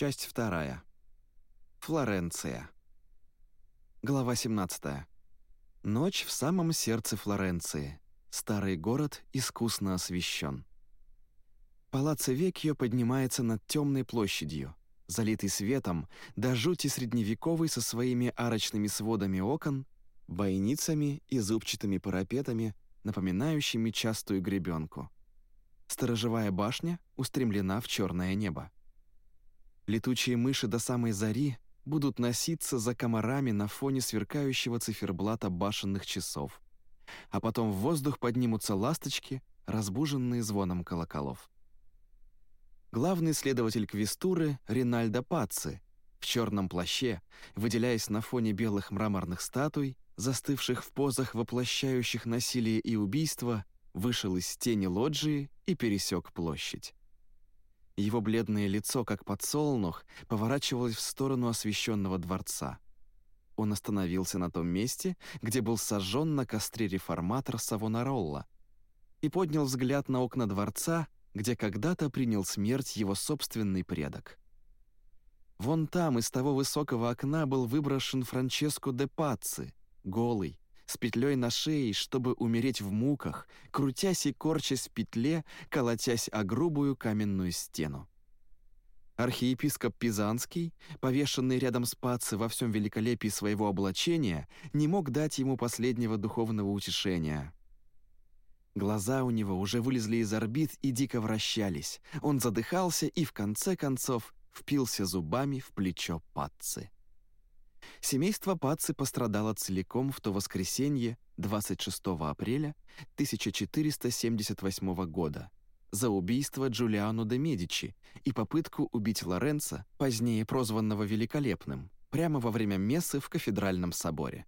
Часть вторая. Флоренция. Глава 17. Ночь в самом сердце Флоренции. Старый город искусно освещен. Палаццо Векьо поднимается над темной площадью, залитый светом, до жути средневековый со своими арочными сводами окон, бойницами и зубчатыми парапетами, напоминающими частую гребенку. Сторожевая башня устремлена в черное небо. Летучие мыши до самой зари будут носиться за комарами на фоне сверкающего циферблата башенных часов. А потом в воздух поднимутся ласточки, разбуженные звоном колоколов. Главный следователь Квестуры Ринальдо Пацци в черном плаще, выделяясь на фоне белых мраморных статуй, застывших в позах, воплощающих насилие и убийство, вышел из тени лоджии и пересек площадь. Его бледное лицо, как подсолнух, поворачивалось в сторону освещенного дворца. Он остановился на том месте, где был сожжен на костре реформатор Савонаролла, и поднял взгляд на окна дворца, где когда-то принял смерть его собственный предок. Вон там, из того высокого окна, был выброшен Франческо де Пацци, голый, с петлей на шее, чтобы умереть в муках, крутясь и корчась в петле, колотясь о грубую каменную стену. Архиепископ Пизанский, повешенный рядом с Паци во всем великолепии своего облачения, не мог дать ему последнего духовного утешения. Глаза у него уже вылезли из орбит и дико вращались. Он задыхался и, в конце концов, впился зубами в плечо Паци. Семейство Паци пострадало целиком в то воскресенье 26 апреля 1478 года за убийство Джулиану де Медичи и попытку убить Лоренцо, позднее прозванного Великолепным, прямо во время мессы в кафедральном соборе.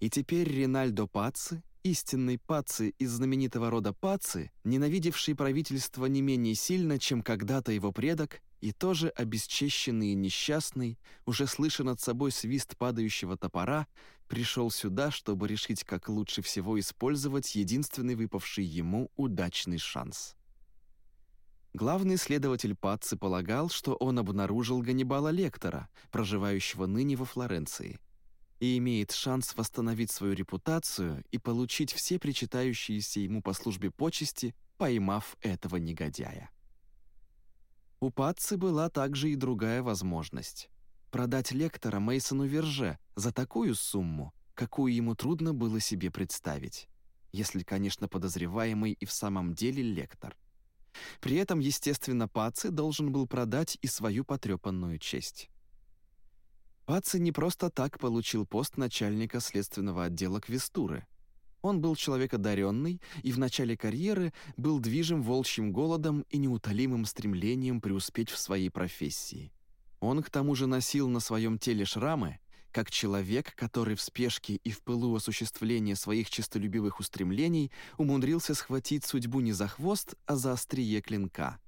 И теперь Ринальдо Паци, истинный Паци из знаменитого рода Паци, ненавидевший правительство не менее сильно, чем когда-то его предок, и тоже обесчещенный и несчастный, уже слыша над собой свист падающего топора, пришел сюда, чтобы решить, как лучше всего использовать единственный выпавший ему удачный шанс. Главный следователь Пацци полагал, что он обнаружил Ганнибала Лектора, проживающего ныне во Флоренции, и имеет шанс восстановить свою репутацию и получить все причитающиеся ему по службе почести, поймав этого негодяя. У Патцы была также и другая возможность — продать лектора Мейсону Верже за такую сумму, какую ему трудно было себе представить, если, конечно, подозреваемый и в самом деле лектор. При этом, естественно, Паци должен был продать и свою потрепанную честь. Паци не просто так получил пост начальника следственного отдела Квестуры — он был человек одаренный и в начале карьеры был движим волчьим голодом и неутолимым стремлением преуспеть в своей профессии. Он к тому же носил на своем теле шрамы, как человек, который в спешке и в пылу осуществления своих честолюбивых устремлений умудрился схватить судьбу не за хвост, а за острие клинка.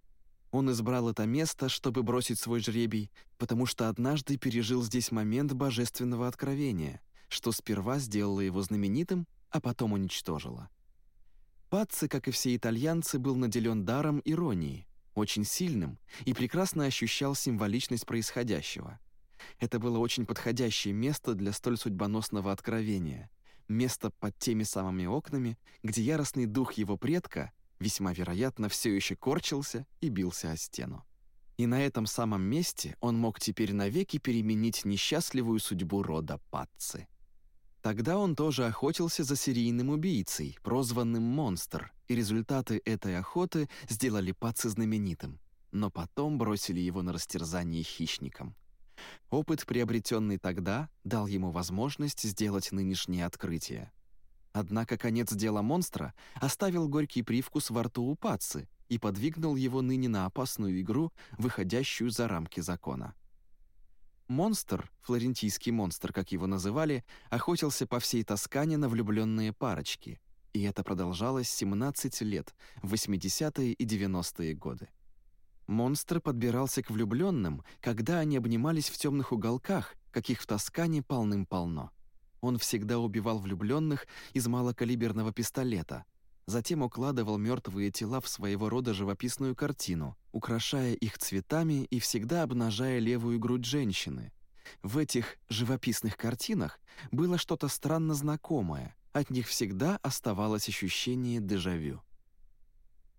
Он избрал это место, чтобы бросить свой жребий, потому что однажды пережил здесь момент божественного откровения, что сперва сделало его знаменитым, а потом уничтожила. Пацци, как и все итальянцы, был наделен даром иронии, очень сильным, и прекрасно ощущал символичность происходящего. Это было очень подходящее место для столь судьбоносного откровения, место под теми самыми окнами, где яростный дух его предка, весьма вероятно, все еще корчился и бился о стену. И на этом самом месте он мог теперь навеки переменить несчастливую судьбу рода Пацци. Тогда он тоже охотился за серийным убийцей, прозванным «Монстр», и результаты этой охоты сделали Паци знаменитым, но потом бросили его на растерзание хищникам. Опыт, приобретенный тогда, дал ему возможность сделать нынешнее открытие. Однако конец дела монстра оставил горький привкус во рту у Паци и подвигнул его ныне на опасную игру, выходящую за рамки закона. Монстр, флорентийский монстр, как его называли, охотился по всей Тоскане на влюбленные парочки. И это продолжалось 17 лет, в 80-е и 90-е годы. Монстр подбирался к влюбленным, когда они обнимались в темных уголках, каких в Тоскане полным-полно. Он всегда убивал влюбленных из малокалиберного пистолета, затем укладывал мертвые тела в своего рода живописную картину, украшая их цветами и всегда обнажая левую грудь женщины. В этих живописных картинах было что-то странно знакомое, от них всегда оставалось ощущение дежавю.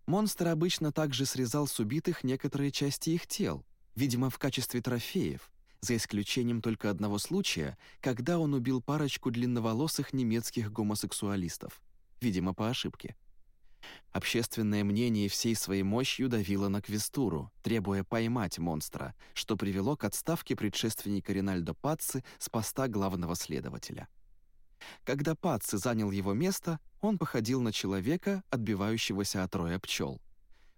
Монстр обычно также срезал с убитых некоторые части их тел, видимо, в качестве трофеев, за исключением только одного случая, когда он убил парочку длинноволосых немецких гомосексуалистов, видимо, по ошибке. Общественное мнение всей своей мощью давило на Квестуру, требуя поймать монстра, что привело к отставке предшественника Ринальдо Пацци с поста главного следователя. Когда Пацци занял его место, он походил на человека, отбивающегося от роя пчел.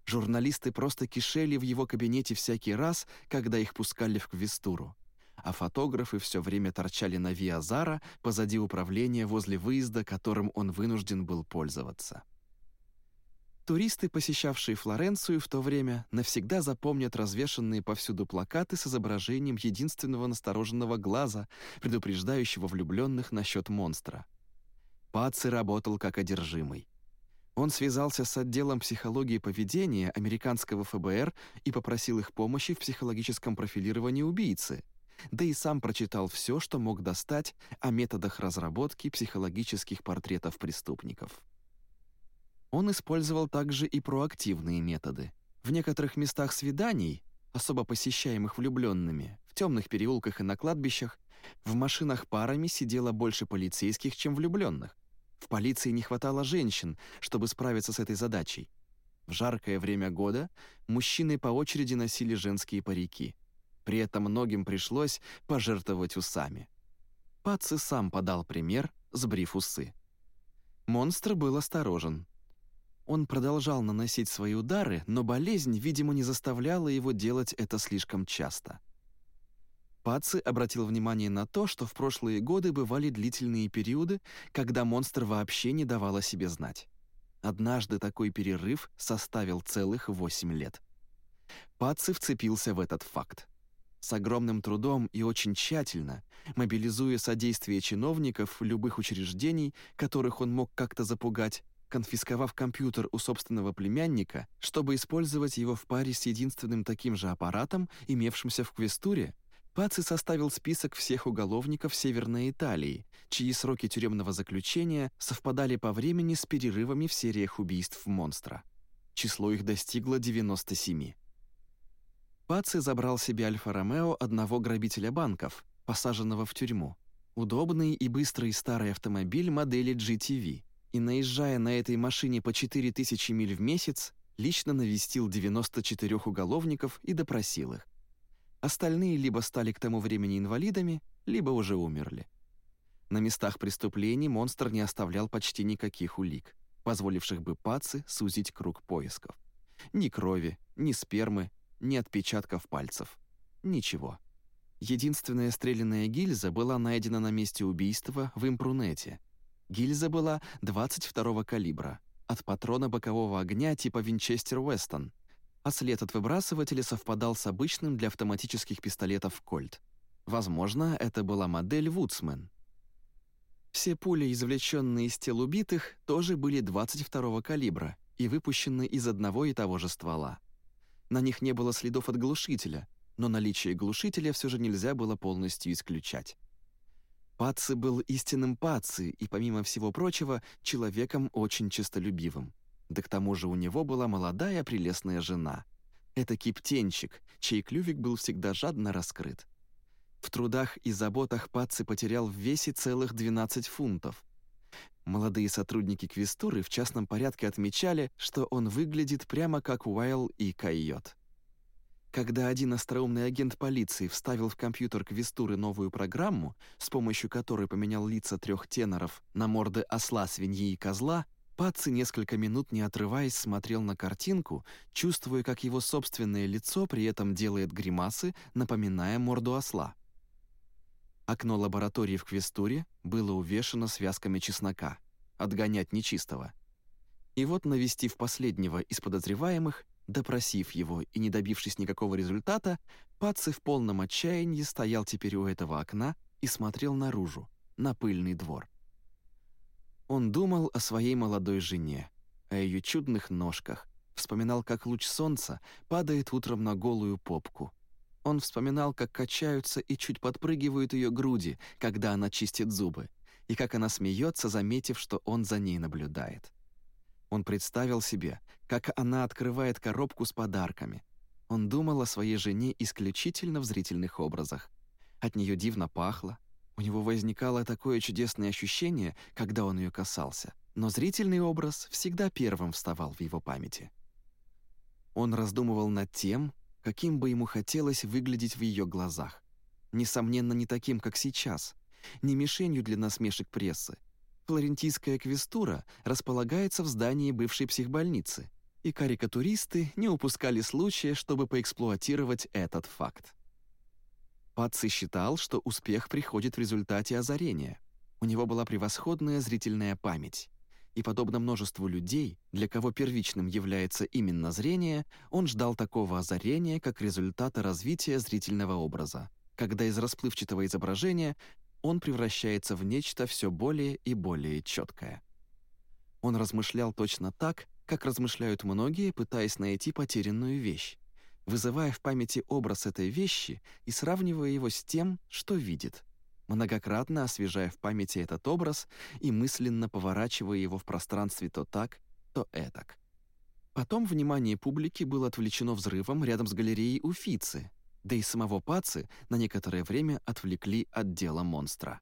Журналисты просто кишели в его кабинете всякий раз, когда их пускали в Квестуру. А фотографы все время торчали на Виазара позади управления возле выезда, которым он вынужден был пользоваться. Туристы, посещавшие Флоренцию в то время, навсегда запомнят развешанные повсюду плакаты с изображением единственного настороженного глаза, предупреждающего влюбленных насчет монстра. Паци работал как одержимый. Он связался с отделом психологии поведения американского ФБР и попросил их помощи в психологическом профилировании убийцы, да и сам прочитал все, что мог достать о методах разработки психологических портретов преступников. Он использовал также и проактивные методы. В некоторых местах свиданий, особо посещаемых влюбленными, в темных переулках и на кладбищах, в машинах парами сидело больше полицейских, чем влюбленных. В полиции не хватало женщин, чтобы справиться с этой задачей. В жаркое время года мужчины по очереди носили женские парики. При этом многим пришлось пожертвовать усами. Паци сам подал пример, сбрив усы. Монстр был осторожен. Он продолжал наносить свои удары, но болезнь, видимо, не заставляла его делать это слишком часто. Паци обратил внимание на то, что в прошлые годы бывали длительные периоды, когда монстр вообще не давал о себе знать. Однажды такой перерыв составил целых 8 лет. Паци вцепился в этот факт. С огромным трудом и очень тщательно, мобилизуя содействие чиновников любых учреждений, которых он мог как-то запугать, конфисковав компьютер у собственного племянника, чтобы использовать его в паре с единственным таким же аппаратом, имевшимся в Квестуре, Паци составил список всех уголовников Северной Италии, чьи сроки тюремного заключения совпадали по времени с перерывами в сериях убийств монстра. Число их достигло 97. Паци забрал себе Альфа-Ромео одного грабителя банков, посаженного в тюрьму. Удобный и быстрый старый автомобиль модели GTV – и, наезжая на этой машине по 4000 миль в месяц, лично навестил 94 уголовников и допросил их. Остальные либо стали к тому времени инвалидами, либо уже умерли. На местах преступлений монстр не оставлял почти никаких улик, позволивших бы пацы сузить круг поисков. Ни крови, ни спермы, ни отпечатков пальцев. Ничего. Единственная стрелянная гильза была найдена на месте убийства в импрунете, Гильза была 22-го калибра, от патрона бокового огня типа Винчестер Уэстон, а след от выбрасывателя совпадал с обычным для автоматических пистолетов Кольт. Возможно, это была модель Вудсмен. Все пули, извлеченные из тел убитых, тоже были 22-го калибра и выпущены из одного и того же ствола. На них не было следов от глушителя, но наличие глушителя все же нельзя было полностью исключать. Паци был истинным Паци и, помимо всего прочего, человеком очень честолюбивым. Да к тому же у него была молодая прелестная жена. Это киптенчик, чей клювик был всегда жадно раскрыт. В трудах и заботах Паци потерял в весе целых 12 фунтов. Молодые сотрудники Квестуры в частном порядке отмечали, что он выглядит прямо как Уайл и Койот. Когда один остроумный агент полиции вставил в компьютер Квестуры новую программу, с помощью которой поменял лица трех теноров на морды осла, свиньи и козла, Паци несколько минут не отрываясь смотрел на картинку, чувствуя, как его собственное лицо при этом делает гримасы, напоминая морду осла. Окно лаборатории в Квестуре было увешано связками чеснока. Отгонять нечистого. И вот, навестив последнего из подозреваемых, Допросив его и не добившись никакого результата, Паци в полном отчаянии стоял теперь у этого окна и смотрел наружу, на пыльный двор. Он думал о своей молодой жене, о ее чудных ножках, вспоминал, как луч солнца падает утром на голую попку. Он вспоминал, как качаются и чуть подпрыгивают ее груди, когда она чистит зубы, и как она смеется, заметив, что он за ней наблюдает. Он представил себе, как она открывает коробку с подарками. Он думал о своей жене исключительно в зрительных образах. От нее дивно пахло. У него возникало такое чудесное ощущение, когда он ее касался. Но зрительный образ всегда первым вставал в его памяти. Он раздумывал над тем, каким бы ему хотелось выглядеть в ее глазах. Несомненно, не таким, как сейчас, не мишенью для насмешек прессы. Флорентийская квестура располагается в здании бывшей психбольницы, и карикатуристы не упускали случая, чтобы поэксплуатировать этот факт. Патци считал, что успех приходит в результате озарения. У него была превосходная зрительная память. И подобно множеству людей, для кого первичным является именно зрение, он ждал такого озарения как результата развития зрительного образа, когда из расплывчатого изображения он превращается в нечто все более и более четкое. Он размышлял точно так, как размышляют многие, пытаясь найти потерянную вещь вызывая в памяти образ этой вещи и сравнивая его с тем, что видит, многократно освежая в памяти этот образ и мысленно поворачивая его в пространстве то так, то этак. Потом внимание публики было отвлечено взрывом рядом с галереей Уфицы, да и самого Паци на некоторое время отвлекли от дела монстра.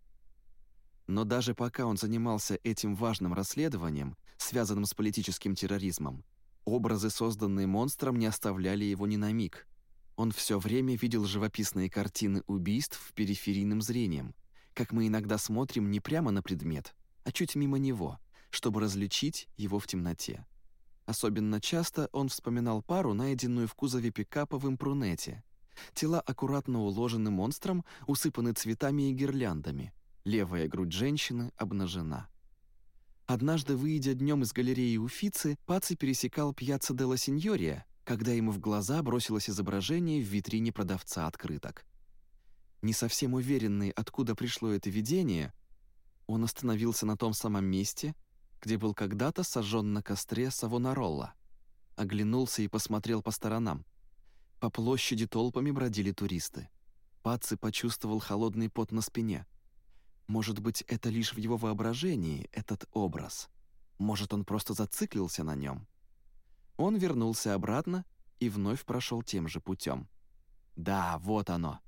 Но даже пока он занимался этим важным расследованием, связанным с политическим терроризмом, Образы, созданные монстром, не оставляли его ни на миг. Он все время видел живописные картины убийств периферийным зрением, как мы иногда смотрим не прямо на предмет, а чуть мимо него, чтобы различить его в темноте. Особенно часто он вспоминал пару, найденную в кузове пикапа в импрунете. Тела аккуратно уложены монстром, усыпаны цветами и гирляндами. Левая грудь женщины обнажена. Однажды, выйдя днем из галереи Уфицы, Паци пересекал Пьяцца Делла Синьория, когда ему в глаза бросилось изображение в витрине продавца открыток. Не совсем уверенный, откуда пришло это видение, он остановился на том самом месте, где был когда-то сожжен на костре Савонаролла. Оглянулся и посмотрел по сторонам. По площади толпами бродили туристы. Паци почувствовал холодный пот на спине. Может быть, это лишь в его воображении, этот образ. Может, он просто зациклился на нем. Он вернулся обратно и вновь прошел тем же путем. Да, вот оно.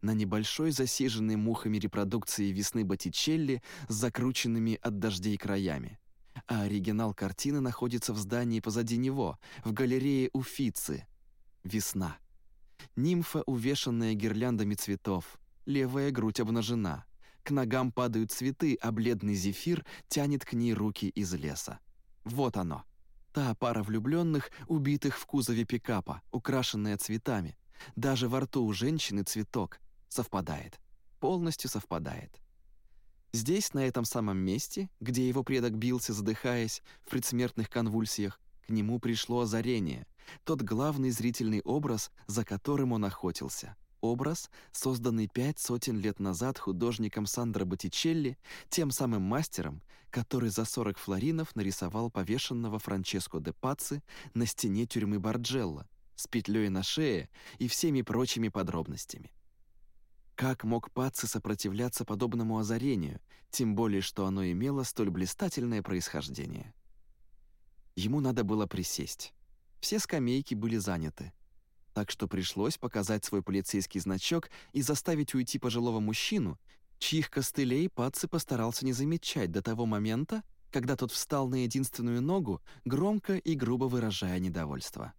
На небольшой засиженной мухами репродукции весны Боттичелли с закрученными от дождей краями. А оригинал картины находится в здании позади него, в галерее Уфицы. Весна. Нимфа, увешанная гирляндами цветов. Левая грудь обнажена. К ногам падают цветы, а бледный зефир тянет к ней руки из леса. Вот оно. Та пара влюбленных, убитых в кузове пикапа, украшенная цветами. Даже во рту у женщины цветок. Совпадает. Полностью совпадает. Здесь, на этом самом месте, где его предок бился, задыхаясь в предсмертных конвульсиях, к нему пришло озарение, тот главный зрительный образ, за которым он охотился — Образ, созданный пять сотен лет назад художником Сандро Боттичелли, тем самым мастером, который за 40 флоринов нарисовал повешенного Франческо де Паци на стене тюрьмы Барджелло с петлей на шее и всеми прочими подробностями. Как мог Паци сопротивляться подобному озарению, тем более что оно имело столь блистательное происхождение? Ему надо было присесть. Все скамейки были заняты — так что пришлось показать свой полицейский значок и заставить уйти пожилого мужчину, чьих костылей Патци постарался не замечать до того момента, когда тот встал на единственную ногу, громко и грубо выражая недовольство.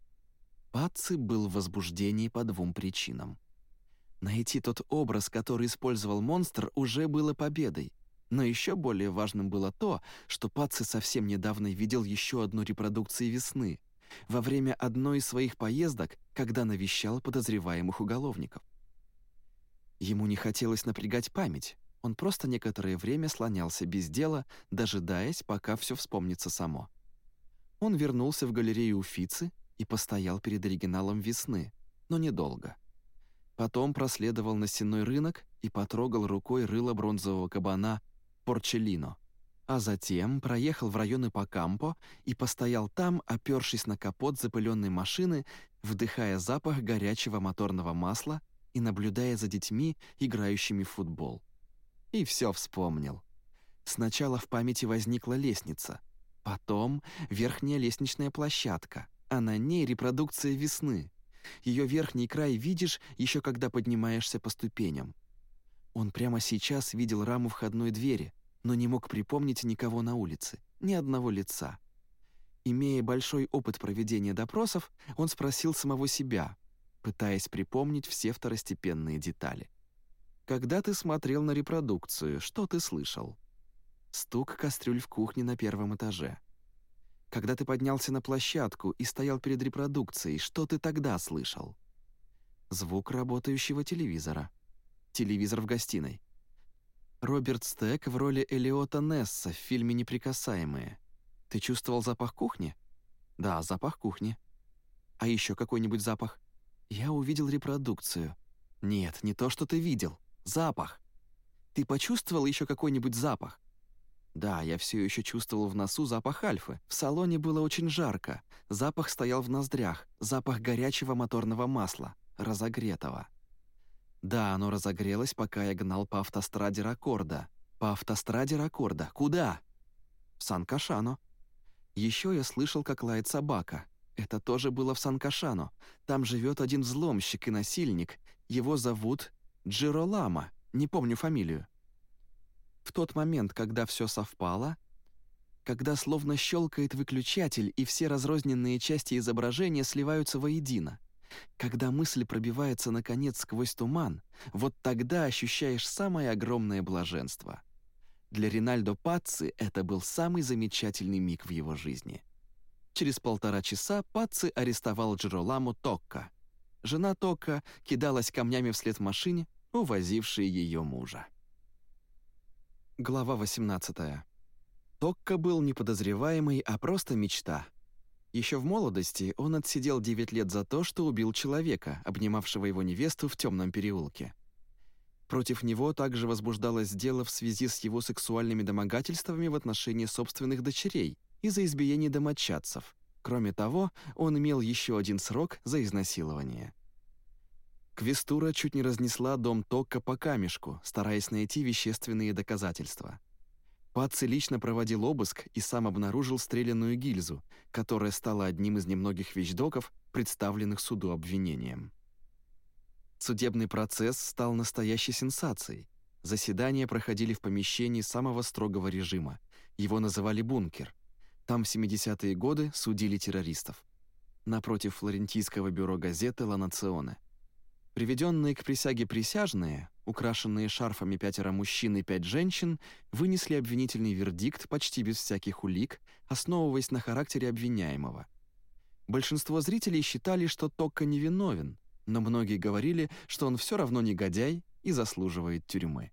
Патци был в возбуждении по двум причинам. Найти тот образ, который использовал монстр, уже было победой. Но еще более важным было то, что Патци совсем недавно видел еще одну репродукцию «Весны», во время одной из своих поездок, когда навещал подозреваемых уголовников. Ему не хотелось напрягать память, он просто некоторое время слонялся без дела, дожидаясь, пока все вспомнится само. Он вернулся в галерею Уфицы и постоял перед оригиналом «Весны», но недолго. Потом проследовал на стенной рынок и потрогал рукой рыло бронзового кабана Порчелино. а затем проехал в районы Пакампо и постоял там, опершись на капот запыленной машины, вдыхая запах горячего моторного масла и наблюдая за детьми, играющими в футбол. И все вспомнил. Сначала в памяти возникла лестница, потом верхняя лестничная площадка, а на ней репродукция весны. Ее верхний край видишь еще когда поднимаешься по ступеням. Он прямо сейчас видел раму входной двери, но не мог припомнить никого на улице, ни одного лица. Имея большой опыт проведения допросов, он спросил самого себя, пытаясь припомнить все второстепенные детали. «Когда ты смотрел на репродукцию, что ты слышал?» Стук кастрюль в кухне на первом этаже. «Когда ты поднялся на площадку и стоял перед репродукцией, что ты тогда слышал?» Звук работающего телевизора. Телевизор в гостиной. Роберт Стек в роли Элиота Несса в фильме «Неприкасаемые». Ты чувствовал запах кухни? Да, запах кухни. А еще какой-нибудь запах? Я увидел репродукцию. Нет, не то, что ты видел. Запах. Ты почувствовал еще какой-нибудь запах? Да, я все еще чувствовал в носу запах альфы. В салоне было очень жарко. Запах стоял в ноздрях. Запах горячего моторного масла, разогретого. Да, оно разогрелось, пока я гнал по автостраде Ракорда. По автостраде Ракорда. Куда? В Сан-Кашано. Еще я слышал, как лает собака. Это тоже было в Сан-Кашано. Там живет один взломщик и насильник. Его зовут Джиролама. Не помню фамилию. В тот момент, когда все совпало, когда словно щелкает выключатель и все разрозненные части изображения сливаются воедино, когда мысль пробивается наконец сквозь туман, вот тогда ощущаешь самое огромное блаженство. Для Ринальдо Пацци это был самый замечательный миг в его жизни. Через полтора часа Пацци арестовал Джероламу Токка. Жена Токка кидалась камнями вслед машине, увозившей ее мужа. Глава 18. Токка был неподозреваемый, а просто мечта — еще в молодости он отсидел 9 лет за то, что убил человека, обнимавшего его невесту в темном переулке. Против него также возбуждалось дело в связи с его сексуальными домогательствами в отношении собственных дочерей и за избиение домочадцев. Кроме того, он имел еще один срок за изнасилование. Квестура чуть не разнесла дом Токка по камешку, стараясь найти вещественные доказательства. Паци лично проводил обыск и сам обнаружил стрелянную гильзу, которая стала одним из немногих вещдоков, представленных суду обвинением. Судебный процесс стал настоящей сенсацией. Заседания проходили в помещении самого строгого режима. Его называли «бункер». Там в 70-е годы судили террористов. Напротив флорентийского бюро газеты «Ла Национе». Приведенные к присяге присяжные, украшенные шарфами пятеро мужчин и пять женщин, вынесли обвинительный вердикт почти без всяких улик, основываясь на характере обвиняемого. Большинство зрителей считали, что Токко невиновен, но многие говорили, что он все равно негодяй и заслуживает тюрьмы.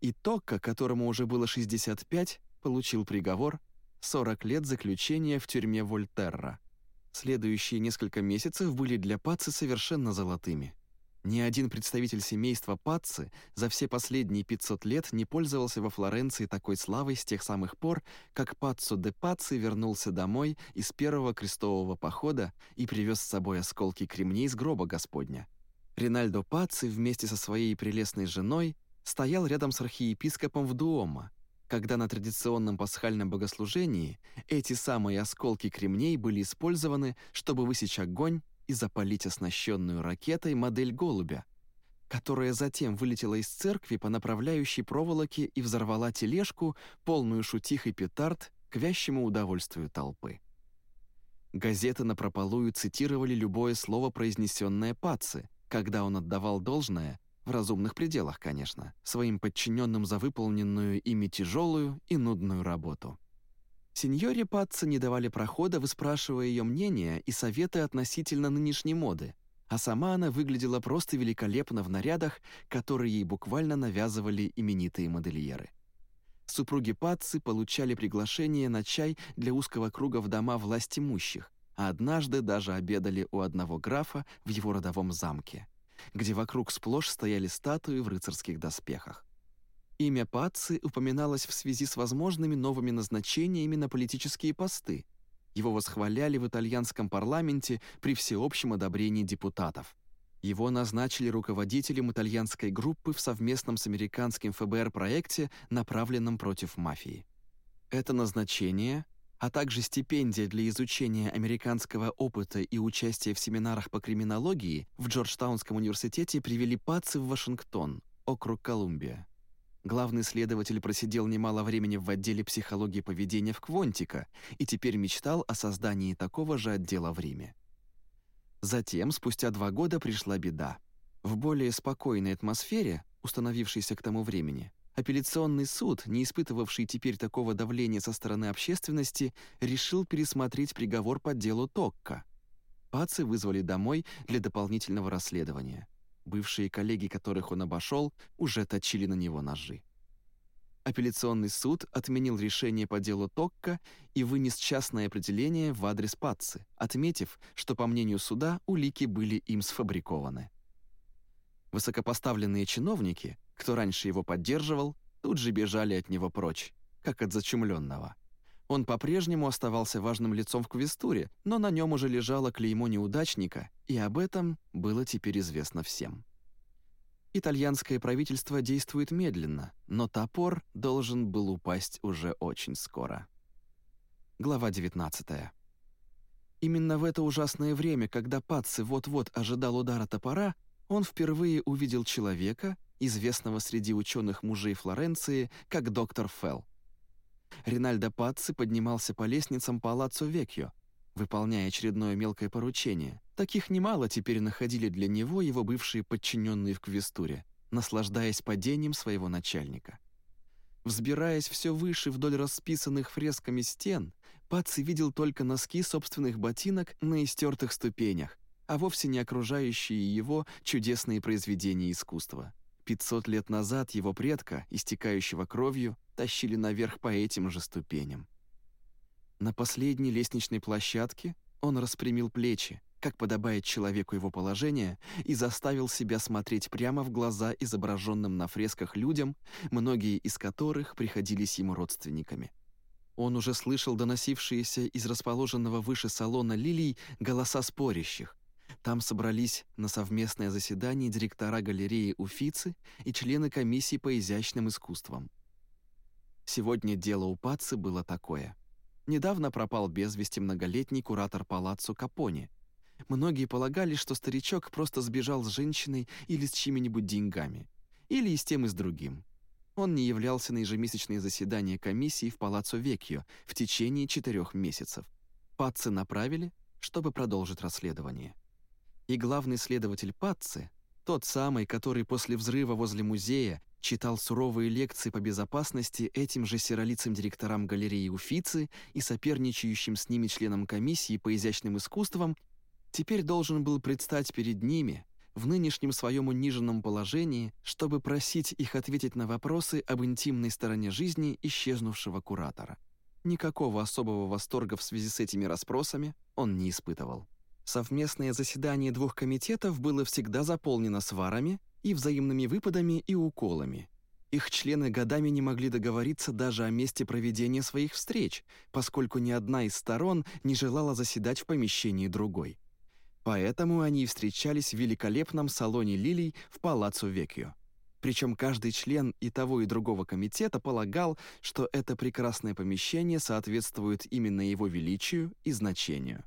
И Токко, которому уже было 65, получил приговор 40 лет заключения в тюрьме Вольтерра – Следующие несколько месяцев были для Пацци совершенно золотыми. Ни один представитель семейства Пацци за все последние 500 лет не пользовался во Флоренции такой славой с тех самых пор, как Паццо де Пацци вернулся домой из первого крестового похода и привез с собой осколки кремней из гроба Господня. Ринальдо Пацци вместе со своей прелестной женой стоял рядом с архиепископом в Дуомо, когда на традиционном пасхальном богослужении эти самые осколки кремней были использованы, чтобы высечь огонь и запалить оснащенную ракетой модель голубя, которая затем вылетела из церкви по направляющей проволоке и взорвала тележку, полную шутих и петард, к вящему удовольствию толпы. Газеты напропалую цитировали любое слово, произнесенное Паци, когда он отдавал должное в разумных пределах, конечно, своим подчиненным за выполненную ими тяжелую и нудную работу. Сеньоре Патце не давали прохода, выспрашивая ее мнение и советы относительно нынешней моды, а сама она выглядела просто великолепно в нарядах, которые ей буквально навязывали именитые модельеры. Супруги Патцы получали приглашение на чай для узкого круга в дома власть имущих, а однажды даже обедали у одного графа в его родовом замке где вокруг сплошь стояли статуи в рыцарских доспехах. Имя Пацци упоминалось в связи с возможными новыми назначениями на политические посты. Его восхваляли в итальянском парламенте при всеобщем одобрении депутатов. Его назначили руководителем итальянской группы в совместном с американским ФБР проекте, направленном против мафии. Это назначение, а также стипендия для изучения американского опыта и участия в семинарах по криминологии в Джорджтаунском университете привели Паци в Вашингтон, округ Колумбия. Главный следователь просидел немало времени в отделе психологии поведения в Квонтика и теперь мечтал о создании такого же отдела в Риме. Затем, спустя два года, пришла беда. В более спокойной атмосфере, установившейся к тому времени, апелляционный суд, не испытывавший теперь такого давления со стороны общественности, решил пересмотреть приговор по делу Токка. Пацы вызвали домой для дополнительного расследования. Бывшие коллеги, которых он обошел, уже точили на него ножи. Апелляционный суд отменил решение по делу Токка и вынес частное определение в адрес Патцы, отметив, что, по мнению суда, улики были им сфабрикованы. Высокопоставленные чиновники, кто раньше его поддерживал, тут же бежали от него прочь, как от зачумленного. Он по-прежнему оставался важным лицом в Квестуре, но на нем уже лежало клеймо неудачника, и об этом было теперь известно всем. Итальянское правительство действует медленно, но топор должен был упасть уже очень скоро. Глава 19. Именно в это ужасное время, когда Пацци вот-вот ожидал удара топора, он впервые увидел человека, известного среди ученых мужей Флоренции как доктор Фелл. Ринальдо Пацци поднимался по лестницам Палаццо Векьо, выполняя очередное мелкое поручение. Таких немало теперь находили для него его бывшие подчиненные в Квестуре, наслаждаясь падением своего начальника. Взбираясь все выше вдоль расписанных фресками стен, Пацци видел только носки собственных ботинок на истертых ступенях, а вовсе не окружающие его чудесные произведения искусства. Пятьсот лет назад его предка, истекающего кровью, тащили наверх по этим же ступеням. На последней лестничной площадке он распрямил плечи, как подобает человеку его положения, и заставил себя смотреть прямо в глаза изображенным на фресках людям, многие из которых приходились ему родственниками. Он уже слышал доносившиеся из расположенного выше салона лилий голоса спорящих, там собрались на совместное заседание директора галереи Уфицы и члены комиссии по изящным искусствам. Сегодня дело у Пацци было такое. Недавно пропал без вести многолетний куратор палаццо Капони. Многие полагали, что старичок просто сбежал с женщиной или с чьими-нибудь деньгами. Или и с тем, и с другим. Он не являлся на ежемесячные заседания комиссии в Палаццо Векьо в течение четырех месяцев. Пацци направили, чтобы продолжить расследование и главный следователь Патци, тот самый, который после взрыва возле музея читал суровые лекции по безопасности этим же серолицым директорам галереи Уфицы и соперничающим с ними членам комиссии по изящным искусствам, теперь должен был предстать перед ними в нынешнем своем униженном положении, чтобы просить их ответить на вопросы об интимной стороне жизни исчезнувшего куратора. Никакого особого восторга в связи с этими расспросами он не испытывал. Совместное заседание двух комитетов было всегда заполнено сварами и взаимными выпадами и уколами. Их члены годами не могли договориться даже о месте проведения своих встреч, поскольку ни одна из сторон не желала заседать в помещении другой. Поэтому они и встречались в великолепном салоне лилий в Палаццо Векьо. Причем каждый член и того, и другого комитета полагал, что это прекрасное помещение соответствует именно его величию и значению.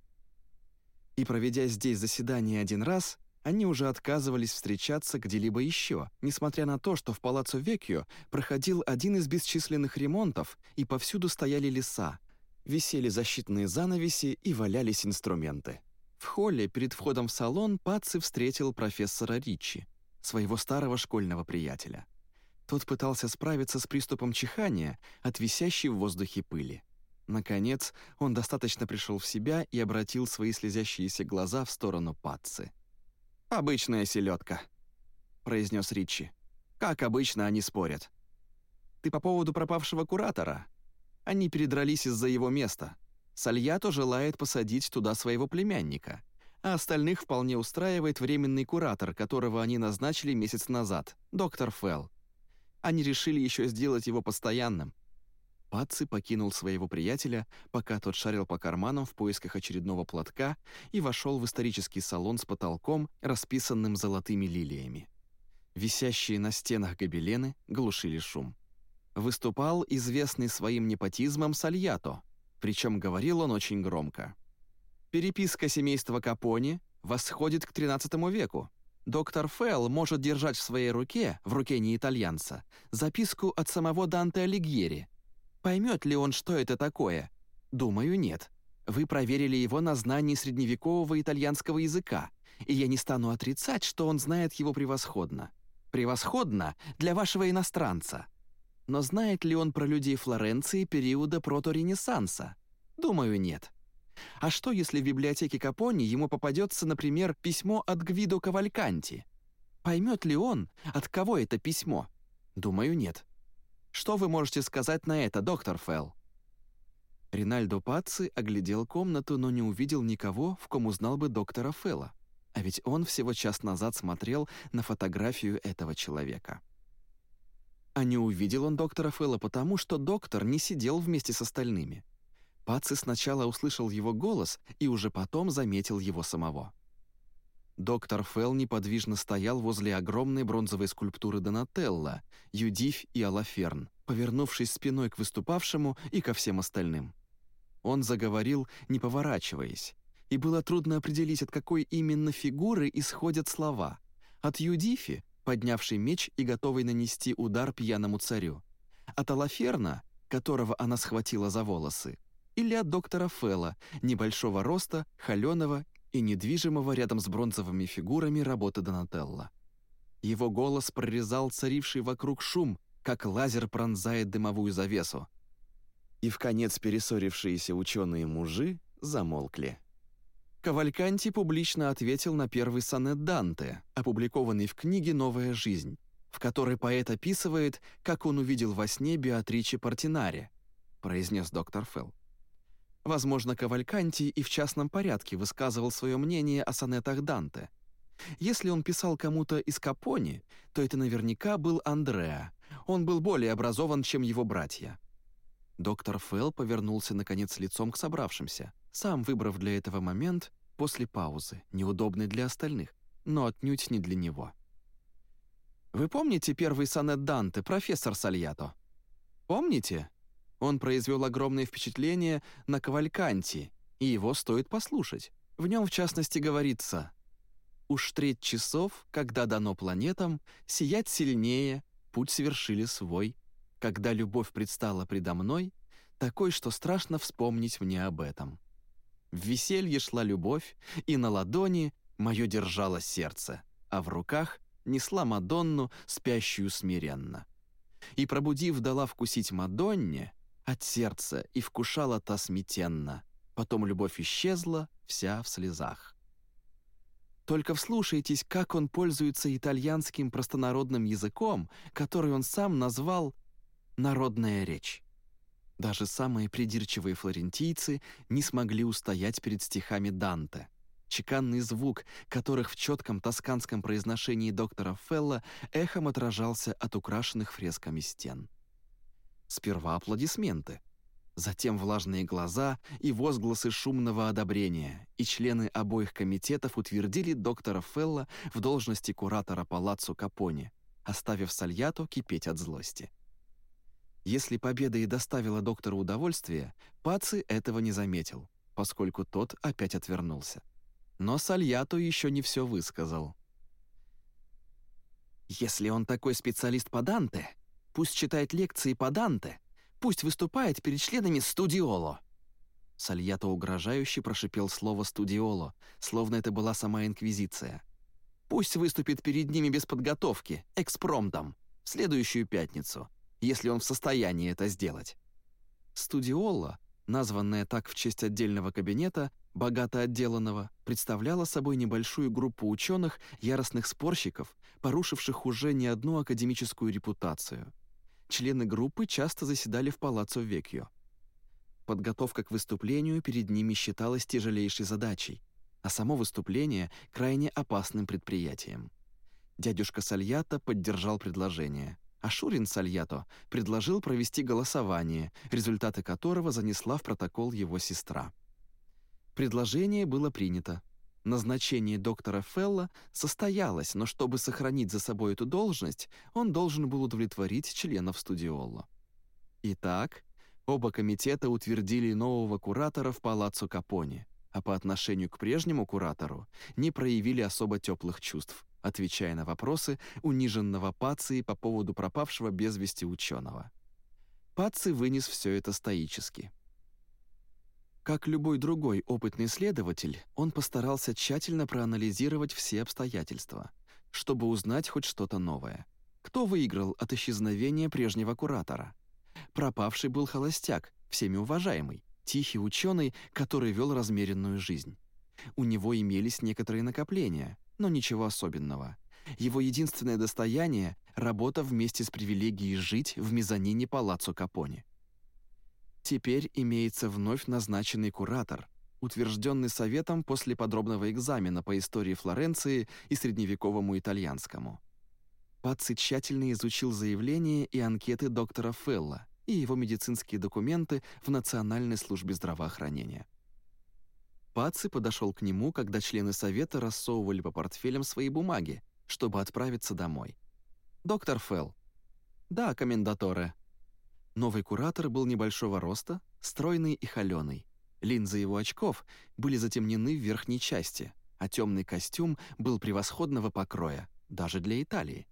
И проведя здесь заседание один раз, они уже отказывались встречаться где-либо еще, несмотря на то, что в Палаццо Векьо проходил один из бесчисленных ремонтов, и повсюду стояли леса, висели защитные занавеси и валялись инструменты. В холле перед входом в салон Паци встретил профессора Ричи, своего старого школьного приятеля. Тот пытался справиться с приступом чихания от висящей в воздухе пыли. Наконец, он достаточно пришел в себя и обратил свои слезящиеся глаза в сторону Патцы. «Обычная селедка», — произнес Ричи. «Как обычно они спорят. Ты по поводу пропавшего куратора? Они передрались из-за его места. Сальято желает посадить туда своего племянника, а остальных вполне устраивает временный куратор, которого они назначили месяц назад, доктор Фелл. Они решили еще сделать его постоянным. Паци покинул своего приятеля, пока тот шарил по карманам в поисках очередного платка и вошел в исторический салон с потолком, расписанным золотыми лилиями. Висящие на стенах гобелены глушили шум. Выступал известный своим непотизмом Сальято, причем говорил он очень громко. Переписка семейства Капони восходит к XIII веку. Доктор Фелл может держать в своей руке, в руке не итальянца, записку от самого Данте Алигьери — Поймет ли он, что это такое? Думаю, нет. Вы проверили его на знании средневекового итальянского языка, и я не стану отрицать, что он знает его превосходно. Превосходно для вашего иностранца. Но знает ли он про людей Флоренции периода проторенессанса? Думаю, нет. А что, если в библиотеке Капони ему попадется, например, письмо от Гвидо Кавальканти? Поймет ли он, от кого это письмо? Думаю, нет. Что вы можете сказать на это, доктор Фелл?» Ринальдо Пацци оглядел комнату, но не увидел никого, в ком узнал бы доктора Фелла. А ведь он всего час назад смотрел на фотографию этого человека. А не увидел он доктора Фелла потому, что доктор не сидел вместе с остальными. Пацци сначала услышал его голос и уже потом заметил его самого. Доктор Фелл неподвижно стоял возле огромной бронзовой скульптуры Донателла, Юдифь и Алаферн, повернувшись спиной к выступавшему и ко всем остальным. Он заговорил, не поворачиваясь, и было трудно определить, от какой именно фигуры исходят слова. От Юдифи, поднявшей меч и готовой нанести удар пьяному царю, от Алаферна, которого она схватила за волосы, или от доктора Фелла, небольшого роста, холеного и недвижимого рядом с бронзовыми фигурами работы Донателло. Его голос прорезал царивший вокруг шум, как лазер пронзает дымовую завесу. И в конец перессорившиеся ученые-мужи замолкли. Кавальканти публично ответил на первый сонет Данте, опубликованный в книге «Новая жизнь», в которой поэт описывает, как он увидел во сне Беатриче Портинаре, произнес доктор Фелл. Возможно, Кавальканти и в частном порядке высказывал свое мнение о сонетах Данте. Если он писал кому-то из Капони, то это наверняка был Андреа. Он был более образован, чем его братья. Доктор Фелл повернулся, наконец, лицом к собравшимся, сам выбрав для этого момент после паузы, неудобный для остальных, но отнюдь не для него. «Вы помните первый сонет Данте, профессор Сальято? Помните?» Он произвел огромное впечатление на Кавальканти, и его стоит послушать. В нем, в частности, говорится «Уж треть часов, когда дано планетам, сиять сильнее, путь совершили свой. Когда любовь предстала предо мной, такой, что страшно вспомнить мне об этом. В веселье шла любовь, и на ладони мое держало сердце, а в руках несла Мадонну, спящую смиренно. И, пробудив, дала вкусить Мадонне, от сердца и вкушала та смятенно. Потом любовь исчезла, вся в слезах. Только вслушайтесь, как он пользуется итальянским простонародным языком, который он сам назвал «народная речь». Даже самые придирчивые флорентийцы не смогли устоять перед стихами Данте. Чеканный звук, которых в четком тосканском произношении доктора Фелла эхом отражался от украшенных фресками стен. Сперва аплодисменты, затем влажные глаза и возгласы шумного одобрения, и члены обоих комитетов утвердили доктора Фелла в должности куратора палаццо Капони, оставив Сальято кипеть от злости. Если победа и доставила доктору удовольствие, Паци этого не заметил, поскольку тот опять отвернулся. Но Сальято еще не все высказал. «Если он такой специалист по Данте, Пусть читает лекции по Данте, пусть выступает перед членами студиоло». Сальято угрожающе прошипел слово «студиоло», словно это была сама Инквизиция. «Пусть выступит перед ними без подготовки, экспромтом, в следующую пятницу, если он в состоянии это сделать». Студиоло, названная так в честь отдельного кабинета, богато отделанного, представляла собой небольшую группу ученых, яростных спорщиков, порушивших уже не одну академическую репутацию. Члены группы часто заседали в палаццо Векьо. Подготовка к выступлению перед ними считалась тяжелейшей задачей, а само выступление — крайне опасным предприятием. Дядюшка Сальята поддержал предложение. а Шурин Сальято предложил провести голосование, результаты которого занесла в протокол его сестра. Предложение было принято. Назначение доктора Фелла состоялось, но чтобы сохранить за собой эту должность, он должен был удовлетворить членов студиоло. Итак, оба комитета утвердили нового куратора в Палаццо Капоне, а по отношению к прежнему куратору не проявили особо теплых чувств отвечая на вопросы униженного Пации по поводу пропавшего без вести ученого. Паци вынес все это стоически. Как любой другой опытный следователь, он постарался тщательно проанализировать все обстоятельства, чтобы узнать хоть что-то новое. Кто выиграл от исчезновения прежнего куратора? Пропавший был холостяк, всеми уважаемый, тихий ученый, который вел размеренную жизнь. У него имелись некоторые накопления — но ничего особенного. Его единственное достояние — работа вместе с привилегией жить в мезонине Палаццо Капоне. Теперь имеется вновь назначенный куратор, утвержденный Советом после подробного экзамена по истории Флоренции и средневековому итальянскому. Паци тщательно изучил заявления и анкеты доктора Фелла и его медицинские документы в Национальной службе здравоохранения. Паци подошел к нему, когда члены совета рассовывали по портфелям свои бумаги, чтобы отправиться домой. «Доктор Фелл». «Да, комендаторе». Новый куратор был небольшого роста, стройный и холёный. Линзы его очков были затемнены в верхней части, а темный костюм был превосходного покроя, даже для Италии.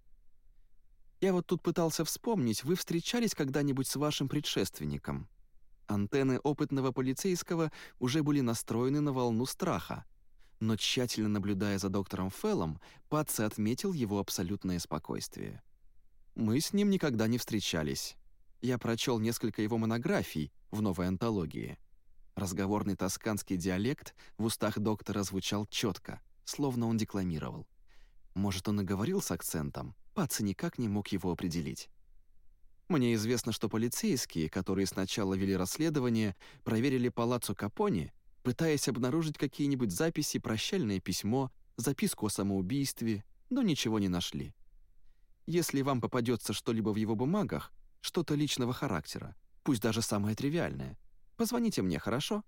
«Я вот тут пытался вспомнить, вы встречались когда-нибудь с вашим предшественником?» Антенны опытного полицейского уже были настроены на волну страха. Но тщательно наблюдая за доктором Феллом, Патси отметил его абсолютное спокойствие. «Мы с ним никогда не встречались. Я прочел несколько его монографий в новой антологии. Разговорный тосканский диалект в устах доктора звучал четко, словно он декламировал. Может, он и говорил с акцентом, Патси никак не мог его определить. Мне известно, что полицейские, которые сначала вели расследование, проверили палаццо Капони, пытаясь обнаружить какие-нибудь записи, прощальное письмо, записку о самоубийстве, но ничего не нашли. Если вам попадется что-либо в его бумагах, что-то личного характера, пусть даже самое тривиальное, позвоните мне, хорошо?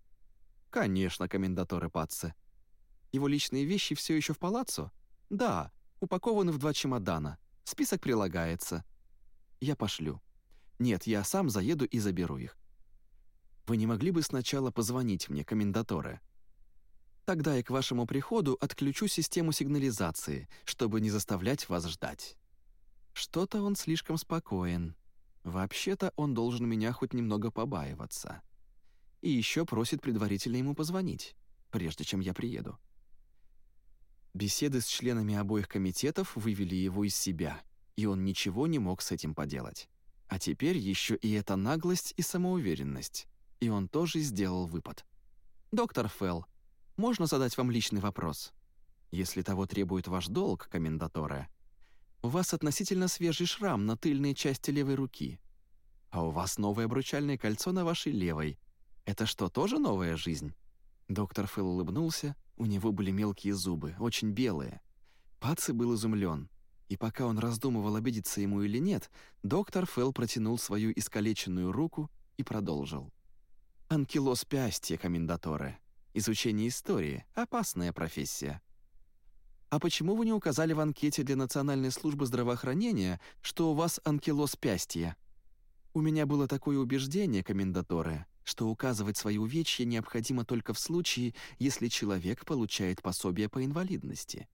Конечно, комендаторе Патце. Его личные вещи все еще в палаццо? Да, упакованы в два чемодана. Список прилагается. Я пошлю. Нет, я сам заеду и заберу их. Вы не могли бы сначала позвонить мне, комендаторе? Тогда я к вашему приходу отключу систему сигнализации, чтобы не заставлять вас ждать. Что-то он слишком спокоен. Вообще-то он должен меня хоть немного побаиваться. И еще просит предварительно ему позвонить, прежде чем я приеду. Беседы с членами обоих комитетов вывели его из себя, и он ничего не мог с этим поделать. А теперь еще и эта наглость и самоуверенность. И он тоже сделал выпад. «Доктор Фелл, можно задать вам личный вопрос? Если того требует ваш долг, комендаторе. У вас относительно свежий шрам на тыльной части левой руки. А у вас новое обручальное кольцо на вашей левой. Это что, тоже новая жизнь?» Доктор Фелл улыбнулся, у него были мелкие зубы, очень белые. Паци был изумлен. И пока он раздумывал, обидеться ему или нет, доктор Фелл протянул свою искалеченную руку и продолжил. «Анкилос пиастия, комендаторе. Изучение истории — опасная профессия. А почему вы не указали в анкете для Национальной службы здравоохранения, что у вас анкилос пиастия? У меня было такое убеждение, комендаторе, что указывать свои увечья необходимо только в случае, если человек получает пособие по инвалидности.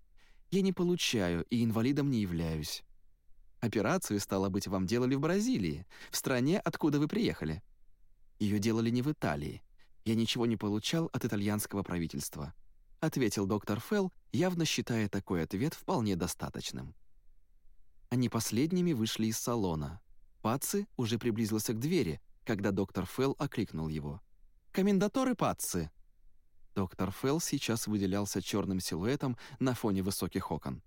Я не получаю и инвалидом не являюсь. Операцию, стало быть, вам делали в Бразилии, в стране, откуда вы приехали. Ее делали не в Италии. Я ничего не получал от итальянского правительства», — ответил доктор Фелл, явно считая такой ответ вполне достаточным. Они последними вышли из салона. Паци уже приблизился к двери, когда доктор Фелл окликнул его. «Комендаторы Паци!» Доктор Фелл сейчас выделялся черным силуэтом на фоне высоких окон.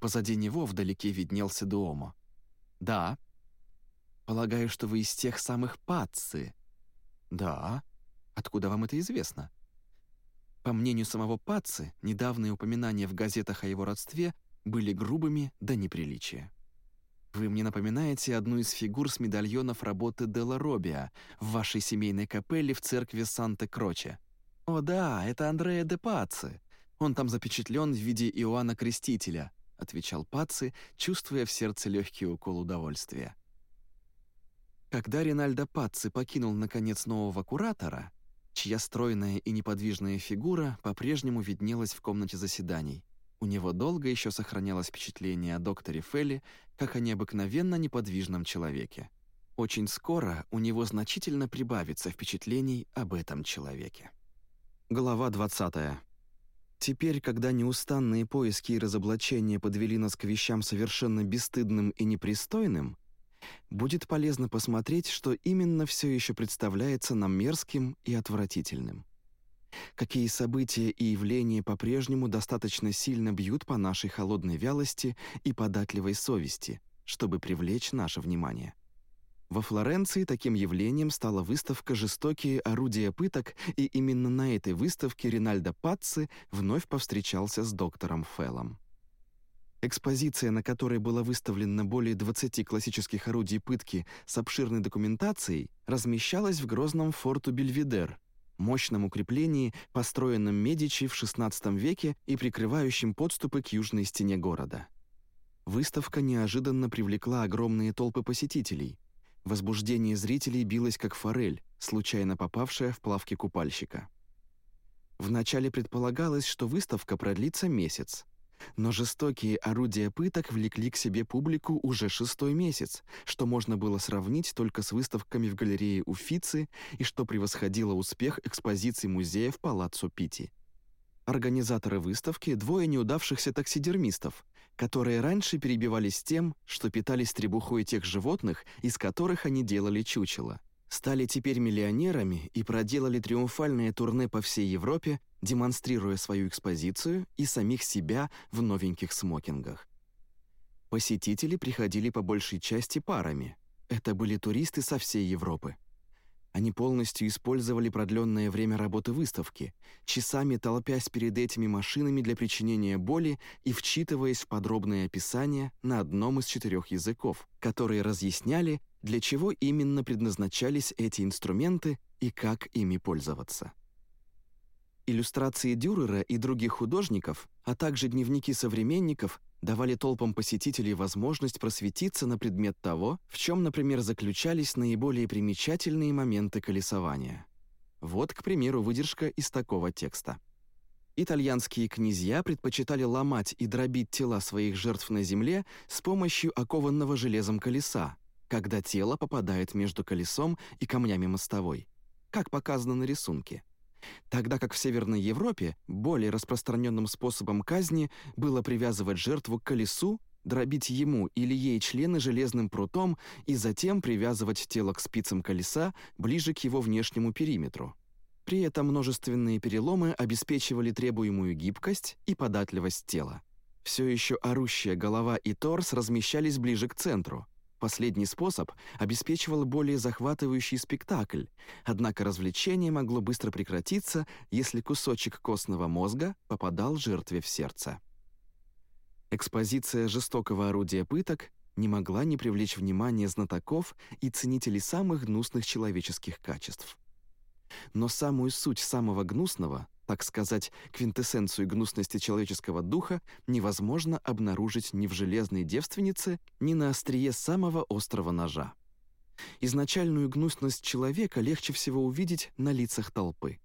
Позади него вдалеке виднелся Дуомо. «Да». «Полагаю, что вы из тех самых Пацци». «Да». «Откуда вам это известно?» По мнению самого Пацци, недавние упоминания в газетах о его родстве были грубыми до неприличия. Вы мне напоминаете одну из фигур с медальонов работы Делла Робиа в вашей семейной капелле в церкви Санта-Кроче. О да, это Андреа де Паци. Он там запечатлен в виде Иоанна Крестителя, отвечал Паци, чувствуя в сердце легкий укол удовольствия. Когда Ринальдо Паци покинул, наконец, нового куратора, чья стройная и неподвижная фигура по-прежнему виднелась в комнате заседаний, у него долго еще сохранялось впечатление о докторе Фелли как о необыкновенно неподвижном человеке. Очень скоро у него значительно прибавится впечатлений об этом человеке. Глава 20. Теперь, когда неустанные поиски и разоблачения подвели нас к вещам совершенно бесстыдным и непристойным, будет полезно посмотреть, что именно все еще представляется нам мерзким и отвратительным. Какие события и явления по-прежнему достаточно сильно бьют по нашей холодной вялости и податливой совести, чтобы привлечь наше внимание. Во Флоренции таким явлением стала выставка «Жестокие орудия пыток», и именно на этой выставке Ринальдо Пацци вновь повстречался с доктором Феллом. Экспозиция, на которой было выставлено более 20 классических орудий пытки с обширной документацией, размещалась в грозном форту Бельведер, мощном укреплении, построенном Медичи в XVI веке и прикрывающем подступы к южной стене города. Выставка неожиданно привлекла огромные толпы посетителей. Возбуждение зрителей билось как форель, случайно попавшая в плавки купальщика. Вначале предполагалось, что выставка продлится месяц, но жестокие орудия пыток влекли к себе публику уже шестой месяц, что можно было сравнить только с выставками в галерее Уфицы и что превосходило успех экспозиции музея в Палаццо Пити. Организаторы выставки – двое неудавшихся таксидермистов, которые раньше перебивались тем, что питались требухой тех животных, из которых они делали чучело – стали теперь миллионерами и проделали триумфальное турне по всей Европе, демонстрируя свою экспозицию и самих себя в новеньких смокингах. Посетители приходили по большей части парами. Это были туристы со всей Европы. Они полностью использовали продленное время работы выставки, часами толпясь перед этими машинами для причинения боли и вчитываясь в подробное описание на одном из четырех языков, которые разъясняли, для чего именно предназначались эти инструменты и как ими пользоваться. Иллюстрации Дюрера и других художников, а также дневники современников давали толпам посетителей возможность просветиться на предмет того, в чем, например, заключались наиболее примечательные моменты колесования. Вот, к примеру, выдержка из такого текста. Итальянские князья предпочитали ломать и дробить тела своих жертв на земле с помощью окованного железом колеса, когда тело попадает между колесом и камнями мостовой, как показано на рисунке тогда как в Северной Европе более распространенным способом казни было привязывать жертву к колесу, дробить ему или ей члены железным прутом и затем привязывать тело к спицам колеса ближе к его внешнему периметру. При этом множественные переломы обеспечивали требуемую гибкость и податливость тела. Все еще орущая голова и торс размещались ближе к центру – Последний способ обеспечивал более захватывающий спектакль, однако развлечение могло быстро прекратиться, если кусочек костного мозга попадал жертве в сердце. Экспозиция жестокого орудия пыток не могла не привлечь внимание знатоков и ценителей самых гнусных человеческих качеств. Но самую суть самого гнусного — так сказать, квинтэссенцию гнусности человеческого духа невозможно обнаружить ни в железной девственнице, ни на острие самого острого ножа. Изначальную гнусность человека легче всего увидеть на лицах толпы.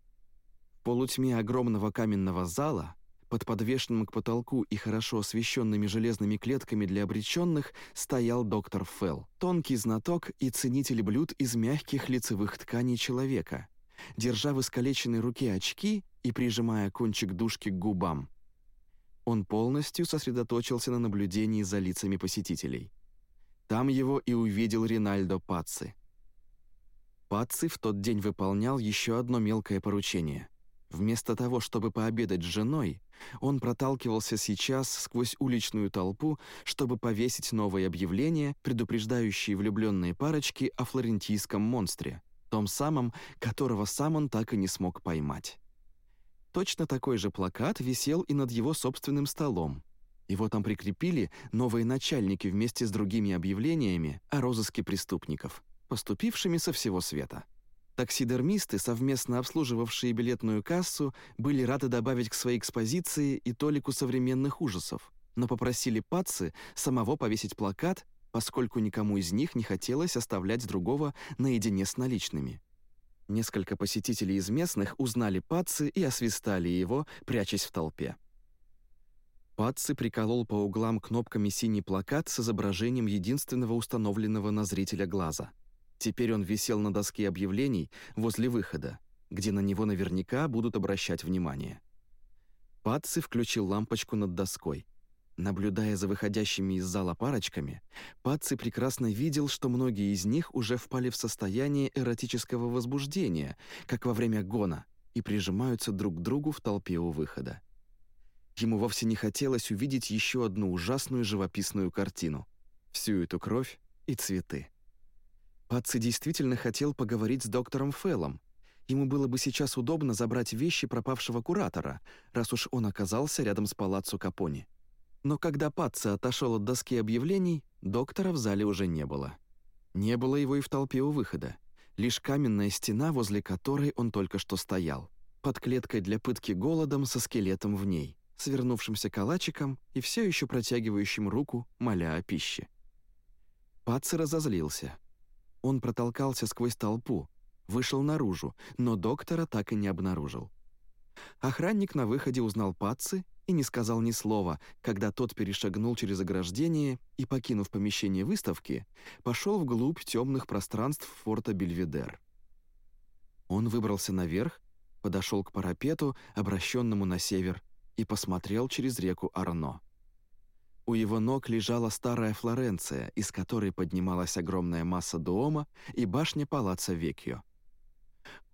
В полутьме огромного каменного зала, под подвешенным к потолку и хорошо освещенными железными клетками для обреченных, стоял доктор Фелл, тонкий знаток и ценитель блюд из мягких лицевых тканей человека, держа в искалеченной руке очки и прижимая кончик дужки к губам. Он полностью сосредоточился на наблюдении за лицами посетителей. Там его и увидел Ринальдо Пацци. Пацци в тот день выполнял еще одно мелкое поручение. Вместо того, чтобы пообедать с женой, он проталкивался сейчас сквозь уличную толпу, чтобы повесить новое объявление, предупреждающее влюбленные парочки о флорентийском монстре, том самом, которого сам он так и не смог поймать. Точно такой же плакат висел и над его собственным столом, Его там прикрепили новые начальники вместе с другими объявлениями о розыске преступников, поступившими со всего света. Таксидермисты, совместно обслуживавшие билетную кассу, были рады добавить к своей экспозиции и толику современных ужасов, но попросили Патцы самого повесить плакат, поскольку никому из них не хотелось оставлять другого наедине с наличными. Несколько посетителей из местных узнали Патцы и освистали его, прячась в толпе. Патцы приколол по углам кнопками синий плакат с изображением единственного установленного на зрителя глаза — Теперь он висел на доске объявлений возле выхода, где на него наверняка будут обращать внимание. Патси включил лампочку над доской. Наблюдая за выходящими из зала парочками, Патси прекрасно видел, что многие из них уже впали в состояние эротического возбуждения, как во время гона, и прижимаются друг к другу в толпе у выхода. Ему вовсе не хотелось увидеть еще одну ужасную живописную картину. Всю эту кровь и цветы. Патци действительно хотел поговорить с доктором Феллом. Ему было бы сейчас удобно забрать вещи пропавшего куратора, раз уж он оказался рядом с палаццо Капони. Но когда Патци отошел от доски объявлений, доктора в зале уже не было. Не было его и в толпе у выхода. Лишь каменная стена, возле которой он только что стоял. Под клеткой для пытки голодом со скелетом в ней, свернувшимся калачиком и все еще протягивающим руку, моля о пище. Патци разозлился. Он протолкался сквозь толпу, вышел наружу, но доктора так и не обнаружил. Охранник на выходе узнал Патцы и не сказал ни слова, когда тот перешагнул через ограждение и, покинув помещение выставки, пошел вглубь темных пространств форта Бельведер. Он выбрался наверх, подошел к парапету, обращенному на север, и посмотрел через реку Арно. У его ног лежала старая Флоренция, из которой поднималась огромная масса Дуома и башня палаца Векьо.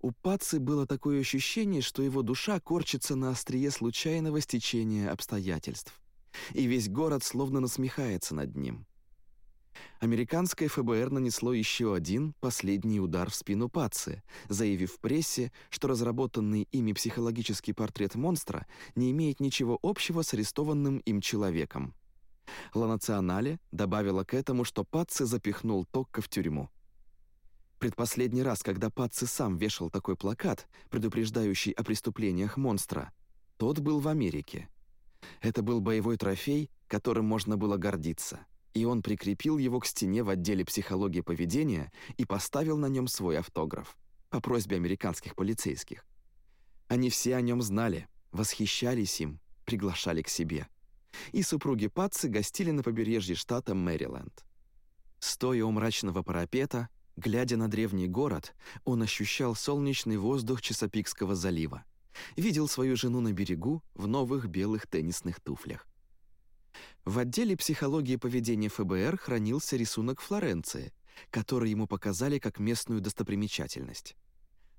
У Паци было такое ощущение, что его душа корчится на острие случайного стечения обстоятельств, и весь город словно насмехается над ним. Американское ФБР нанесло еще один, последний удар в спину Паци, заявив в прессе, что разработанный ими психологический портрет монстра не имеет ничего общего с арестованным им человеком. Ла Национале добавила к этому, что Патци запихнул Токко в тюрьму. Предпоследний раз, когда Патци сам вешал такой плакат, предупреждающий о преступлениях монстра, тот был в Америке. Это был боевой трофей, которым можно было гордиться, и он прикрепил его к стене в отделе психологии поведения и поставил на нем свой автограф по просьбе американских полицейских. Они все о нем знали, восхищались им, приглашали к себе – и супруги Патцы гостили на побережье штата Мэриленд. Стоя у мрачного парапета, глядя на древний город, он ощущал солнечный воздух Чесопикского залива, видел свою жену на берегу в новых белых теннисных туфлях. В отделе психологии поведения ФБР хранился рисунок Флоренции, который ему показали как местную достопримечательность.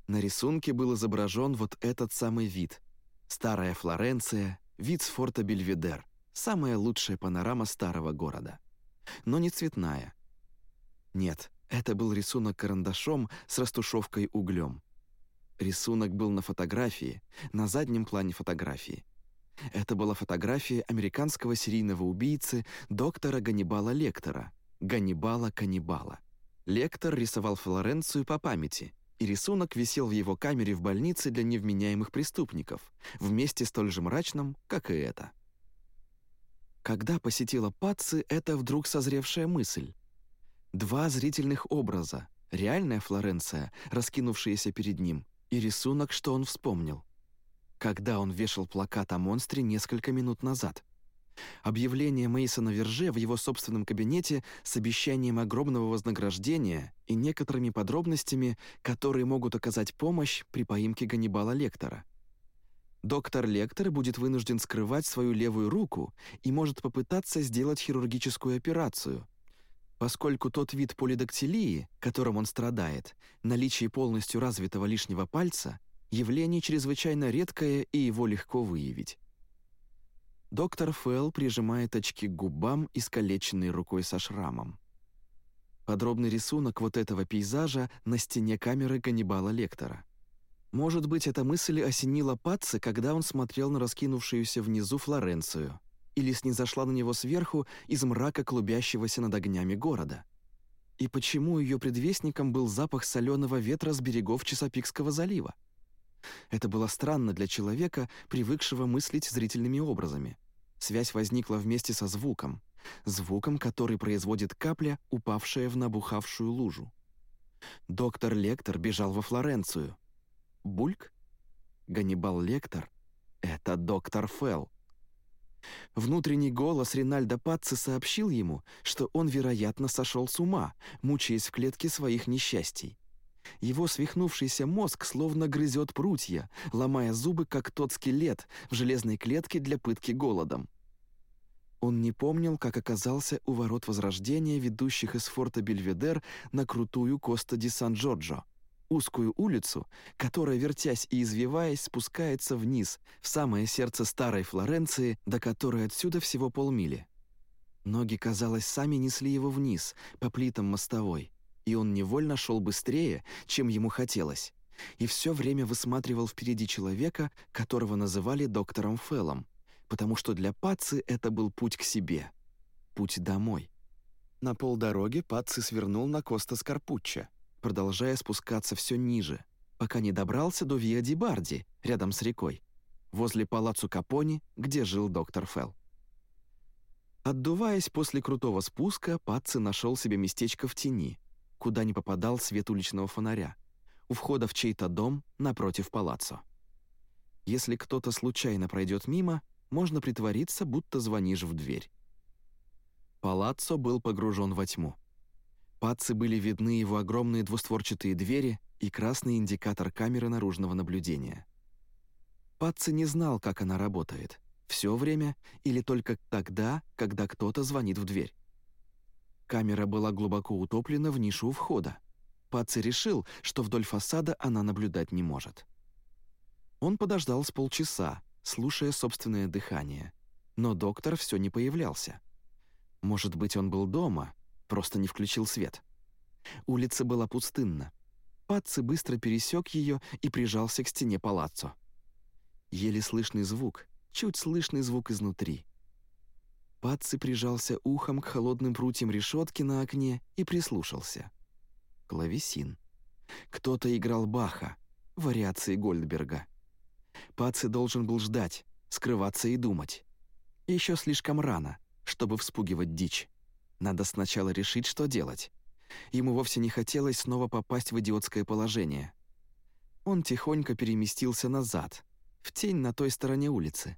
На рисунке был изображен вот этот самый вид — старая Флоренция, вид с форта Бельведер, Самая лучшая панорама старого города. Но не цветная. Нет, это был рисунок карандашом с растушевкой углем. Рисунок был на фотографии, на заднем плане фотографии. Это была фотография американского серийного убийцы доктора Ганнибала Лектора, Ганнибала Каннибала. Лектор рисовал Флоренцию по памяти, и рисунок висел в его камере в больнице для невменяемых преступников, вместе столь же мрачном, как и это. Когда посетила Патци эта вдруг созревшая мысль? Два зрительных образа, реальная Флоренция, раскинувшаяся перед ним, и рисунок, что он вспомнил. Когда он вешал плакат о монстре несколько минут назад. Объявление Мейсона Верже в его собственном кабинете с обещанием огромного вознаграждения и некоторыми подробностями, которые могут оказать помощь при поимке Ганнибала Лектора. Доктор Лектор будет вынужден скрывать свою левую руку и может попытаться сделать хирургическую операцию, поскольку тот вид полидактилии, которым он страдает, наличие полностью развитого лишнего пальца, явление чрезвычайно редкое и его легко выявить. Доктор Фелл прижимает очки к губам, искалеченной рукой со шрамом. Подробный рисунок вот этого пейзажа на стене камеры Ганнибала Лектора. Может быть, эта мысль осенила Патца, когда он смотрел на раскинувшуюся внизу Флоренцию. Или снизошла на него сверху из мрака клубящегося над огнями города? И почему ее предвестником был запах соленого ветра с берегов Чесопикского залива? Это было странно для человека, привыкшего мыслить зрительными образами. Связь возникла вместе со звуком, звуком, который производит капля, упавшая в набухавшую лужу. Доктор Лектор бежал во Флоренцию. Бульк? Ганнибал Лектор — это доктор Фелл. Внутренний голос Ринальда Патци сообщил ему, что он, вероятно, сошел с ума, мучаясь в клетке своих несчастий. Его свихнувшийся мозг словно грызет прутья, ломая зубы, как тот скелет в железной клетке для пытки голодом. Он не помнил, как оказался у ворот Возрождения, ведущих из форта Бельведер на крутую Коста ди Сан-Джорджо, узкую улицу, которая, вертясь и извиваясь, спускается вниз, в самое сердце старой Флоренции, до которой отсюда всего полмили. Ноги, казалось, сами несли его вниз, по плитам мостовой, и он невольно шел быстрее, чем ему хотелось, и все время высматривал впереди человека, которого называли доктором Феллом, потому что для Паци это был путь к себе, путь домой. На полдороги Паци свернул на Коста Скарпучча, продолжая спускаться все ниже, пока не добрался до Виа Ди Барди, рядом с рекой, возле палацу Капони, где жил доктор Фелл. Отдуваясь после крутого спуска, Паци нашел себе местечко в тени, куда не попадал свет уличного фонаря, у входа в чей-то дом напротив палаццо. Если кто-то случайно пройдет мимо, можно притвориться, будто звонишь в дверь. Палаццо был погружен во тьму. Паццы были видны его огромные двустворчатые двери и красный индикатор камеры наружного наблюдения. Пацци не знал, как она работает. Все время или только тогда, когда кто-то звонит в дверь. Камера была глубоко утоплена в нишу у входа. Пацци решил, что вдоль фасада она наблюдать не может. Он подождал с полчаса, слушая собственное дыхание. Но доктор все не появлялся. Может быть, он был дома, просто не включил свет. Улица была пустынна. Патци быстро пересек ее и прижался к стене палаццо. Еле слышный звук, чуть слышный звук изнутри. Патци прижался ухом к холодным прутьям решетки на окне и прислушался. Клавесин. Кто-то играл Баха, вариации Гольдберга. Паци должен был ждать, скрываться и думать. Еще слишком рано, чтобы вспугивать дичь. Надо сначала решить, что делать. Ему вовсе не хотелось снова попасть в идиотское положение. Он тихонько переместился назад, в тень на той стороне улицы.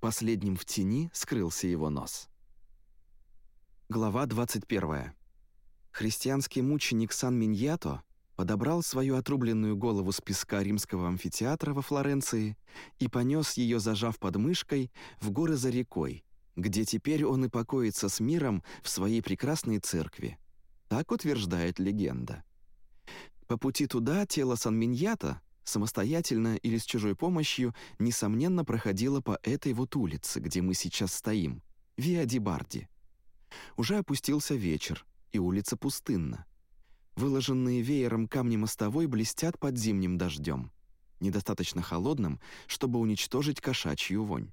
Последним в тени скрылся его нос. Глава 21. Христианский мученик Сан-Миньято подобрал свою отрубленную голову с песка римского амфитеатра во Флоренции и понес ее, зажав под мышкой, в горы за рекой, где теперь он и покоится с миром в своей прекрасной церкви. Так утверждает легенда. По пути туда тело Сан-Миньята, самостоятельно или с чужой помощью, несомненно проходило по этой вот улице, где мы сейчас стоим, Виа Ди Барди. Уже опустился вечер, и улица пустынна. Выложенные веером камни мостовой блестят под зимним дождем, недостаточно холодным, чтобы уничтожить кошачью вонь.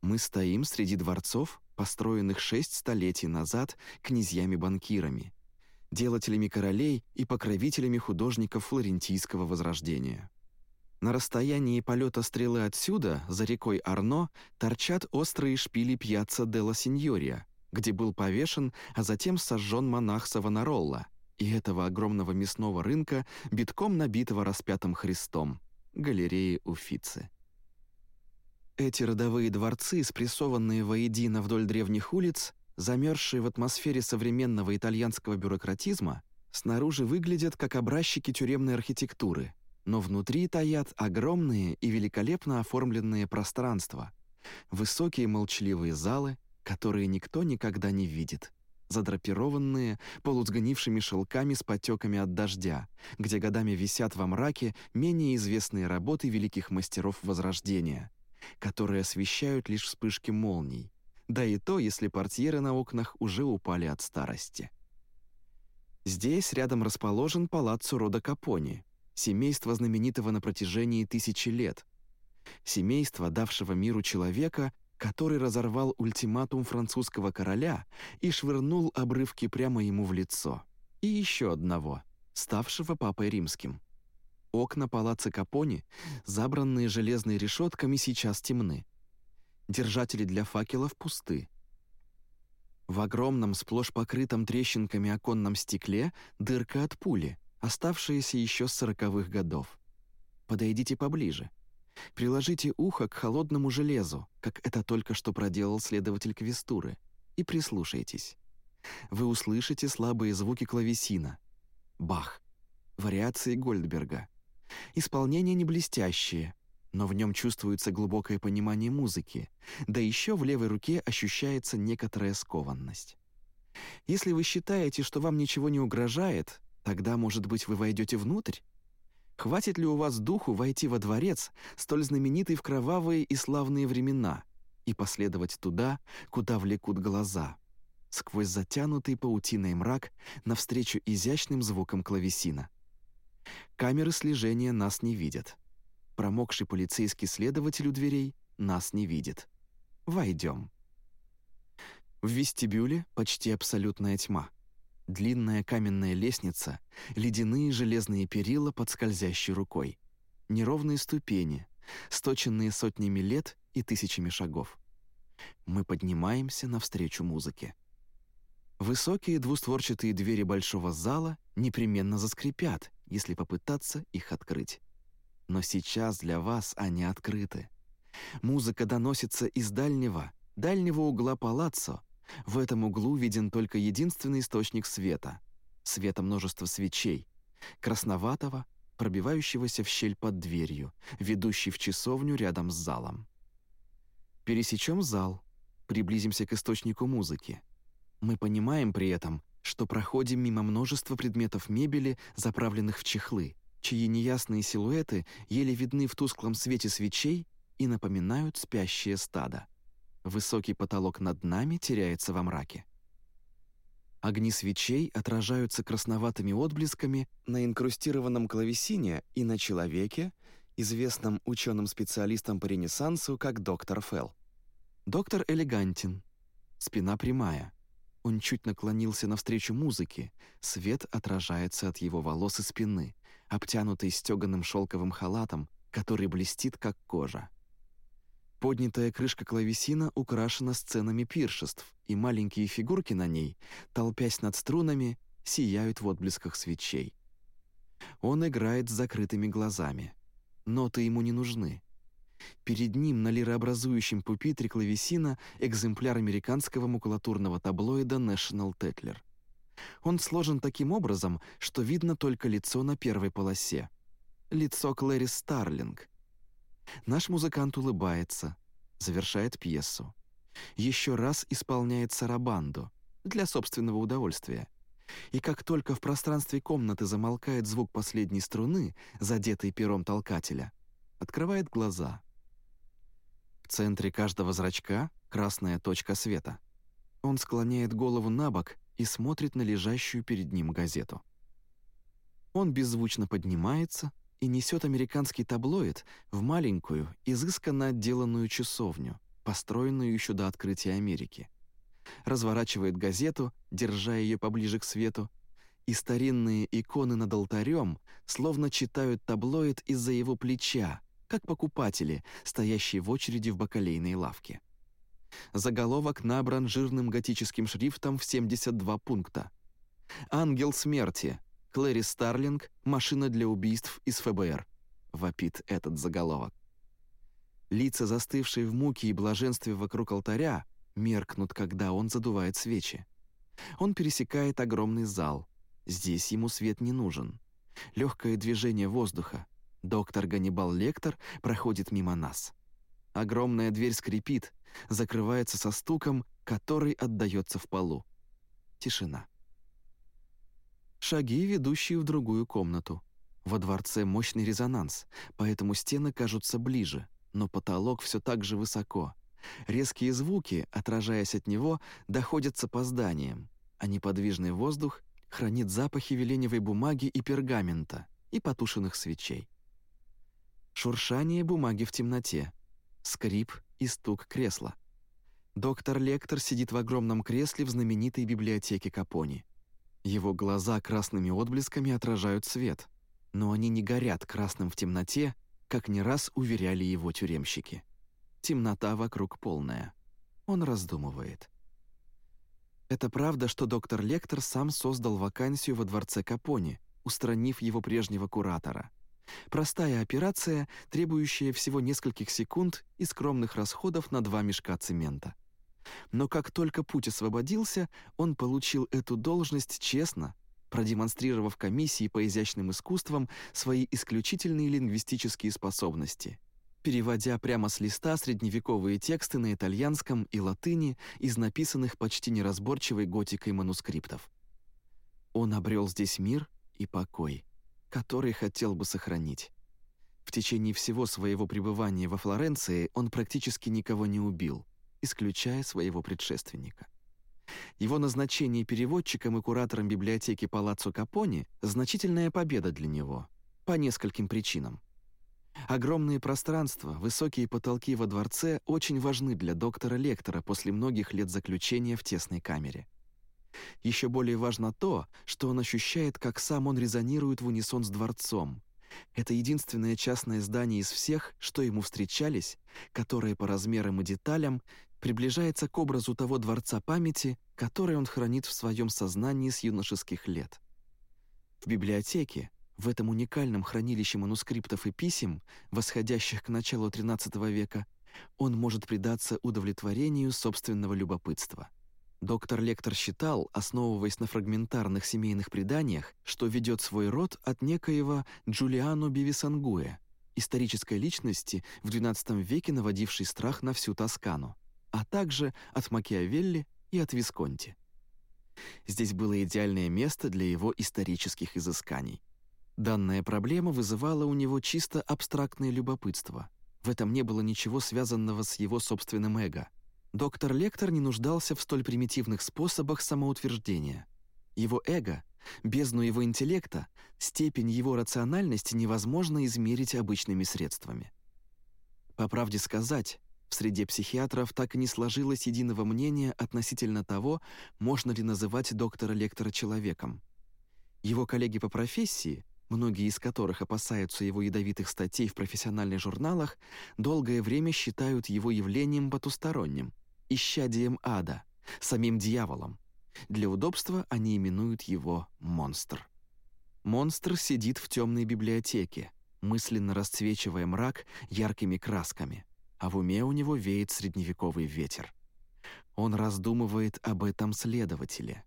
Мы стоим среди дворцов, построенных шесть столетий назад князьями-банкирами, делателями королей и покровителями художников флорентийского возрождения. На расстоянии полета стрелы отсюда, за рекой Арно, торчат острые шпили пьяцца Делла Синьория, где был повешен, а затем сожжен монах Савонаролла — и этого огромного мясного рынка, битком набитого распятым Христом, галереи Уфицы. Эти родовые дворцы, спрессованные воедино вдоль древних улиц, замерзшие в атмосфере современного итальянского бюрократизма, снаружи выглядят как образчики тюремной архитектуры, но внутри таят огромные и великолепно оформленные пространства, высокие молчаливые залы, которые никто никогда не видит задрапированные полусгнившими шелками с потеками от дождя, где годами висят во мраке менее известные работы великих мастеров Возрождения, которые освещают лишь вспышки молний, да и то, если портьеры на окнах уже упали от старости. Здесь рядом расположен палаццо рода Капони, семейство знаменитого на протяжении тысячи лет, семейство, давшего миру человека, который разорвал ультиматум французского короля и швырнул обрывки прямо ему в лицо. И еще одного, ставшего папой римским. Окна палаца Капони, забранные железными решетками, сейчас темны. Держатели для факелов пусты. В огромном, сплошь покрытом трещинками оконном стекле дырка от пули, оставшаяся еще с сороковых годов. Подойдите поближе. Приложите ухо к холодному железу, как это только что проделал следователь Квестуры, и прислушайтесь. Вы услышите слабые звуки клавесина. Бах. Вариации Гольдберга. Исполнение не блестящее, но в нем чувствуется глубокое понимание музыки, да еще в левой руке ощущается некоторая скованность. Если вы считаете, что вам ничего не угрожает, тогда, может быть, вы войдете внутрь? Хватит ли у вас духу войти во дворец, столь знаменитый в кровавые и славные времена, и последовать туда, куда влекут глаза, сквозь затянутый паутиной мрак навстречу изящным звукам клавесина? Камеры слежения нас не видят. Промокший полицейский следователь у дверей нас не видит. Войдем. В вестибюле почти абсолютная тьма. Длинная каменная лестница, ледяные железные перила под скользящей рукой, неровные ступени, сточенные сотнями лет и тысячами шагов. Мы поднимаемся навстречу музыке. Высокие двустворчатые двери большого зала непременно заскрипят, если попытаться их открыть. Но сейчас для вас они открыты. Музыка доносится из дальнего, дальнего угла палаццо, в этом углу виден только единственный источник света — света множества свечей, красноватого, пробивающегося в щель под дверью, ведущей в часовню рядом с залом. Пересечем зал, приблизимся к источнику музыки. Мы понимаем при этом, что проходим мимо множества предметов мебели, заправленных в чехлы, чьи неясные силуэты еле видны в тусклом свете свечей и напоминают спящее стадо. Высокий потолок над нами теряется во мраке. Огни свечей отражаются красноватыми отблесками на инкрустированном клавесине и на человеке, известном ученым-специалистам по Ренессансу как доктор Фелл. Доктор элегантен, спина прямая. Он чуть наклонился навстречу музыке, свет отражается от его волос и спины, обтянутой стеганым шелковым халатом, который блестит, как кожа. Поднятая крышка клавесина украшена сценами пиршеств, и маленькие фигурки на ней, толпясь над струнами, сияют в отблесках свечей. Он играет с закрытыми глазами. Ноты ему не нужны. Перед ним на лирообразующем пупитре клавесина экземпляр американского макулатурного таблоида National Tetler. Он сложен таким образом, что видно только лицо на первой полосе. Лицо Клэри Старлинг — Наш музыкант улыбается, завершает пьесу. Еще раз исполняет сарабанду для собственного удовольствия. И как только в пространстве комнаты замолкает звук последней струны, задетой пером толкателя, открывает глаза. В центре каждого зрачка красная точка света. Он склоняет голову на бок и смотрит на лежащую перед ним газету. Он беззвучно поднимается, и несет американский таблоид в маленькую, изысканно отделанную часовню, построенную еще до открытия Америки. Разворачивает газету, держа ее поближе к свету, и старинные иконы над алтарем словно читают таблоид из-за его плеча, как покупатели, стоящие в очереди в бакалейной лавке. Заголовок набран жирным готическим шрифтом в 72 пункта. «Ангел смерти. Клэри Старлинг «Машина для убийств из ФБР», — вопит этот заголовок. Лица, застывшие в муке и блаженстве вокруг алтаря, меркнут, когда он задувает свечи. Он пересекает огромный зал. Здесь ему свет не нужен. Легкое движение воздуха. Доктор Ганнибал Лектор проходит мимо нас. Огромная дверь скрипит, закрывается со стуком, который отдаётся в полу. Тишина. Шаги, ведущие в другую комнату. Во дворце мощный резонанс, поэтому стены кажутся ближе, но потолок все так же высоко. Резкие звуки, отражаясь от него, доходят с опозданием, а неподвижный воздух хранит запахи веленевой бумаги и пергамента и потушенных свечей. Шуршание бумаги в темноте, скрип и стук кресла, Доктор Лектор сидит в огромном кресле в знаменитой библиотеке Капони. Его глаза красными отблесками отражают свет, но они не горят красным в темноте, как не раз уверяли его тюремщики. Темнота вокруг полная. Он раздумывает. Это правда, что доктор Лектор сам создал вакансию во дворце Капони, устранив его прежнего куратора. Простая операция, требующая всего нескольких секунд и скромных расходов на два мешка цемента. Но как только путь освободился, он получил эту должность честно, продемонстрировав комиссии по изящным искусствам свои исключительные лингвистические способности, переводя прямо с листа средневековые тексты на итальянском и латыни из написанных почти неразборчивой готикой манускриптов. Он обрел здесь мир и покой, который хотел бы сохранить. В течение всего своего пребывания во Флоренции он практически никого не убил, исключая своего предшественника. Его назначение переводчиком и куратором библиотеки Палаццо Капони – значительная победа для него, по нескольким причинам. Огромные пространства, высокие потолки во дворце очень важны для доктора-лектора после многих лет заключения в тесной камере. Еще более важно то, что он ощущает, как сам он резонирует в унисон с дворцом. Это единственное частное здание из всех, что ему встречались, которое по размерам и деталям приближается к образу того дворца памяти, который он хранит в своем сознании с юношеских лет. В библиотеке, в этом уникальном хранилище манускриптов и писем, восходящих к началу XIII века, он может предаться удовлетворению собственного любопытства. Доктор Лектор считал, основываясь на фрагментарных семейных преданиях, что ведет свой род от некоего Джулиано Бивисангуэ, исторической личности в XII веке наводившей страх на всю Тоскану а также от Макиавелли и от Висконти. Здесь было идеальное место для его исторических изысканий. Данная проблема вызывала у него чисто абстрактное любопытство. В этом не было ничего связанного с его собственным эго. Доктор Лектор не нуждался в столь примитивных способах самоутверждения. Его эго, бездну его интеллекта, степень его рациональности невозможно измерить обычными средствами. По правде сказать, в среде психиатров так и не сложилось единого мнения относительно того, можно ли называть доктора-лектора человеком. Его коллеги по профессии, многие из которых опасаются его ядовитых статей в профессиональных журналах, долгое время считают его явлением потусторонним, исчадием ада, самим дьяволом. Для удобства они именуют его «монстр». Монстр сидит в темной библиотеке, мысленно расцвечивая мрак яркими красками а в уме у него веет средневековый ветер. Он раздумывает об этом следователе.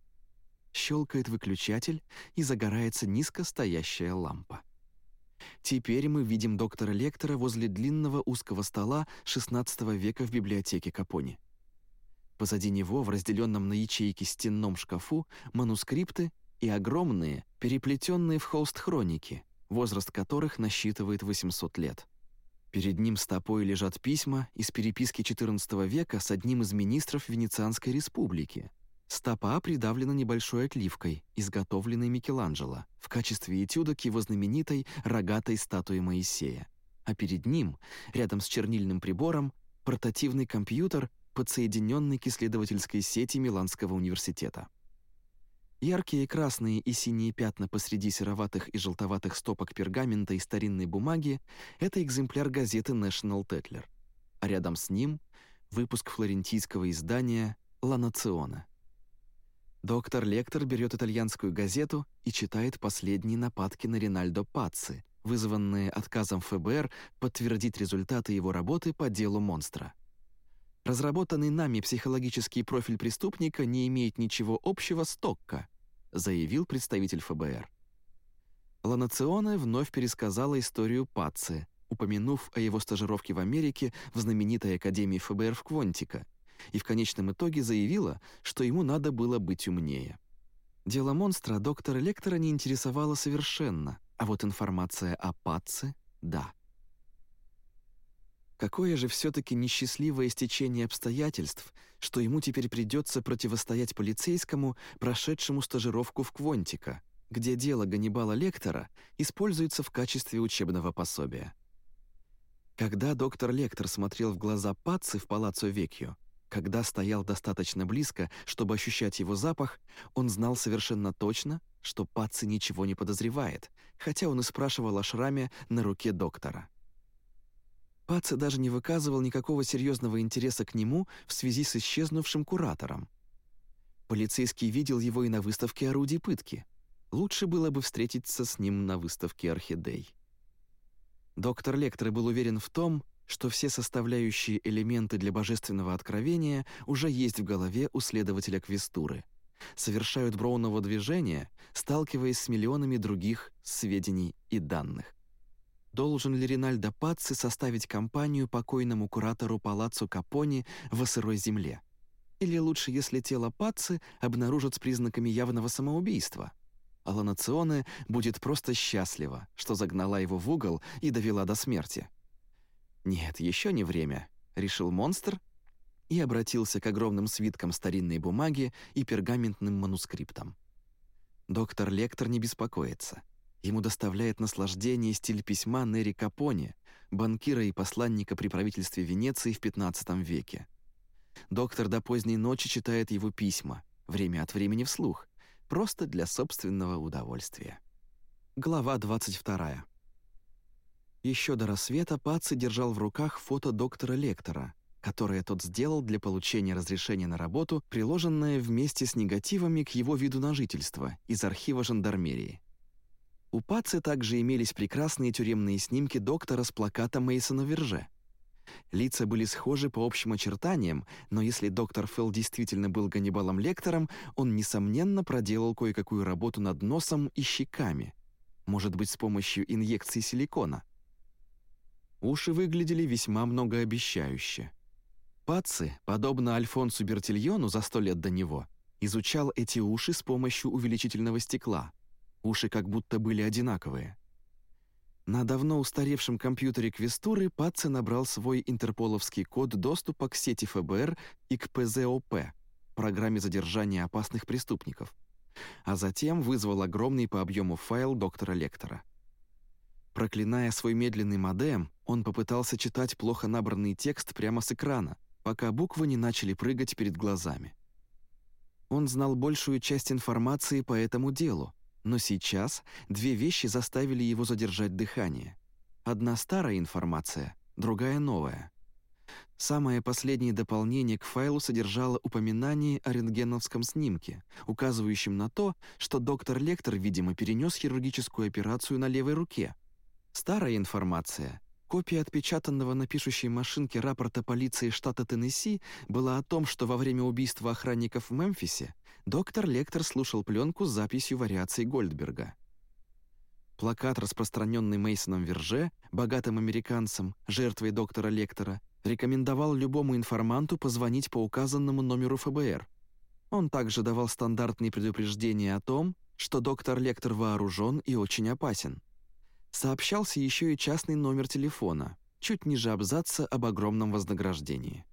Щелкает выключатель, и загорается низко стоящая лампа. Теперь мы видим доктора Лектора возле длинного узкого стола XVI века в библиотеке Капони. Позади него, в разделенном на ячейки стенном шкафу, манускрипты и огромные, переплетенные в холст хроники, возраст которых насчитывает 800 лет. Перед ним стопой лежат письма из переписки XIV века с одним из министров Венецианской республики. Стопа придавлена небольшой отливкой, изготовленной Микеланджело, в качестве этюда к его знаменитой рогатой статуе Моисея. А перед ним, рядом с чернильным прибором, портативный компьютер, подсоединенный к исследовательской сети Миланского университета. Яркие красные и синие пятна посреди сероватых и желтоватых стопок пергамента и старинной бумаги — это экземпляр газеты National Tetler. А рядом с ним — выпуск флорентийского издания «Ла Национа». Доктор Лектор берет итальянскую газету и читает последние нападки на Ринальдо Пацци, вызванные отказом ФБР подтвердить результаты его работы по делу монстра. Разработанный нами психологический профиль преступника не имеет ничего общего с Токко, заявил представитель ФБР. Ланационе вновь пересказала историю Пацци, упомянув о его стажировке в Америке в знаменитой Академии ФБР в Квонтико, и в конечном итоге заявила, что ему надо было быть умнее. Дело монстра доктора Лектора не интересовало совершенно, а вот информация о Патце — да. Какое же все-таки несчастливое стечение обстоятельств, что ему теперь придется противостоять полицейскому, прошедшему стажировку в Квонтика, где дело Ганнибала Лектора используется в качестве учебного пособия. Когда доктор Лектор смотрел в глаза Пацци в Палаццо Векью, Когда стоял достаточно близко, чтобы ощущать его запах, он знал совершенно точно, что Паци ничего не подозревает, хотя он и спрашивал о шраме на руке доктора. Паци даже не выказывал никакого серьезного интереса к нему в связи с исчезнувшим куратором. Полицейский видел его и на выставке орудий пытки. Лучше было бы встретиться с ним на выставке орхидей. Доктор Лектор был уверен в том, что все составляющие элементы для божественного откровения уже есть в голове у следователя Квестуры, совершают броуново движение, сталкиваясь с миллионами других сведений и данных. Должен ли Ринальдо Пацци составить компанию покойному куратору Палаццо Капони в сырой земле? Или лучше, если тело Пацци обнаружат с признаками явного самоубийства? А Ланационе будет просто счастлива, что загнала его в угол и довела до смерти. «Нет, еще не время», — решил монстр и обратился к огромным свиткам старинной бумаги и пергаментным манускриптам. Доктор Лектор не беспокоится. Ему доставляет наслаждение стиль письма Нери Капони, банкира и посланника при правительстве Венеции в XV веке. Доктор до поздней ночи читает его письма, время от времени вслух, просто для собственного удовольствия. Глава 22. Еще до рассвета Паци держал в руках фото доктора Лектора, которое тот сделал для получения разрешения на работу, приложенное вместе с негативами к его виду на жительство из архива жандармерии. У Паци также имелись прекрасные тюремные снимки доктора с плаката Мейсона Верже. Лица были схожи по общим очертаниям, но если доктор Фелл действительно был Ганнибалом Лектором, он, несомненно, проделал кое-какую работу над носом и щеками, может быть, с помощью инъекции силикона. Уши выглядели весьма многообещающе. Паци, подобно Альфонсу Бертильону за сто лет до него, изучал эти уши с помощью увеличительного стекла — Уши как будто были одинаковые. На давно устаревшем компьютере Квестуры Патце набрал свой интерполовский код доступа к сети ФБР и к ПЗОП, программе задержания опасных преступников, а затем вызвал огромный по объему файл доктора Лектора. Проклиная свой медленный модем, он попытался читать плохо набранный текст прямо с экрана, пока буквы не начали прыгать перед глазами. Он знал большую часть информации по этому делу, но сейчас две вещи заставили его задержать дыхание. Одна старая информация, другая новая. Самое последнее дополнение к файлу содержало упоминание о рентгеновском снимке, указывающем на то, что доктор Лектор, видимо, перенес хирургическую операцию на левой руке. Старая информация Копия отпечатанного на пишущей машинке рапорта полиции штата Теннесси была о том, что во время убийства охранников в Мемфисе доктор Лектор слушал пленку с записью вариаций Гольдберга. Плакат, распространенный Мейсоном Верже, богатым американцем, жертвой доктора Лектора, рекомендовал любому информанту позвонить по указанному номеру ФБР. Он также давал стандартные предупреждения о том, что доктор Лектор вооружен и очень опасен сообщался еще и частный номер телефона, чуть ниже абзаца об огромном вознаграждении.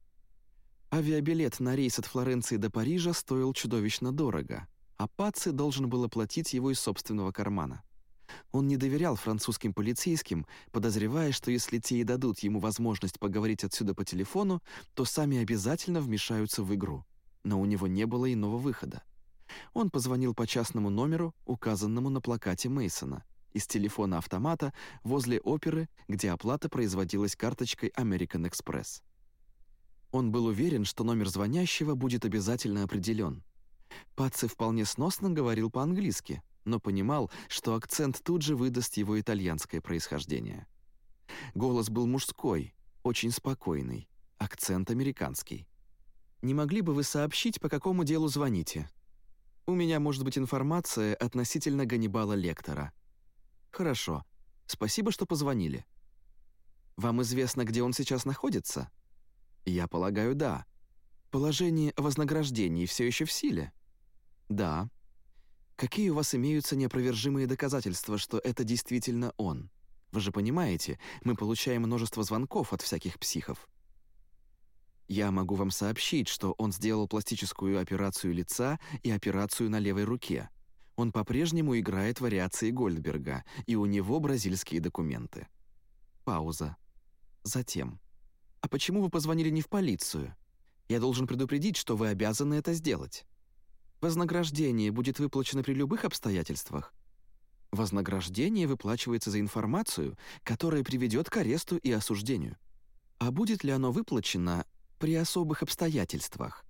Авиабилет на рейс от Флоренции до Парижа стоил чудовищно дорого, а Паци должен был оплатить его из собственного кармана. Он не доверял французским полицейским, подозревая, что если те и дадут ему возможность поговорить отсюда по телефону, то сами обязательно вмешаются в игру. Но у него не было иного выхода. Он позвонил по частному номеру, указанному на плакате Мейсона, из телефона автомата возле оперы, где оплата производилась карточкой American Express. Он был уверен, что номер звонящего будет обязательно определен. Паци вполне сносно говорил по-английски, но понимал, что акцент тут же выдаст его итальянское происхождение. Голос был мужской, очень спокойный, акцент американский. «Не могли бы вы сообщить, по какому делу звоните?» «У меня может быть информация относительно Ганнибала Лектора», «Хорошо. Спасибо, что позвонили». «Вам известно, где он сейчас находится?» «Я полагаю, да. Положение о вознаграждении все еще в силе?» «Да». «Какие у вас имеются неопровержимые доказательства, что это действительно он? Вы же понимаете, мы получаем множество звонков от всяких психов». Я могу вам сообщить, что он сделал пластическую операцию лица и операцию на левой руке. Он по-прежнему играет вариации Гольдберга, и у него бразильские документы. Пауза. Затем. «А почему вы позвонили не в полицию? Я должен предупредить, что вы обязаны это сделать. Вознаграждение будет выплачено при любых обстоятельствах. Вознаграждение выплачивается за информацию, которая приведет к аресту и осуждению. А будет ли оно выплачено при особых обстоятельствах?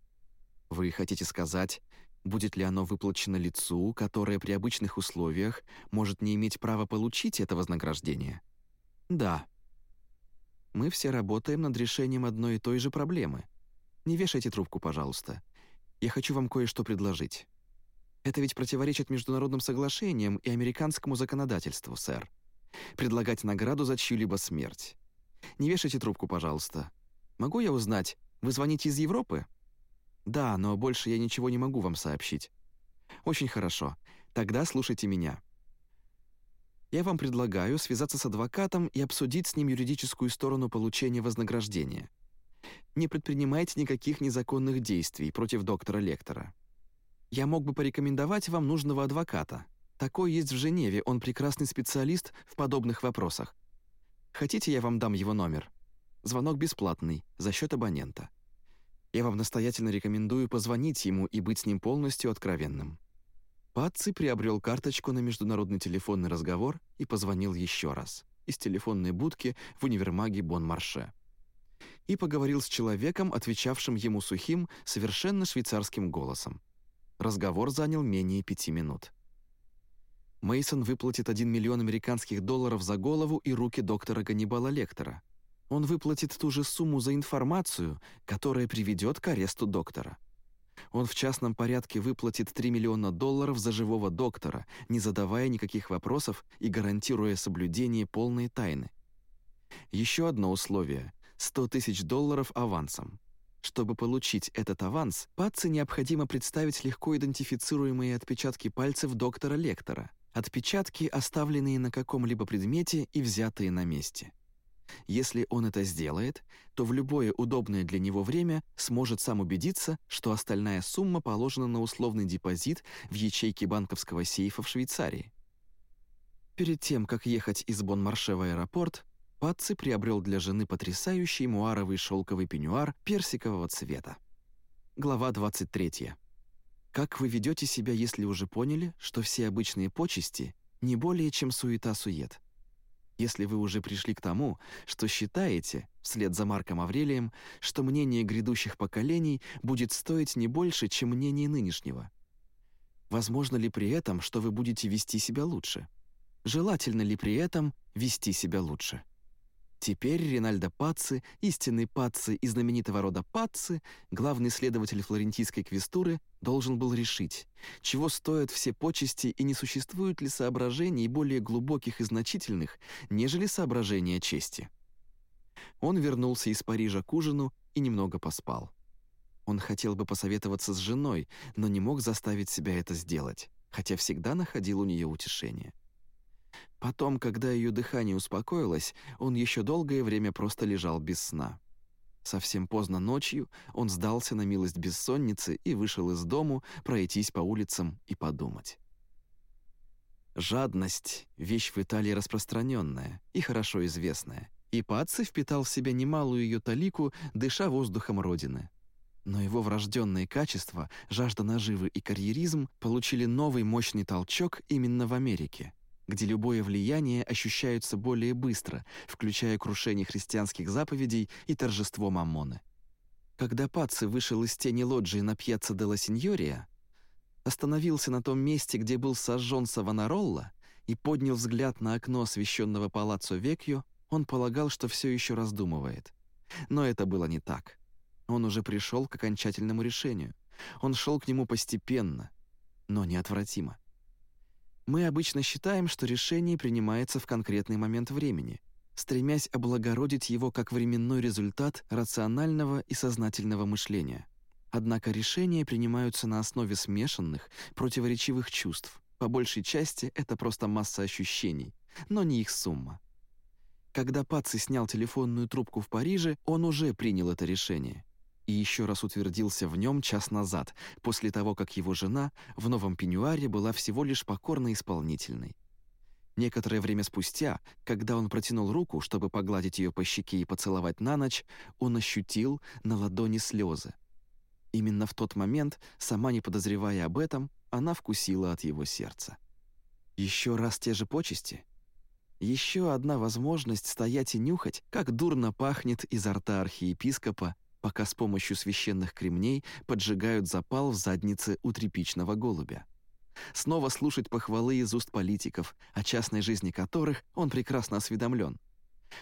Вы хотите сказать, будет ли оно выплачено лицу, которое при обычных условиях может не иметь права получить это вознаграждение? Да. Мы все работаем над решением одной и той же проблемы. Не вешайте трубку, пожалуйста. Я хочу вам кое-что предложить. Это ведь противоречит международным соглашениям и американскому законодательству, сэр. Предлагать награду за чью-либо смерть. Не вешайте трубку, пожалуйста. Могу я узнать, вы звоните из Европы? Да, но больше я ничего не могу вам сообщить. Очень хорошо. Тогда слушайте меня. Я вам предлагаю связаться с адвокатом и обсудить с ним юридическую сторону получения вознаграждения. Не предпринимайте никаких незаконных действий против доктора Лектора. Я мог бы порекомендовать вам нужного адвоката. Такой есть в Женеве, он прекрасный специалист в подобных вопросах. Хотите, я вам дам его номер? Звонок бесплатный, за счет абонента. Я вам настоятельно рекомендую позвонить ему и быть с ним полностью откровенным». Патци приобрел карточку на международный телефонный разговор и позвонил еще раз из телефонной будки в универмаге Бон-Марше. И поговорил с человеком, отвечавшим ему сухим, совершенно швейцарским голосом. Разговор занял менее пяти минут. Мейсон выплатит 1 миллион американских долларов за голову и руки доктора Ганнибала Лектора. Он выплатит ту же сумму за информацию, которая приведет к аресту доктора. Он в частном порядке выплатит 3 миллиона долларов за живого доктора, не задавая никаких вопросов и гарантируя соблюдение полной тайны. Еще одно условие – 100 тысяч долларов авансом. Чтобы получить этот аванс, Патце необходимо представить легко идентифицируемые отпечатки пальцев доктора Лектора, отпечатки, оставленные на каком-либо предмете и взятые на месте. Если он это сделает, то в любое удобное для него время сможет сам убедиться, что остальная сумма положена на условный депозит в ячейке банковского сейфа в Швейцарии. Перед тем, как ехать из Бон-Марше в аэропорт, Патци приобрел для жены потрясающий муаровый шелковый пеньюар персикового цвета. Глава 23. Как вы ведете себя, если уже поняли, что все обычные почести не более чем суета-сует? Если вы уже пришли к тому, что считаете, вслед за Марком Аврелием, что мнение грядущих поколений будет стоить не больше, чем мнение нынешнего. Возможно ли при этом, что вы будете вести себя лучше? Желательно ли при этом вести себя лучше? Теперь Ринальдо Пацци, истинный Пацци из знаменитого рода Пацци, главный следователь флорентийской квестуры, должен был решить, чего стоят все почести и не существуют ли соображений более глубоких и значительных, нежели соображения чести. Он вернулся из Парижа к ужину и немного поспал. Он хотел бы посоветоваться с женой, но не мог заставить себя это сделать, хотя всегда находил у нее утешение. Потом, когда ее дыхание успокоилось, он еще долгое время просто лежал без сна. Совсем поздно ночью он сдался на милость бессонницы и вышел из дому пройтись по улицам и подумать. Жадность — вещь в Италии распространенная и хорошо известная, и Паци впитал в себя немалую ее талику, дыша воздухом Родины. Но его врожденные качества, жажда наживы и карьеризм получили новый мощный толчок именно в Америке — где любое влияние ощущается более быстро, включая крушение христианских заповедей и торжество Маммоны. Когда Паци вышел из тени лоджии на пьяцца де ла Синьория, остановился на том месте, где был сожжен Савонаролла, и поднял взгляд на окно освещенного палаццо Векью, он полагал, что все еще раздумывает. Но это было не так. Он уже пришел к окончательному решению. Он шел к нему постепенно, но неотвратимо. Мы обычно считаем, что решение принимается в конкретный момент времени, стремясь облагородить его как временной результат рационального и сознательного мышления. Однако решения принимаются на основе смешанных, противоречивых чувств. По большей части это просто масса ощущений, но не их сумма. Когда Паци снял телефонную трубку в Париже, он уже принял это решение и еще раз утвердился в нем час назад, после того, как его жена в новом пеньюаре была всего лишь покорно исполнительной. Некоторое время спустя, когда он протянул руку, чтобы погладить ее по щеке и поцеловать на ночь, он ощутил на ладони слезы. Именно в тот момент, сама не подозревая об этом, она вкусила от его сердца. Еще раз те же почести? Еще одна возможность стоять и нюхать, как дурно пахнет изо рта архиепископа, пока с помощью священных кремней поджигают запал в заднице у тряпичного голубя. Снова слушать похвалы из уст политиков, о частной жизни которых он прекрасно осведомлен.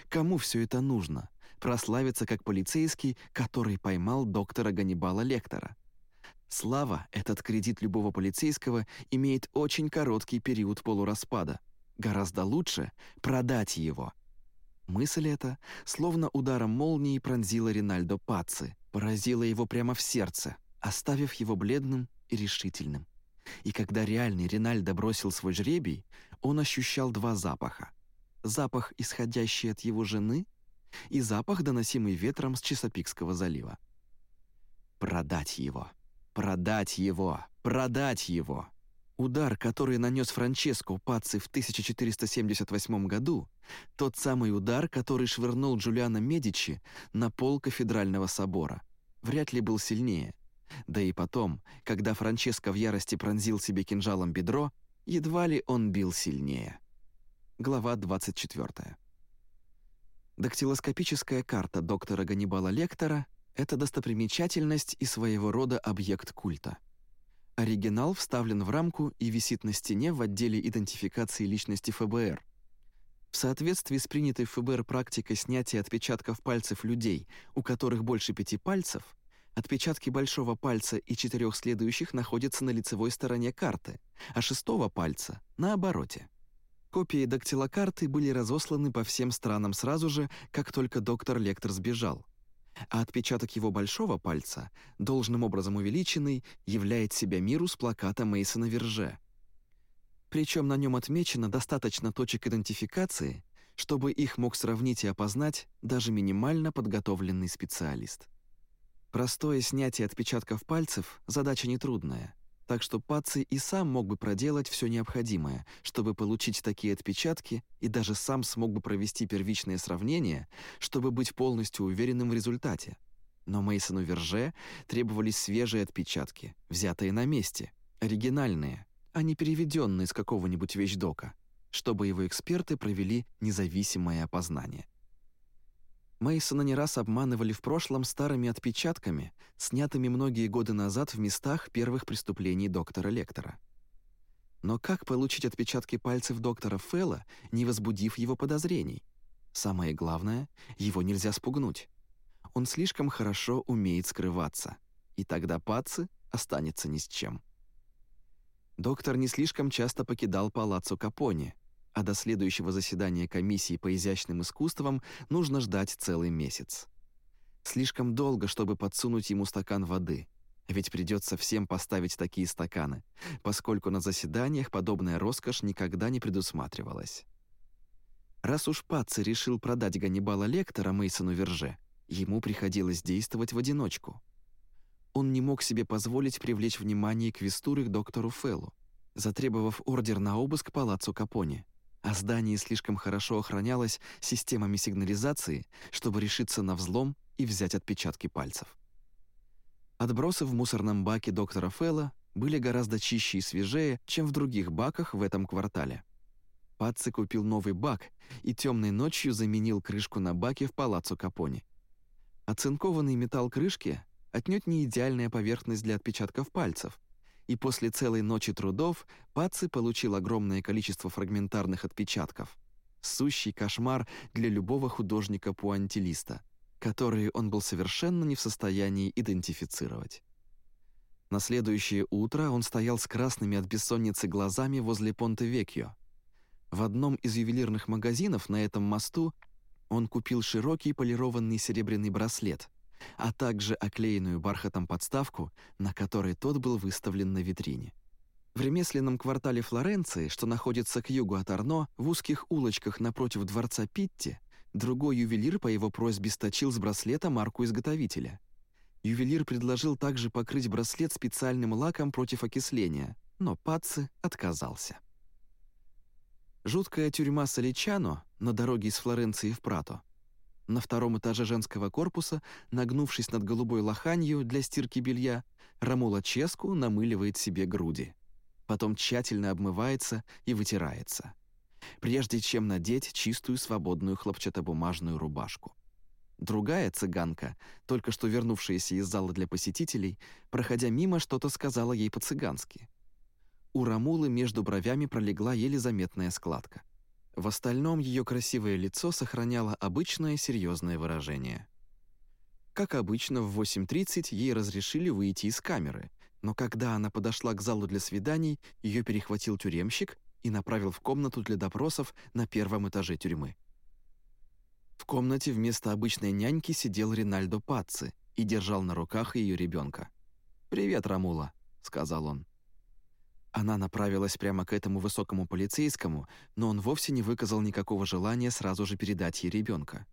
Кому все это нужно? Прославиться как полицейский, который поймал доктора Ганнибала Лектора. Слава, этот кредит любого полицейского, имеет очень короткий период полураспада – Гораздо лучше продать его. Мысль эта, словно ударом молнии, пронзила Ринальдо Паци, поразила его прямо в сердце, оставив его бледным и решительным. И когда реальный Ринальдо бросил свой жребий, он ощущал два запаха. Запах, исходящий от его жены, и запах, доносимый ветром с Чесопикского залива. Продать его. Продать его. Продать его. Удар, который нанес Франческо Паци в 1478 году, тот самый удар, который швырнул Джулиана Медичи на пол кафедрального собора, вряд ли был сильнее. Да и потом, когда Франческо в ярости пронзил себе кинжалом бедро, едва ли он бил сильнее. Глава 24. Дактилоскопическая карта доктора Ганнибала Лектора — это достопримечательность и своего рода объект культа — Оригинал вставлен в рамку и висит на стене в отделе идентификации личности ФБР. В соответствии с принятой ФБР практикой снятия отпечатков пальцев людей, у которых больше пяти пальцев, отпечатки большого пальца и четырех следующих находятся на лицевой стороне карты, а шестого пальца — на обороте. Копии дактилокарты были разосланы по всем странам сразу же, как только доктор Лектор сбежал — а отпечаток его большого пальца, должным образом увеличенный, являет себя миру с плаката Мейсона Верже. Причем на нем отмечено достаточно точек идентификации, чтобы их мог сравнить и опознать даже минимально подготовленный специалист. Простое снятие отпечатков пальцев – задача нетрудная – так что Паци и сам мог бы проделать все необходимое, чтобы получить такие отпечатки, и даже сам смог бы провести первичное сравнение, чтобы быть полностью уверенным в результате. Но Мейсону Верже требовались свежие отпечатки, взятые на месте, оригинальные, а не переведенные с какого-нибудь вещдока, чтобы его эксперты провели независимое опознание. Мейсона не раз обманывали в прошлом старыми отпечатками, снятыми многие годы назад в местах первых преступлений доктора Лектора. Но как получить отпечатки пальцев доктора Фэлла, не возбудив его подозрений? Самое главное, его нельзя спугнуть. Он слишком хорошо умеет скрываться, и тогда Паци останется ни с чем. Доктор не слишком часто покидал палаццо Капони — а до следующего заседания комиссии по изящным искусствам нужно ждать целый месяц. Слишком долго, чтобы подсунуть ему стакан воды, ведь придется всем поставить такие стаканы, поскольку на заседаниях подобная роскошь никогда не предусматривалась. Раз уж Пацци решил продать Ганнибала Лектора Мейсону Верже, ему приходилось действовать в одиночку. Он не мог себе позволить привлечь внимание квестуры к доктору Феллу, затребовав ордер на обыск палаццо Капони а здание слишком хорошо охранялось системами сигнализации, чтобы решиться на взлом и взять отпечатки пальцев. Отбросы в мусорном баке доктора Фэлла были гораздо чище и свежее, чем в других баках в этом квартале. Патци купил новый бак и темной ночью заменил крышку на баке в палаццо Капони. Оцинкованный металл крышки — отнюдь не идеальная поверхность для отпечатков пальцев, и после целой ночи трудов Паци получил огромное количество фрагментарных отпечатков. Сущий кошмар для любого художника-пуантилиста, которые он был совершенно не в состоянии идентифицировать. На следующее утро он стоял с красными от бессонницы глазами возле Понте-Векьо. В одном из ювелирных магазинов на этом мосту он купил широкий полированный серебряный браслет — а также оклеенную бархатом подставку, на которой тот был выставлен на витрине. В ремесленном квартале Флоренции, что находится к югу от Арно, в узких улочках напротив дворца Питти, другой ювелир по его просьбе сточил с браслета марку изготовителя. Ювелир предложил также покрыть браслет специальным лаком против окисления, но Пацци отказался. Жуткая тюрьма Соличано на дороге из Флоренции в Прато На втором этаже женского корпуса, нагнувшись над голубой лоханью для стирки белья, Рамула Ческу намыливает себе груди. Потом тщательно обмывается и вытирается. Прежде чем надеть чистую свободную хлопчатобумажную рубашку. Другая цыганка, только что вернувшаяся из зала для посетителей, проходя мимо, что-то сказала ей по-цыгански. У Рамулы между бровями пролегла еле заметная складка. В остальном ее красивое лицо сохраняло обычное серьезное выражение. Как обычно, в 8.30 ей разрешили выйти из камеры, но когда она подошла к залу для свиданий, ее перехватил тюремщик и направил в комнату для допросов на первом этаже тюрьмы. В комнате вместо обычной няньки сидел Ринальдо Пацци и держал на руках ее ребенка. «Привет, Рамула», — сказал он. Она направилась прямо к этому высокому полицейскому, но он вовсе не выказал никакого желания сразу же передать ей ребенка.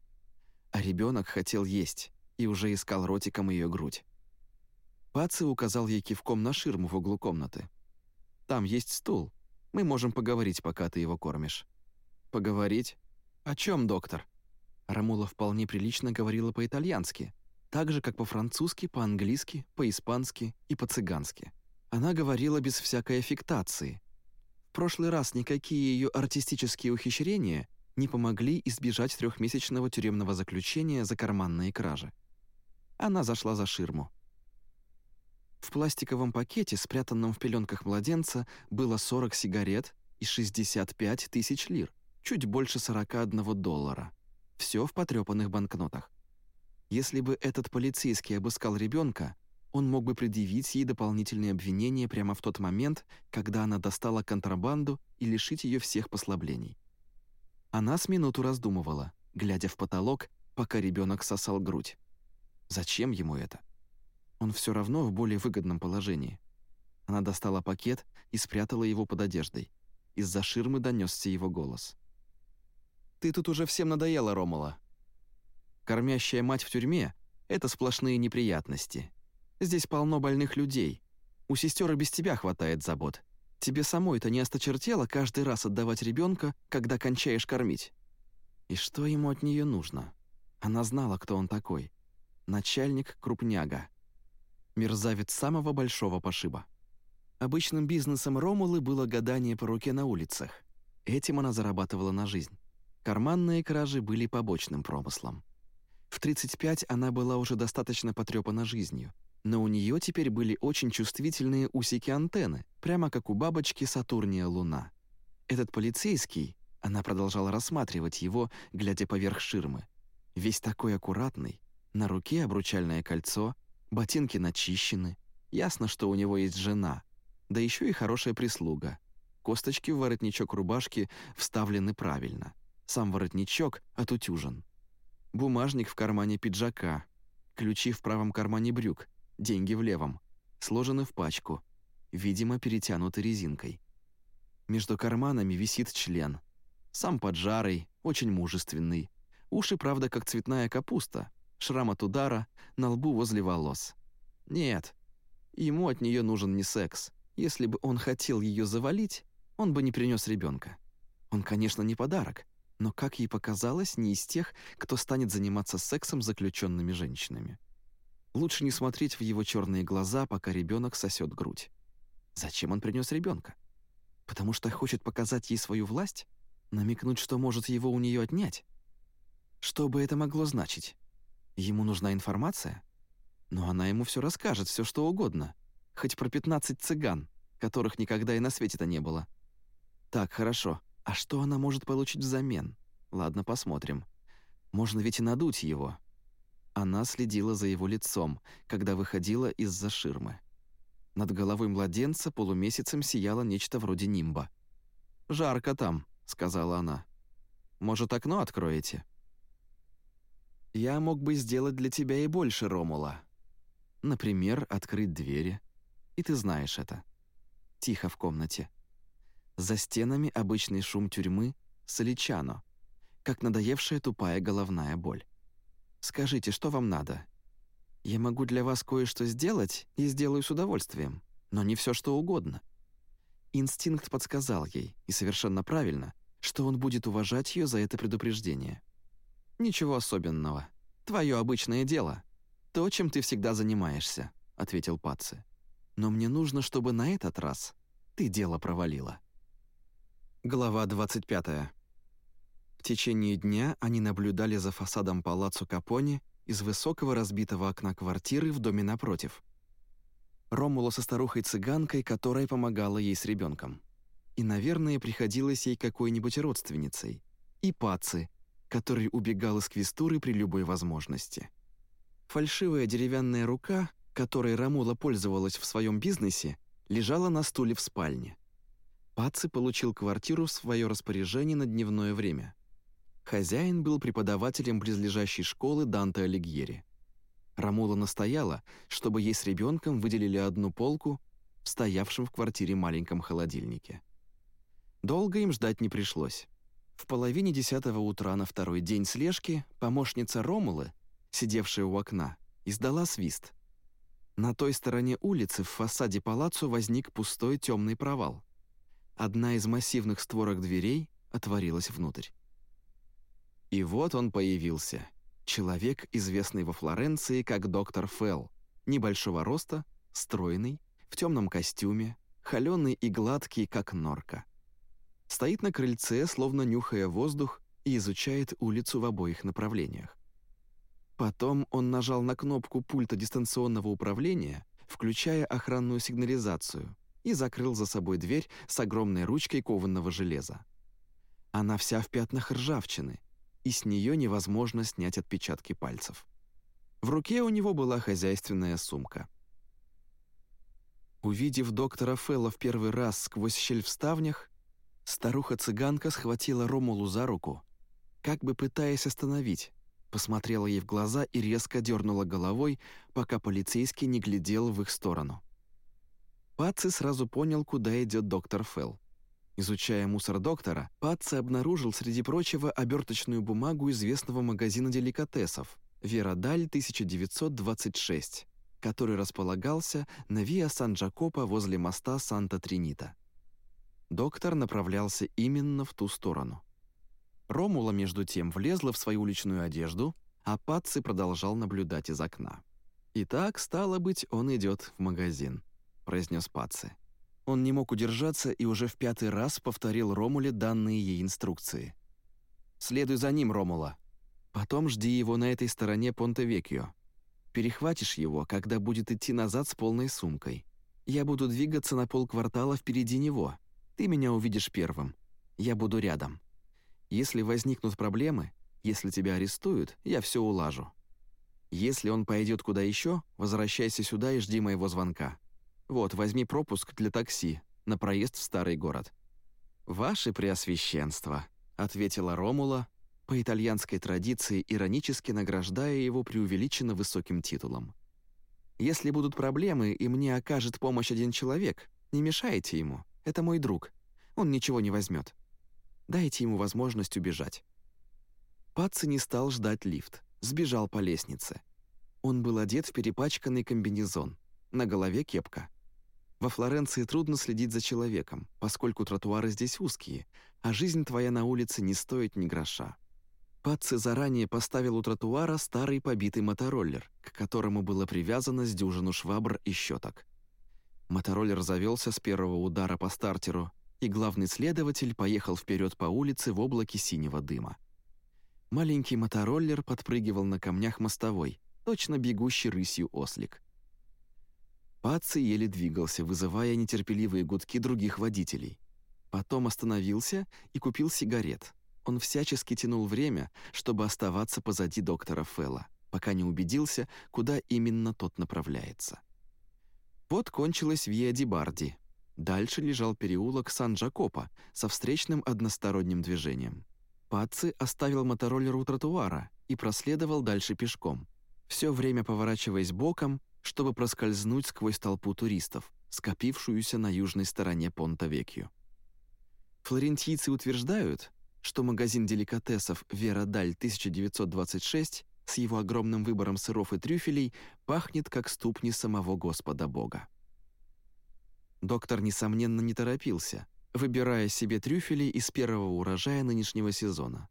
А ребенок хотел есть и уже искал ротиком ее грудь. Паци указал ей кивком на ширму в углу комнаты. «Там есть стул. Мы можем поговорить, пока ты его кормишь». «Поговорить? О чем, доктор?» Рамула вполне прилично говорила по-итальянски, так же, как по-французски, по-английски, по-испански и по-цыгански. Она говорила без всякой аффектации. В прошлый раз никакие ее артистические ухищрения не помогли избежать трехмесячного тюремного заключения за карманные кражи. Она зашла за ширму. В пластиковом пакете, спрятанном в пеленках младенца, было 40 сигарет и 65 тысяч лир, чуть больше 41 доллара. Все в потрепанных банкнотах. Если бы этот полицейский обыскал ребенка, он мог бы предъявить ей дополнительные обвинения прямо в тот момент, когда она достала контрабанду и лишить ее всех послаблений. Она с минуту раздумывала, глядя в потолок, пока ребенок сосал грудь. Зачем ему это? Он все равно в более выгодном положении. Она достала пакет и спрятала его под одеждой. Из-за ширмы донесся его голос. «Ты тут уже всем надоела, Ромала. Кормящая мать в тюрьме — это сплошные неприятности, Здесь полно больных людей. У сестер и без тебя хватает забот. Тебе самой это не осточертело каждый раз отдавать ребенка, когда кончаешь кормить. И что ему от нее нужно? Она знала, кто он такой. Начальник крупняга. Мерзавец самого большого пошиба. Обычным бизнесом Ромулы было гадание по руке на улицах. Этим она зарабатывала на жизнь. Карманные кражи были побочным промыслом. В 35 она была уже достаточно потрепана жизнью но у нее теперь были очень чувствительные усики-антенны, прямо как у бабочки Сатурния Луна. Этот полицейский, она продолжала рассматривать его, глядя поверх ширмы, весь такой аккуратный, на руке обручальное кольцо, ботинки начищены, ясно, что у него есть жена, да еще и хорошая прислуга. Косточки в воротничок рубашки вставлены правильно, сам воротничок отутюжен. Бумажник в кармане пиджака, ключи в правом кармане брюк, деньги в левом, сложены в пачку, видимо, перетянуты резинкой. Между карманами висит член. Сам поджарый, очень мужественный. Уши, правда, как цветная капуста, шрам от удара, на лбу возле волос. Нет, ему от нее нужен не секс. Если бы он хотел ее завалить, он бы не принес ребенка. Он, конечно, не подарок, но, как ей показалось, не из тех, кто станет заниматься сексом с заключенными женщинами. Лучше не смотреть в его черные глаза, пока ребенок сосет грудь. Зачем он принес ребенка? Потому что хочет показать ей свою власть? Намекнуть, что может его у нее отнять? Что бы это могло значить? Ему нужна информация? Но она ему все расскажет, все что угодно. Хоть про 15 цыган, которых никогда и на свете-то не было. Так, хорошо. А что она может получить взамен? Ладно, посмотрим. Можно ведь и надуть его, она следила за его лицом, когда выходила из-за ширмы. Над головой младенца полумесяцем сияло нечто вроде нимба. «Жарко там», — сказала она. «Может, окно откроете?» «Я мог бы сделать для тебя и больше, Ромула. Например, открыть двери. И ты знаешь это. Тихо в комнате. За стенами обычный шум тюрьмы — соличано, как надоевшая тупая головная боль. Скажите, что вам надо? Я могу для вас кое-что сделать и сделаю с удовольствием, но не все, что угодно». Инстинкт подсказал ей, и совершенно правильно, что он будет уважать ее за это предупреждение. «Ничего особенного. Твое обычное дело. То, чем ты всегда занимаешься», — ответил Паци. «Но мне нужно, чтобы на этот раз ты дело провалила». Глава 25. В течение дня они наблюдали за фасадом палаццо Капони из высокого разбитого окна квартиры в доме напротив. Ромула со старухой-цыганкой, которая помогала ей с ребенком. И, наверное, приходилось ей какой-нибудь родственницей. И Паци, который убегал из квестуры при любой возможности. Фальшивая деревянная рука, которой Ромула пользовалась в своем бизнесе, лежала на стуле в спальне. Паци получил квартиру в свое распоряжение на дневное время. Хозяин был преподавателем близлежащей школы Данте Алигьери. Рамула настояла, чтобы ей с ребенком выделили одну полку в стоявшем в квартире маленьком холодильнике. Долго им ждать не пришлось. В половине десятого утра на второй день слежки помощница Ромулы, сидевшая у окна, издала свист. На той стороне улицы в фасаде палаццо возник пустой темный провал. Одна из массивных створок дверей отворилась внутрь. И вот он появился. Человек, известный во Флоренции как доктор Фелл, небольшого роста, стройный, в темном костюме, холеный и гладкий, как норка. Стоит на крыльце, словно нюхая воздух, и изучает улицу в обоих направлениях. Потом он нажал на кнопку пульта дистанционного управления, включая охранную сигнализацию, и закрыл за собой дверь с огромной ручкой кованого железа. Она вся в пятнах ржавчины, и с нее невозможно снять отпечатки пальцев. В руке у него была хозяйственная сумка. Увидев доктора Фелла в первый раз сквозь щель в ставнях, старуха-цыганка схватила Ромулу за руку, как бы пытаясь остановить, посмотрела ей в глаза и резко дернула головой, пока полицейский не глядел в их сторону. Паци сразу понял, куда идет доктор Фелл. Изучая мусор доктора, Патци обнаружил среди прочего оберточную бумагу известного магазина деликатесов «Верадаль 1926», который располагался на Виа Сан-Джакопо возле моста Санта-Тринита. Доктор направлялся именно в ту сторону. Ромула, между тем, влезла в свою уличную одежду, а Патци продолжал наблюдать из окна. Итак, стало быть, он идет в магазин. — произнес Паци. Он не мог удержаться и уже в пятый раз повторил Ромуле данные ей инструкции. «Следуй за ним, Ромула. Потом жди его на этой стороне Понте-Векьо. Перехватишь его, когда будет идти назад с полной сумкой. Я буду двигаться на полквартала впереди него. Ты меня увидишь первым. Я буду рядом. Если возникнут проблемы, если тебя арестуют, я все улажу. Если он пойдет куда еще, возвращайся сюда и жди моего звонка. Вот, возьми пропуск для такси на проезд в старый город». «Ваше Преосвященство», — ответила Ромула, по итальянской традиции иронически награждая его преувеличенно высоким титулом. «Если будут проблемы и мне окажет помощь один человек, не мешайте ему, это мой друг, он ничего не возьмет. Дайте ему возможность убежать». Паци не стал ждать лифт, сбежал по лестнице. Он был одет в перепачканный комбинезон, на голове кепка. Во Флоренции трудно следить за человеком, поскольку тротуары здесь узкие, а жизнь твоя на улице не стоит ни гроша. Патци заранее поставил у тротуара старый побитый мотороллер, к которому было привязано с дюжину швабр и щеток. Мотороллер завелся с первого удара по стартеру, и главный следователь поехал вперед по улице в облаке синего дыма. Маленький мотороллер подпрыгивал на камнях мостовой, точно бегущий рысью ослик. Паци еле двигался, вызывая нетерпеливые гудки других водителей. Потом остановился и купил сигарет. Он всячески тянул время, чтобы оставаться позади доктора Фелла, пока не убедился, куда именно тот направляется. Вот кончилась Виа Дибарди. Дальше лежал переулок Сан-Джакопо со встречным односторонним движением. Паци оставил мотороллер у тротуара и проследовал дальше пешком, все время поворачиваясь боком чтобы проскользнуть сквозь толпу туристов, скопившуюся на южной стороне Понта-Векью. Флорентийцы утверждают, что магазин деликатесов «Вера Даль 1926» с его огромным выбором сыров и трюфелей пахнет как ступни самого Господа Бога. Доктор, несомненно, не торопился, выбирая себе трюфели из первого урожая нынешнего сезона.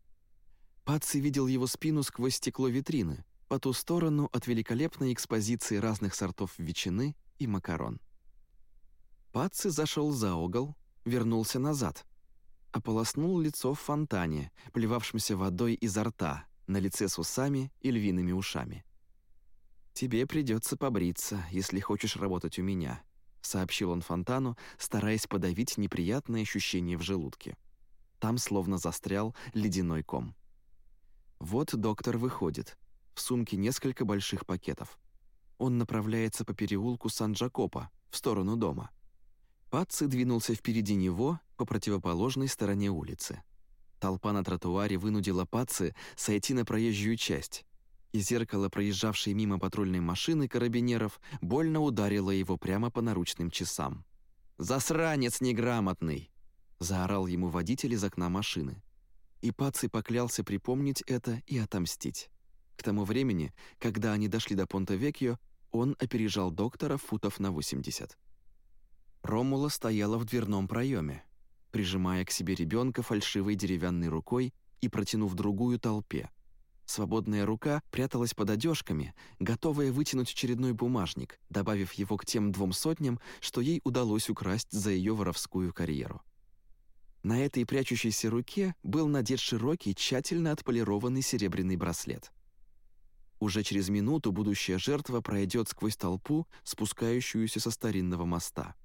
Паци видел его спину сквозь стекло витрины, по ту сторону от великолепной экспозиции разных сортов ветчины и макарон. Паци зашел за угол, вернулся назад. Ополоснул лицо в фонтане, плевавшемся водой изо рта, на лице с усами и львиными ушами. «Тебе придется побриться, если хочешь работать у меня», сообщил он фонтану, стараясь подавить неприятное ощущение в желудке. Там словно застрял ледяной ком. Вот доктор выходит. В сумке несколько больших пакетов. Он направляется по переулку Сан-Джакопо, в сторону дома. Пацци двинулся впереди него по противоположной стороне улицы. Толпа на тротуаре вынудила Пацци сойти на проезжую часть, и зеркало проезжавшей мимо патрульной машины карабинеров больно ударило его прямо по наручным часам. «Засранец неграмотный!» — заорал ему водитель из окна машины. И Паци поклялся припомнить это и отомстить. К тому времени, когда они дошли до Понте-Векьо, он опережал доктора футов на 80. Ромула стояла в дверном проеме, прижимая к себе ребенка фальшивой деревянной рукой и протянув другую толпе — Свободная рука пряталась под одежками, готовая вытянуть очередной бумажник, добавив его к тем двум сотням, что ей удалось украсть за ее воровскую карьеру. На этой прячущейся руке был надет широкий, тщательно отполированный серебряный браслет. Уже через минуту будущая жертва пройдет сквозь толпу, спускающуюся со старинного моста.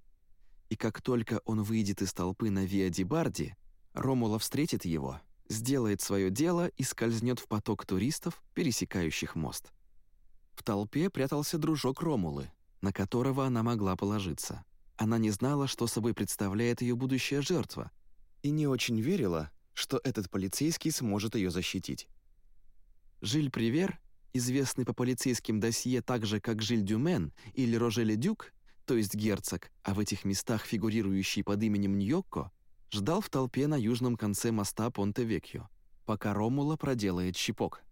И как только он выйдет из толпы на Виа Барди, Ромула встретит его — сделает свое дело и скользнет в поток туристов, пересекающих мост. В толпе прятался дружок Ромулы, на которого она могла положиться. Она не знала, что собой представляет ее будущая жертва, и не очень верила, что этот полицейский сможет ее защитить. Жиль Привер, известный по полицейским досье так же, как Жиль Дюмен или Рожеле Дюк, то есть герцог, а в этих местах фигурирующий под именем Ньокко, ждал в толпе на южном конце моста Понте-Векьо, пока Ромула проделает щипок.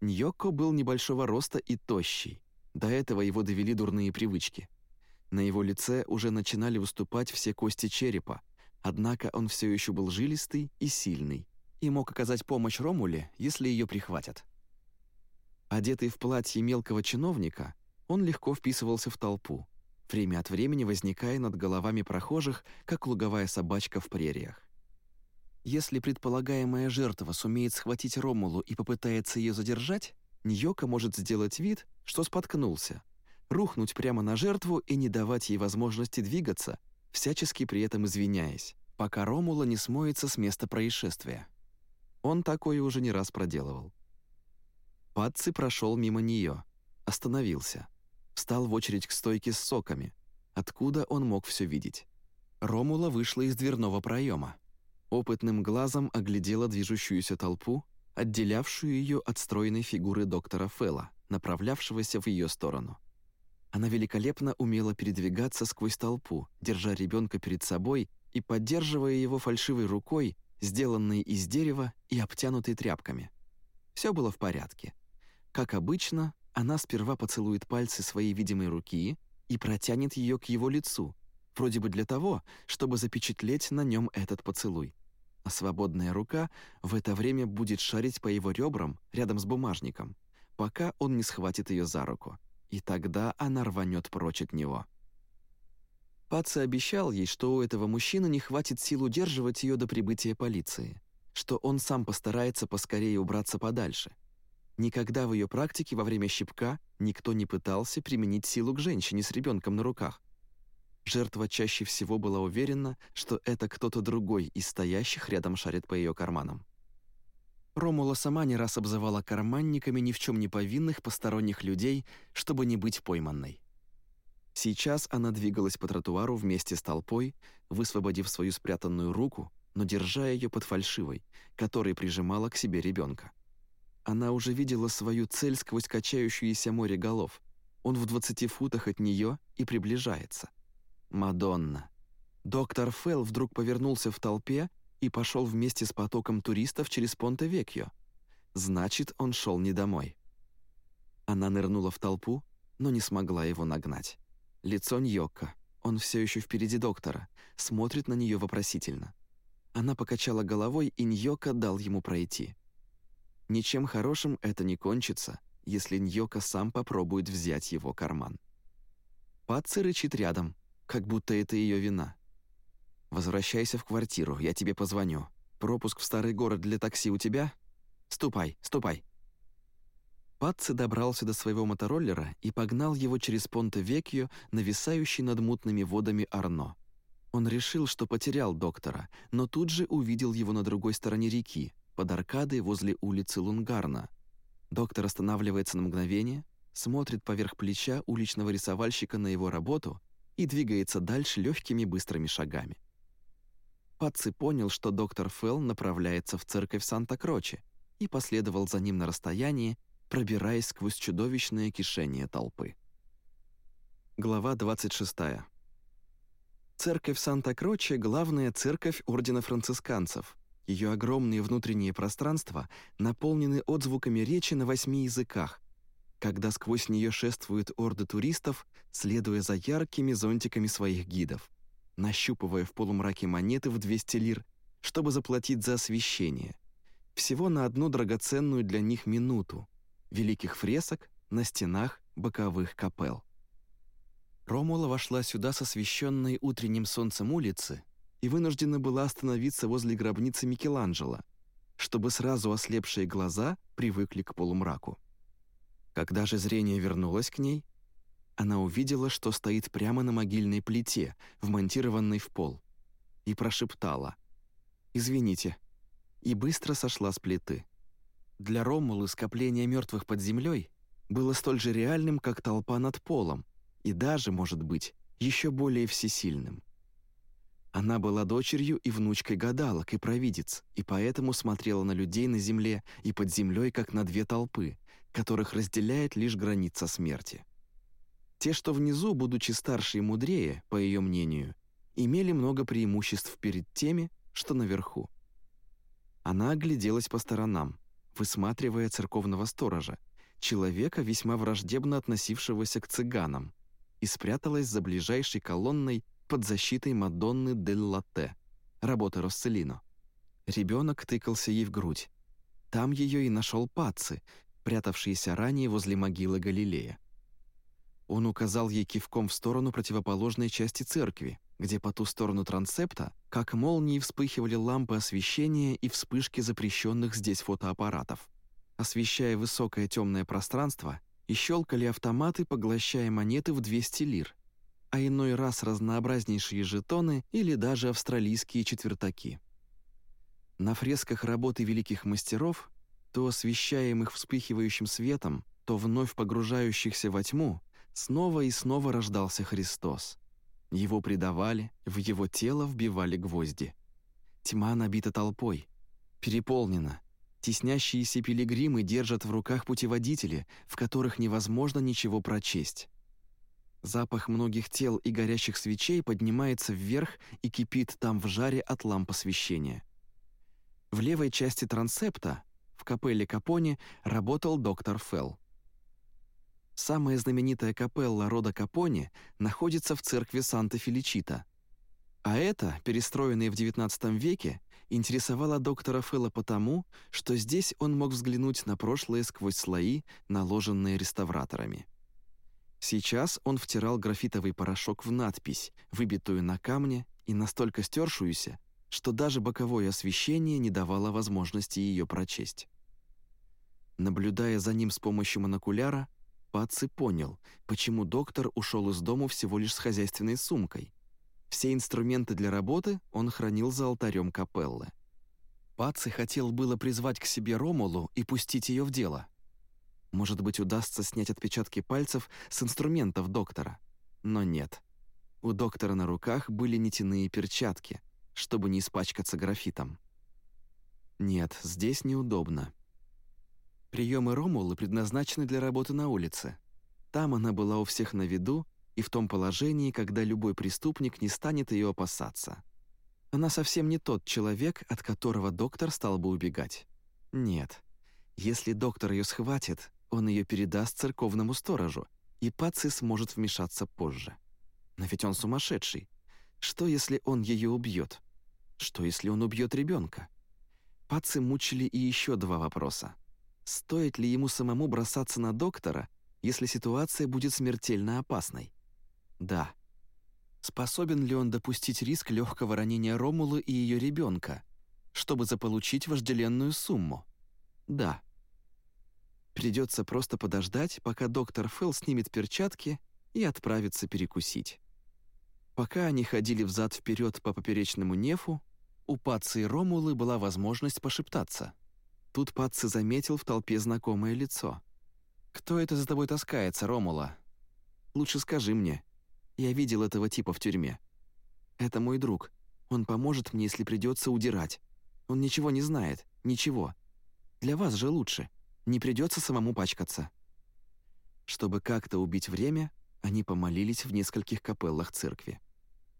Ньокко был небольшого роста и тощий. До этого его довели дурные привычки. На его лице уже начинали выступать все кости черепа, однако он все еще был жилистый и сильный и мог оказать помощь Ромуле, если ее прихватят. Одетый в платье мелкого чиновника, он легко вписывался в толпу, время от времени возникая над головами прохожих, как луговая собачка в прериях. Если предполагаемая жертва сумеет схватить Ромулу и попытается ее задержать, Ньока может сделать вид, что споткнулся, рухнуть прямо на жертву и не давать ей возможности двигаться, всячески при этом извиняясь, пока Ромула не смоется с места происшествия. Он такое уже не раз проделывал. Патци прошел мимо нее, остановился — встал в очередь к стойке с соками. Откуда он мог все видеть? Ромула вышла из дверного проема. Опытным глазом оглядела движущуюся толпу, отделявшую ее от стройной фигуры доктора Фелла, направлявшегося в ее сторону. Она великолепно умела передвигаться сквозь толпу, держа ребенка перед собой и поддерживая его фальшивой рукой, сделанной из дерева и обтянутой тряпками. Все было в порядке. Как обычно, она сперва поцелует пальцы своей видимой руки и протянет ее к его лицу, вроде бы для того, чтобы запечатлеть на нем этот поцелуй. А свободная рука в это время будет шарить по его ребрам рядом с бумажником, пока он не схватит ее за руку, и тогда она рванет прочь от него. Паца обещал ей, что у этого мужчины не хватит сил удерживать ее до прибытия полиции, что он сам постарается поскорее убраться подальше — Никогда в ее практике во время щипка никто не пытался применить силу к женщине с ребенком на руках. Жертва чаще всего была уверена, что это кто-то другой из стоящих рядом шарит по ее карманам. Ромула сама не раз обзывала карманниками ни в чем не повинных посторонних людей, чтобы не быть пойманной. Сейчас она двигалась по тротуару вместе с толпой, высвободив свою спрятанную руку, но держа ее под фальшивой, которой прижимала к себе ребенка. Она уже видела свою цель сквозь качающееся море голов. Он в двадцати футах от нее и приближается. Мадонна. Доктор Фелл вдруг повернулся в толпе и пошел вместе с потоком туристов через Понте-Векьо. Значит, он шел не домой. Она нырнула в толпу, но не смогла его нагнать. Лицо Ньокко. Он все еще впереди доктора, смотрит на нее вопросительно. Она покачала головой, и Ньокко дал ему пройти. Ничем хорошим это не кончится, если Ньока сам попробует взять его карман. Патци рычит рядом, как будто это ее вина. «Возвращайся в квартиру, я тебе позвоню. Пропуск в старый город для такси у тебя? Ступай, ступай!» Патци добрался до своего мотороллера и погнал его через Понте-Векьо, нависающий над мутными водами Арно. Он решил, что потерял доктора, но тут же увидел его на другой стороне реки, под аркадой возле улицы Лунгарна. Доктор останавливается на мгновение, смотрит поверх плеча уличного рисовальщика на его работу и двигается дальше легкими быстрыми шагами. Патци понял, что доктор Фелл направляется в церковь Санта-Кроче и последовал за ним на расстоянии, пробираясь сквозь чудовищное кишение толпы. Глава 26. Церковь Санта-Кроче — главная церковь Ордена Францисканцев. Ее огромные внутренние пространства наполнены отзвуками речи на восьми языках, когда сквозь нее шествуют орды туристов, следуя за яркими зонтиками своих гидов, нащупывая в полумраке монеты в 200 лир, чтобы заплатить за освещение. Всего на одну драгоценную для них минуту, великих фресок на стенах боковых капел. Ромула вошла сюда с освещенной утренним солнцем улицы и вынуждена была остановиться возле гробницы Микеланджело, чтобы сразу ослепшие глаза привыкли к полумраку. Когда же зрение вернулось к ней, она увидела, что стоит прямо на могильной плите, вмонтированной в пол, и прошептала «Извините», и быстро сошла с плиты. Для Ромулы скопление мертвых под землей было столь же реальным, как толпа над полом, и даже, может быть, еще более всесильным. Она была дочерью и внучкой гадалок и провидец, и поэтому смотрела на людей на земле и под землей, как на две толпы, которых разделяет лишь граница смерти. Те, что внизу, будучи старше и мудрее, по ее мнению, имели много преимуществ перед теми, что наверху. Она огляделась по сторонам, высматривая церковного сторожа, человека, весьма враждебно относившегося к цыганам, и спряталась за ближайшей колонной под защитой Мадонны дель Латте, работы Росселино. Ребенок тыкался ей в грудь. Там ее и нашел Паци, прятавшийся ранее возле могилы Галилея. Он указал ей кивком в сторону противоположной части церкви, где по ту сторону трансепта, как молнии, вспыхивали лампы освещения и вспышки запрещенных здесь фотоаппаратов. Освещая высокое темное пространство, и щелкали автоматы, поглощая монеты в 200 лир, а иной раз разнообразнейшие жетоны или даже австралийские четвертаки. На фресках работы великих мастеров, то освещаемых вспыхивающим светом, то вновь погружающихся во тьму, снова и снова рождался Христос. Его предавали, в его тело вбивали гвозди. Тьма набита толпой, переполнена, Теснящиеся пилигримы держат в руках путеводители, в которых невозможно ничего прочесть. Запах многих тел и горящих свечей поднимается вверх и кипит там в жаре от ламп освещения. В левой части трансепта, в капелле Капоне, работал доктор Фелл. Самая знаменитая капелла рода Капоне находится в церкви Санта-Феличита. А это, перестроенная в XIX веке, интересовала доктора Фэлла потому, что здесь он мог взглянуть на прошлое сквозь слои, наложенные реставраторами. Сейчас он втирал графитовый порошок в надпись, выбитую на камне и настолько стершуюся, что даже боковое освещение не давало возможности ее прочесть. Наблюдая за ним с помощью монокуляра, Паци понял, почему доктор ушел из дому всего лишь с хозяйственной сумкой, все инструменты для работы он хранил за алтарем капеллы. Паци хотел было призвать к себе Ромулу и пустить ее в дело. Может быть, удастся снять отпечатки пальцев с инструментов доктора. Но нет. У доктора на руках были нитяные перчатки, чтобы не испачкаться графитом. Нет, здесь неудобно. Приемы Ромулы предназначены для работы на улице. Там она была у всех на виду и в том положении, когда любой преступник не станет ее опасаться. Она совсем не тот человек, от которого доктор стал бы убегать. Нет. Если доктор ее схватит, он ее передаст церковному сторожу, и Паци сможет вмешаться позже. Но ведь он сумасшедший. Что, если он ее убьет? Что, если он убьет ребенка? Паци мучили и еще два вопроса. стоит ли ему самому бросаться на доктора, если ситуация будет смертельно опасной? Да. Способен ли он допустить риск легкого ранения Ромулы и ее ребенка, чтобы заполучить вожделенную сумму? Да. Придется просто подождать, пока доктор Фелл снимет перчатки и отправится перекусить. Пока они ходили взад-вперед по поперечному нефу, у Патцы и Ромулы была возможность пошептаться. Тут Патцы заметил в толпе знакомое лицо. «Кто это за тобой таскается, Ромула? Лучше скажи мне. Я видел этого типа в тюрьме. Это мой друг. Он поможет мне, если придется удирать. Он ничего не знает. Ничего. Для вас же лучше. Не придется самому пачкаться». Чтобы как-то убить время, они помолились в нескольких капеллах церкви.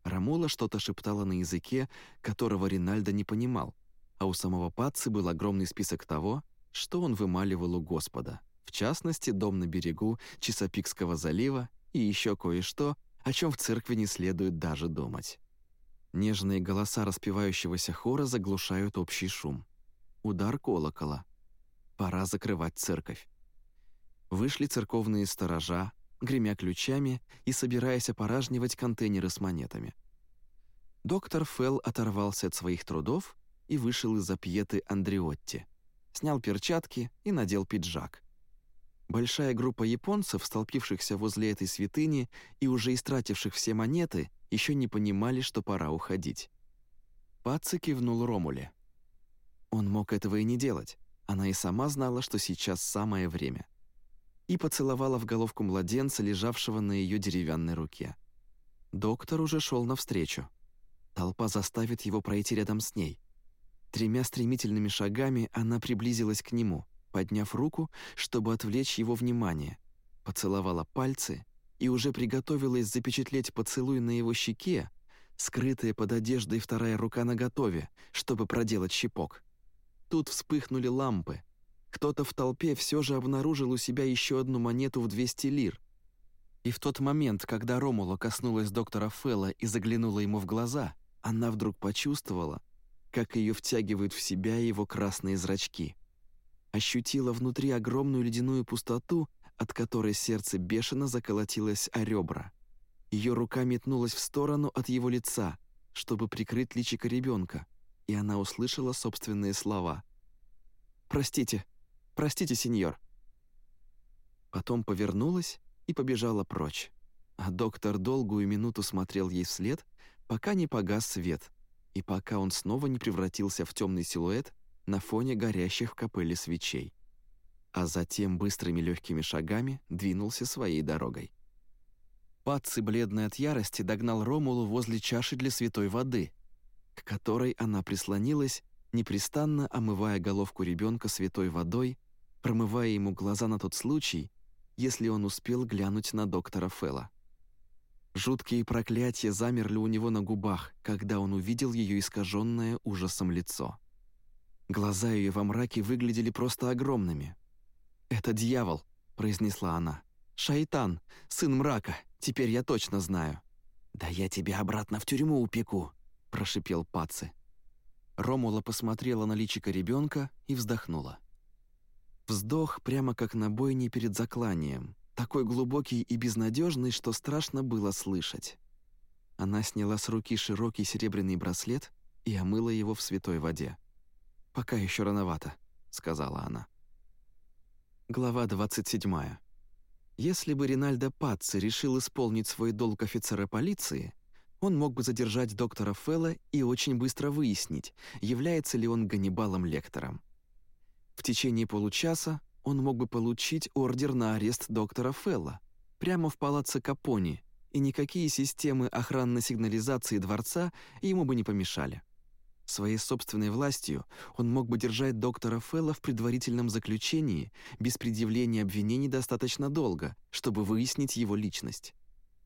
Рамула что-то шептала на языке, которого Ринальдо не понимал, а у самого Пацци был огромный список того, что он вымаливал у Господа, в частности, дом на берегу Чесопикского залива и еще кое-что, о чем в церкви не следует даже думать. Нежные голоса распевающегося хора заглушают общий шум. Удар колокола. Пора закрывать церковь. Вышли церковные сторожа, гремя ключами и собираясь опоражнивать контейнеры с монетами. Доктор Фелл оторвался от своих трудов и вышел из-за пьеты Андреотти, снял перчатки и надел пиджак. Большая группа японцев, столпившихся возле этой святыни и уже истративших все монеты, еще не понимали, что пора уходить. Паци кивнул Ромуле. Он мог этого и не делать. Она и сама знала, что сейчас самое время и поцеловала в головку младенца, лежавшего на ее деревянной руке. Доктор уже шел навстречу. Толпа заставит его пройти рядом с ней. Тремя стремительными шагами она приблизилась к нему, подняв руку, чтобы отвлечь его внимание, поцеловала пальцы и уже приготовилась запечатлеть поцелуй на его щеке, скрытая под одеждой вторая рука наготове, чтобы проделать щипок. Тут вспыхнули лампы — кто-то в толпе все же обнаружил у себя еще одну монету в 200 лир. И в тот момент, когда Ромула коснулась доктора Фелла и заглянула ему в глаза, она вдруг почувствовала, как ее втягивают в себя его красные зрачки. Ощутила внутри огромную ледяную пустоту, от которой сердце бешено заколотилось о ребра. Ее рука метнулась в сторону от его лица, чтобы прикрыть личико ребенка, и она услышала собственные слова. «Простите», Простите, сеньор». Потом повернулась и побежала прочь. А доктор долгую минуту смотрел ей вслед, пока не погас свет, и пока он снова не превратился в темный силуэт на фоне горящих в капелле свечей. А затем быстрыми легкими шагами двинулся своей дорогой. Пацци, бледный от ярости, догнал Ромулу возле чаши для святой воды, к которой она прислонилась, непрестанно омывая головку ребенка святой водой промывая ему глаза на тот случай, если он успел глянуть на доктора Фелла. Жуткие проклятия замерли у него на губах, когда он увидел ее искаженное ужасом лицо. Глаза ее во мраке выглядели просто огромными. «Это дьявол», — произнесла она. «Шайтан, сын мрака, теперь я точно знаю». «Да я тебя обратно в тюрьму упеку», — прошипел Паци. Ромула посмотрела на личико ребенка и вздохнула. Вздох прямо как на бойне перед закланием, такой глубокий и безнадежный, что страшно было слышать. Она сняла с руки широкий серебряный браслет и омыла его в святой воде. «Пока еще рановато», — сказала она. Глава 27. Если бы Ринальдо Пацци решил исполнить свой долг офицера полиции, он мог бы задержать доктора Фелла и очень быстро выяснить, является ли он Ганнибалом-лектором. В течение получаса он мог бы получить ордер на арест доктора Фелла прямо в палаццо Капони, и никакие системы охранной сигнализации дворца ему бы не помешали. Своей собственной властью он мог бы держать доктора Фелла в предварительном заключении без предъявления обвинений достаточно долго, чтобы выяснить его личность.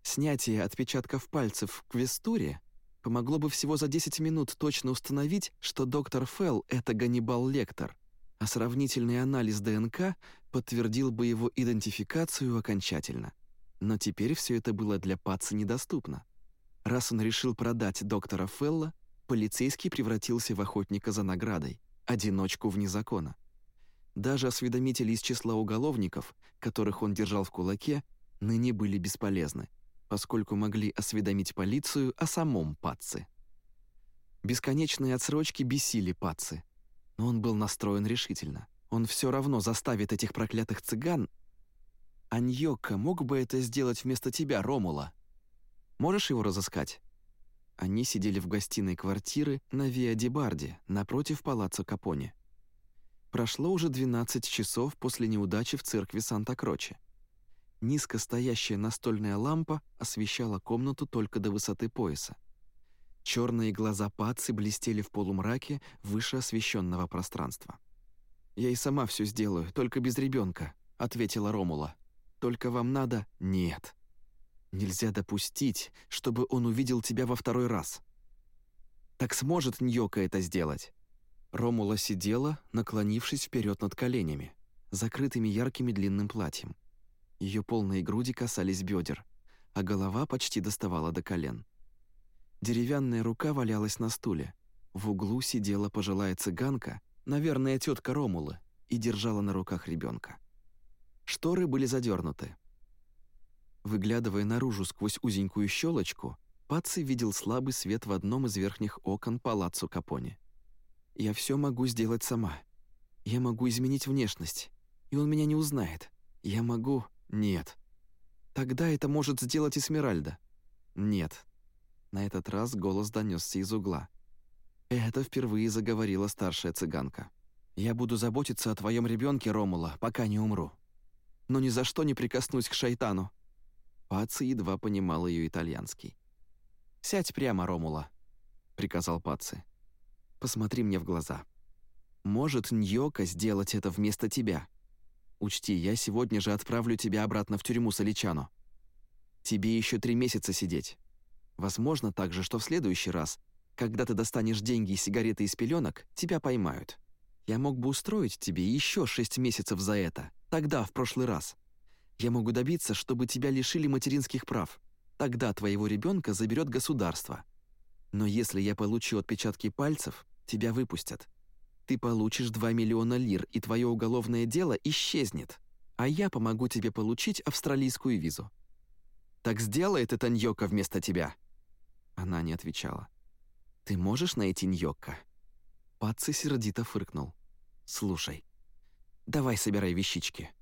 Снятие отпечатков пальцев в квестуре помогло бы всего за 10 минут точно установить, что доктор Фелл — это Ганнибал Лектор — а сравнительный анализ ДНК подтвердил бы его идентификацию окончательно. Но теперь все это было для Паца недоступно. Раз он решил продать доктора Фелла, полицейский превратился в охотника за наградой, одиночку вне закона. Даже осведомители из числа уголовников, которых он держал в кулаке, ныне были бесполезны, поскольку могли осведомить полицию о самом Патце. Бесконечные отсрочки бесили Патцы, но он был настроен решительно. Он все равно заставит этих проклятых цыган... Аньока мог бы это сделать вместо тебя, Ромула. Можешь его разыскать?» Они сидели в гостиной квартиры на Виа Дебарде, напротив палаццо Капоне. Прошло уже 12 часов после неудачи в церкви Санта-Кроче. Низко стоящая настольная лампа освещала комнату только до высоты пояса. Черные глаза Пацы блестели в полумраке выше освещенного пространства. «Я и сама все сделаю, только без ребенка», — ответила Ромула. «Только вам надо...» «Нет. Нельзя допустить, чтобы он увидел тебя во второй раз». «Так сможет Ньока это сделать?» Ромула сидела, наклонившись вперед над коленями, закрытыми яркими длинным платьем. Ее полные груди касались бедер, а голова почти доставала до колен. Деревянная рука валялась на стуле. В углу сидела пожилая цыганка, наверное, тетка Ромулы, и держала на руках ребенка. Шторы были задернуты. Выглядывая наружу сквозь узенькую щелочку, Паци видел слабый свет в одном из верхних окон палаццо Капони. Я все могу сделать сама. Я могу изменить внешность, и он меня не узнает. Я могу... Нет. Тогда это может сделать Эсмеральда. Нет. На этот раз голос донесся из угла. Это впервые заговорила старшая цыганка. «Я буду заботиться о твоем ребенке, Ромула, пока не умру. Но ни за что не прикоснусь к шайтану». Паци едва понимал ее итальянский. «Сядь прямо, Ромула», — приказал Паци. Посмотри мне в глаза. Может Ньока сделать это вместо тебя? Учти, я сегодня же отправлю тебя обратно в тюрьму Соличану. Тебе еще три месяца сидеть. Возможно также, что в следующий раз, когда ты достанешь деньги и сигареты из пеленок, тебя поймают. Я мог бы устроить тебе еще шесть месяцев за это, тогда, в прошлый раз. Я могу добиться, чтобы тебя лишили материнских прав. Тогда твоего ребенка заберет государство. Но если я получу отпечатки пальцев, тебя выпустят. Ты получишь 2 миллиона лир, и твое уголовное дело исчезнет. А я помогу тебе получить австралийскую визу. Так сделает это Ньока вместо тебя. Она не отвечала. Ты можешь найти Ньока? Паци сердито фыркнул. Слушай, давай собирай вещички.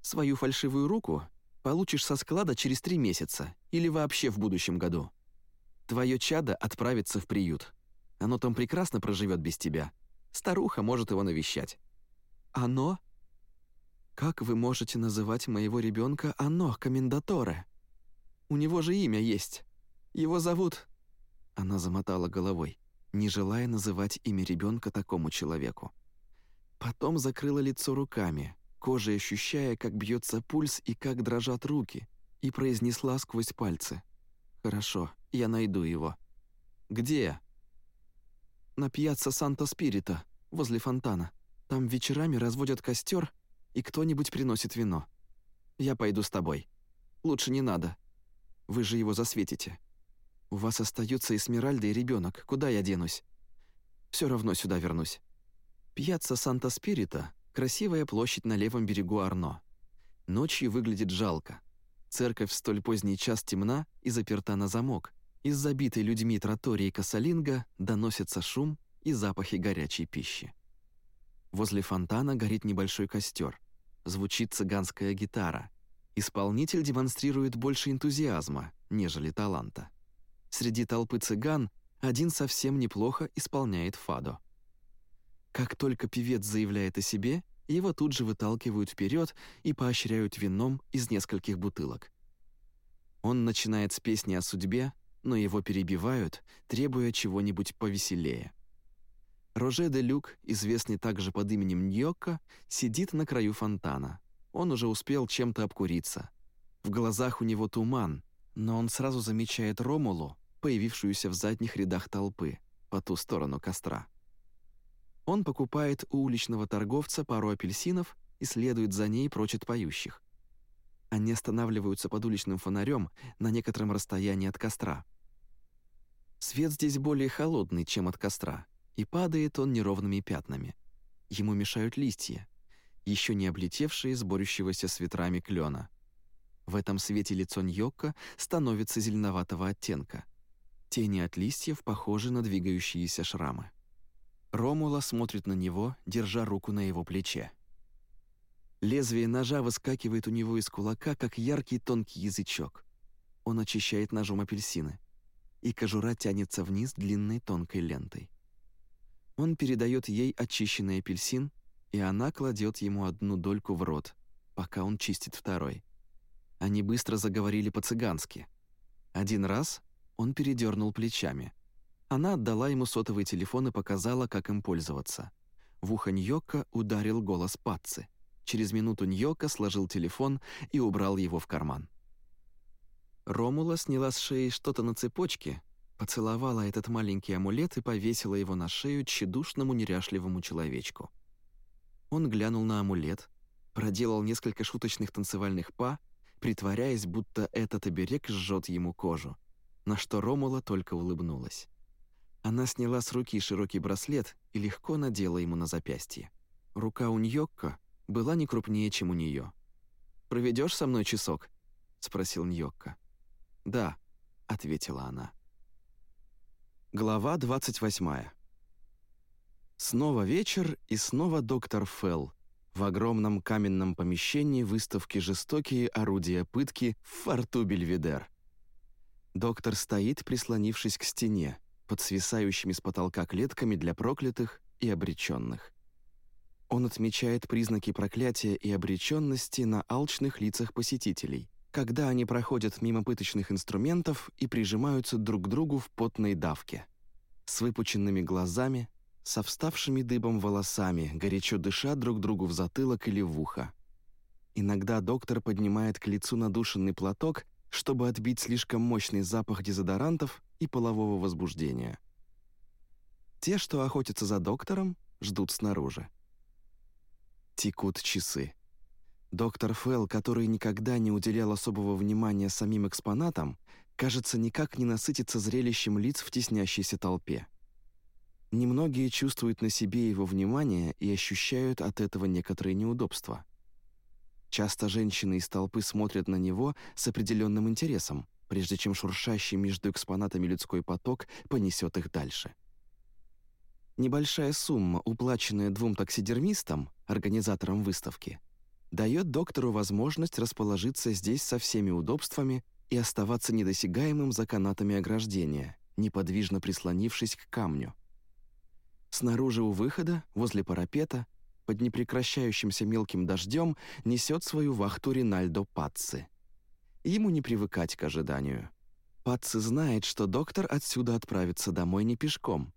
Свою фальшивую руку получишь со склада через три месяца или вообще в будущем году. Твое чадо отправится в приют. Оно там прекрасно проживет без тебя. Старуха может его навещать». «Оно?» «Как вы можете называть моего ребенка Оно, комендаторе? У него же имя есть. Его зовут...» Она замотала головой, не желая называть имя ребенка такому человеку. Потом закрыла лицо руками, кожей ощущая, как бьется пульс и как дрожат руки, и произнесла сквозь пальцы. «Хорошо, я найду его». «Где?» «На пьяцца Санта-Спирита, возле фонтана. Там вечерами разводят костер, и кто-нибудь приносит вино. Я пойду с тобой. Лучше не надо. Вы же его засветите. У вас остаются Эсмеральда и ребенок. Куда я денусь? Все равно сюда вернусь». Пьяцца Санта-Спирита — красивая площадь на левом берегу Арно. Ночью выглядит жалко. Церковь в столь поздний час темна и заперта на замок, из забитой людьми тротории Касалинга доносится шум и запахи горячей пищи. Возле фонтана горит небольшой костер. Звучит цыганская гитара. Исполнитель демонстрирует больше энтузиазма, нежели таланта. Среди толпы цыган один совсем неплохо исполняет фадо. Как только певец заявляет о себе, его тут же выталкивают вперед и поощряют вином из нескольких бутылок. Он начинает с песни о судьбе, но его перебивают, требуя чего-нибудь повеселее. Роже де Люк, известный также под именем Ньокко, сидит на краю фонтана. Он уже успел чем-то обкуриться. В глазах у него туман, но он сразу замечает Ромулу, появившуюся в задних рядах толпы, по ту сторону костра. Он покупает у уличного торговца пару апельсинов и следует за ней прочь от поющих. Они останавливаются под уличным фонарем на некотором расстоянии от костра. Свет здесь более холодный, чем от костра, и падает он неровными пятнами. Ему мешают листья. еще не облетевшие сборющегося с ветрами клена. В этом свете лицо Ньокка становится зеленоватого оттенка. Тени от листьев похожи на двигающиеся шрамы. Ромула смотрит на него, держа руку на его плече. Лезвие ножа выскакивает у него из кулака, как яркий тонкий язычок. Он очищает ножом апельсины, и кожура тянется вниз длинной тонкой лентой. Он передает ей очищенный апельсин, и она кладет ему одну дольку в рот, пока он чистит второй. Они быстро заговорили по-цыгански. Один раз он передернул плечами. Она отдала ему сотовый телефон и показала, как им пользоваться. В ухо Ньокка ударил голос Патцы. Через минуту Ньокка сложил телефон и убрал его в карман. Ромула сняла с шеи что-то на цепочке, поцеловала этот маленький амулет и повесила его на шею тщедушному неряшливому человечку. Он глянул на амулет, проделал несколько шуточных танцевальных па, притворяясь, будто этот оберег жжет ему кожу, на что Ромула только улыбнулась. Она сняла с руки широкий браслет и легко надела ему на запястье. Рука у Ньокко была не крупнее, чем у нее. «Проведешь со мной часок?» — спросил Ньокко. «Да», — ответила она. Глава 28. Снова вечер и снова доктор Фелл в огромном каменном помещении выставки «Жестокие орудия пытки» в форту Бельведер. Доктор стоит, прислонившись к стене, под свисающими с потолка клетками для проклятых и обреченных. Он отмечает признаки проклятия и обреченности на алчных лицах посетителей, когда они проходят мимо пыточных инструментов и прижимаются друг к другу в потной давке. С выпученными глазами, со вставшими дыбом волосами, горячо дыша друг другу в затылок или в ухо. Иногда доктор поднимает к лицу надушенный платок, чтобы отбить слишком мощный запах дезодорантов и полового возбуждения. Те, что охотятся за доктором, ждут снаружи. Текут часы. Доктор Фелл, который никогда не уделял особого внимания самим экспонатам, кажется, никак не насытится зрелищем лиц в теснящейся толпе. Немногие чувствуют на себе его внимание и ощущают от этого некоторые неудобства. Часто женщины из толпы смотрят на него с определенным интересом, прежде чем шуршащий между экспонатами людской поток понесет их дальше. Небольшая сумма, уплаченная двум таксидермистам, организаторам выставки – дает доктору возможность расположиться здесь со всеми удобствами и оставаться недосягаемым за канатами ограждения, неподвижно прислонившись к камню. Снаружи у выхода, возле парапета, под непрекращающимся мелким дождем несет свою вахту Ринальдо Пацци. Ему не привыкать к ожиданию. Пацци знает, что доктор отсюда отправится домой не пешком.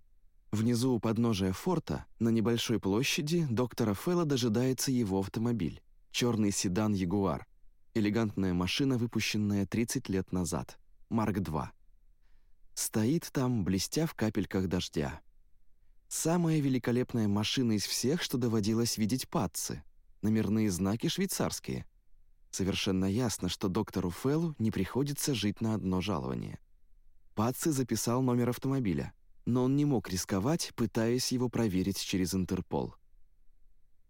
Внизу у подножия форта, на небольшой площади, доктора Фэлла дожидается его автомобиль черный седан «Ягуар», элегантная машина, выпущенная 30 лет назад, Марк-2. Стоит там, блестя в капельках дождя. Самая великолепная машина из всех, что доводилось видеть патцы. Номерные знаки швейцарские. Совершенно ясно, что доктору Феллу не приходится жить на одно жалование. Патцы записал номер автомобиля, но он не мог рисковать, пытаясь его проверить через Интерпол.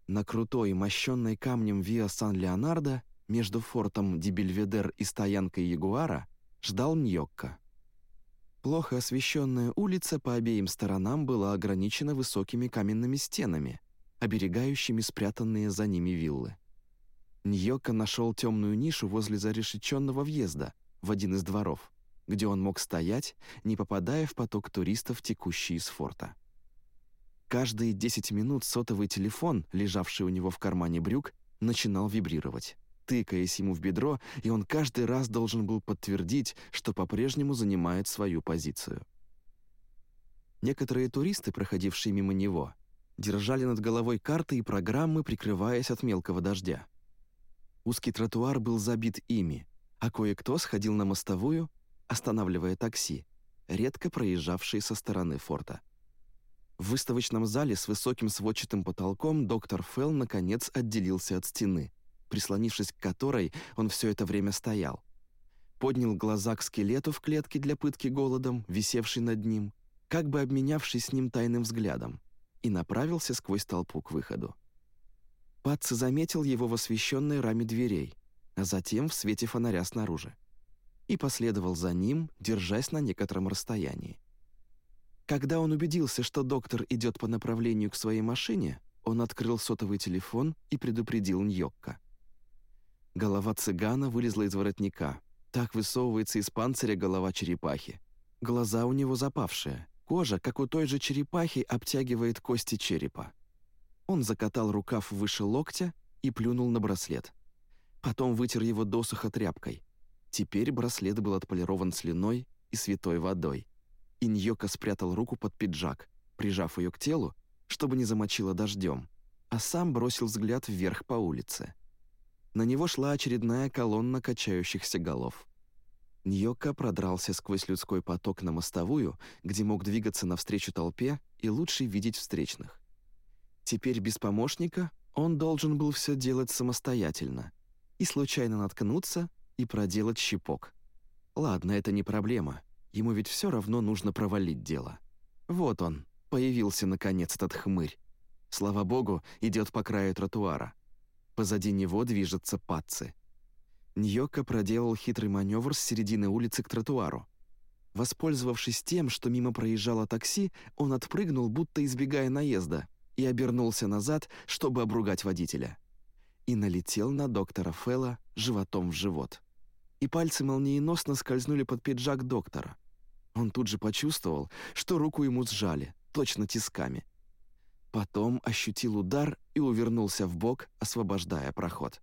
На крутой, мощенной камнем Виа Сан-Леонардо между фортом Дибельведер и стоянкой Ягуара ждал Ньокко. Плохо освещенная улица по обеим сторонам была ограничена высокими каменными стенами, оберегающими спрятанные за ними виллы. Ньокко нашел темную нишу возле зарешеченного въезда в один из дворов, где он мог стоять, не попадая в поток туристов, текущий из форта. Каждые 10 минут сотовый телефон, лежавший у него в кармане брюк, начинал вибрировать, тыкаясь ему в бедро, и он каждый раз должен был подтвердить, что по-прежнему занимает свою позицию. Некоторые туристы, проходившие мимо него, держали над головой карты и программы, прикрываясь от мелкого дождя. Узкий тротуар был забит ими, а кое-кто сходил на мостовую, останавливая такси, редко проезжавшие со стороны форта. В выставочном зале с высоким сводчатым потолком доктор Фелл наконец отделился от стены, прислонившись к которой он все это время стоял. Поднял глаза к скелету в клетке для пытки голодом, висевшей над ним, как бы обменявшись с ним тайным взглядом, и направился сквозь толпу к выходу. Патци заметил его в освещенной раме дверей, а затем в свете фонаря снаружи, и последовал за ним, держась на некотором расстоянии. Когда он убедился, что доктор идет по направлению к своей машине, он открыл сотовый телефон и предупредил Ньокка. Голова цыгана вылезла из воротника. Так высовывается из панциря голова черепахи. Глаза у него запавшие. Кожа, как у той же черепахи, обтягивает кости черепа. Он закатал рукав выше локтя и плюнул на браслет. Потом вытер его досуха тряпкой. Теперь браслет был отполирован слюной и святой водой. Иньока спрятал руку под пиджак, прижав ее к телу, чтобы не замочило дождем, а сам бросил взгляд вверх по улице. На него шла очередная колонна качающихся голов. Ньока продрался сквозь людской поток на мостовую, где мог двигаться навстречу толпе и лучше видеть встречных. Теперь без помощника он должен был все делать самостоятельно и случайно наткнуться и проделать щипок. Ладно, это не проблема, ему ведь все равно нужно провалить дело. Вот он, появился наконец этот хмырь. Слава богу, идет по краю тротуара. Позади него движется Патци. Ньока проделал хитрый маневр с середины улицы к тротуару. Воспользовавшись тем, что мимо проезжало такси, он отпрыгнул, будто избегая наезда, и обернулся назад, чтобы обругать водителя. И налетел на доктора Фэлла животом в живот. И пальцы молниеносно скользнули под пиджак доктора. Он тут же почувствовал, что руку ему сжали, точно тисками. Потом ощутил удар и увернулся в бок, освобождая проход.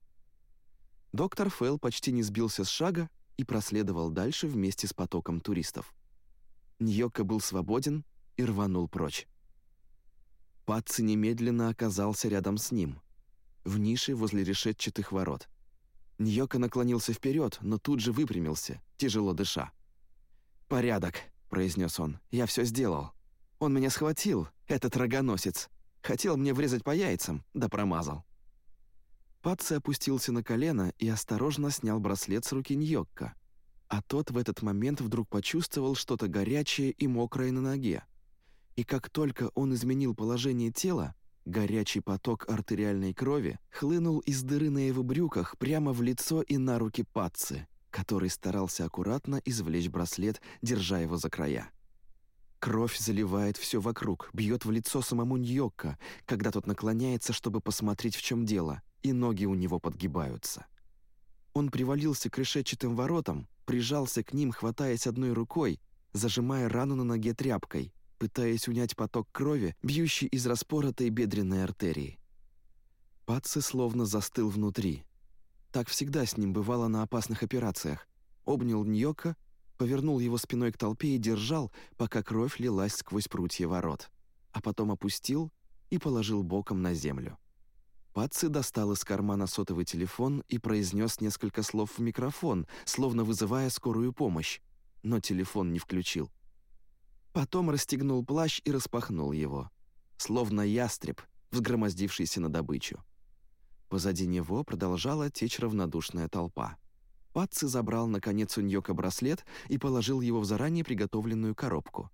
Доктор Фэлл почти не сбился с шага и проследовал дальше вместе с потоком туристов. Ньока был свободен и рванул прочь. Патци немедленно оказался рядом с ним, в нише возле решетчатых ворот. Ньока наклонился вперед, но тут же выпрямился, тяжело дыша. «Порядок», — произнес он, — «я все сделал. Он меня схватил, этот рогоносец. Хотел мне врезать по яйцам, да промазал». Патци опустился на колено и осторожно снял браслет с руки Ньокка. А тот в этот момент вдруг почувствовал что-то горячее и мокрое на ноге и как только он изменил положение тела, горячий поток артериальной крови хлынул из дыры на его брюках прямо в лицо и на руки Патцы, который старался аккуратно извлечь браслет, держа его за края. Кровь заливает все вокруг, бьет в лицо самому Ньокко, когда тот наклоняется, чтобы посмотреть, в чем дело, и ноги у него подгибаются. Он привалился к решетчатым воротам, прижался к ним, хватаясь одной рукой, зажимая рану на ноге тряпкой, пытаясь унять поток крови, бьющий из распоротой бедренной артерии. Патци словно застыл внутри. Так всегда с ним бывало на опасных операциях. Обнял Ньока, повернул его спиной к толпе и держал, пока кровь лилась сквозь прутья ворот, а потом опустил и положил боком на землю. Патци достал из кармана сотовый телефон и произнес несколько слов в микрофон, словно вызывая скорую помощь, но телефон не включил. Потом расстегнул плащ и распахнул его, словно ястреб, взгромоздившийся на добычу. Позади него продолжала течь равнодушная толпа. Патци забрал, наконец, у Ньока браслет и положил его в заранее приготовленную коробку.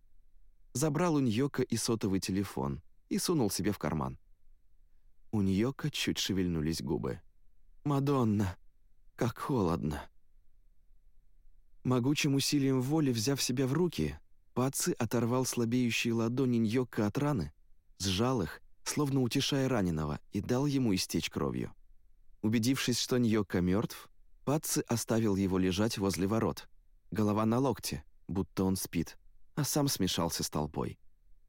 Забрал у Ньока и сотовый телефон и сунул себе в карман. У Ньока чуть шевельнулись губы. «Мадонна, как холодно!» Могучим усилием воли, взяв себя в руки, Паци оторвал слабеющие ладони Ньокка от раны, сжал их, словно утешая раненого, и дал ему истечь кровью. Убедившись, что Ньокка мертв, Паци оставил его лежать возле ворот, голова на локте, будто он спит, а сам смешался с толпой.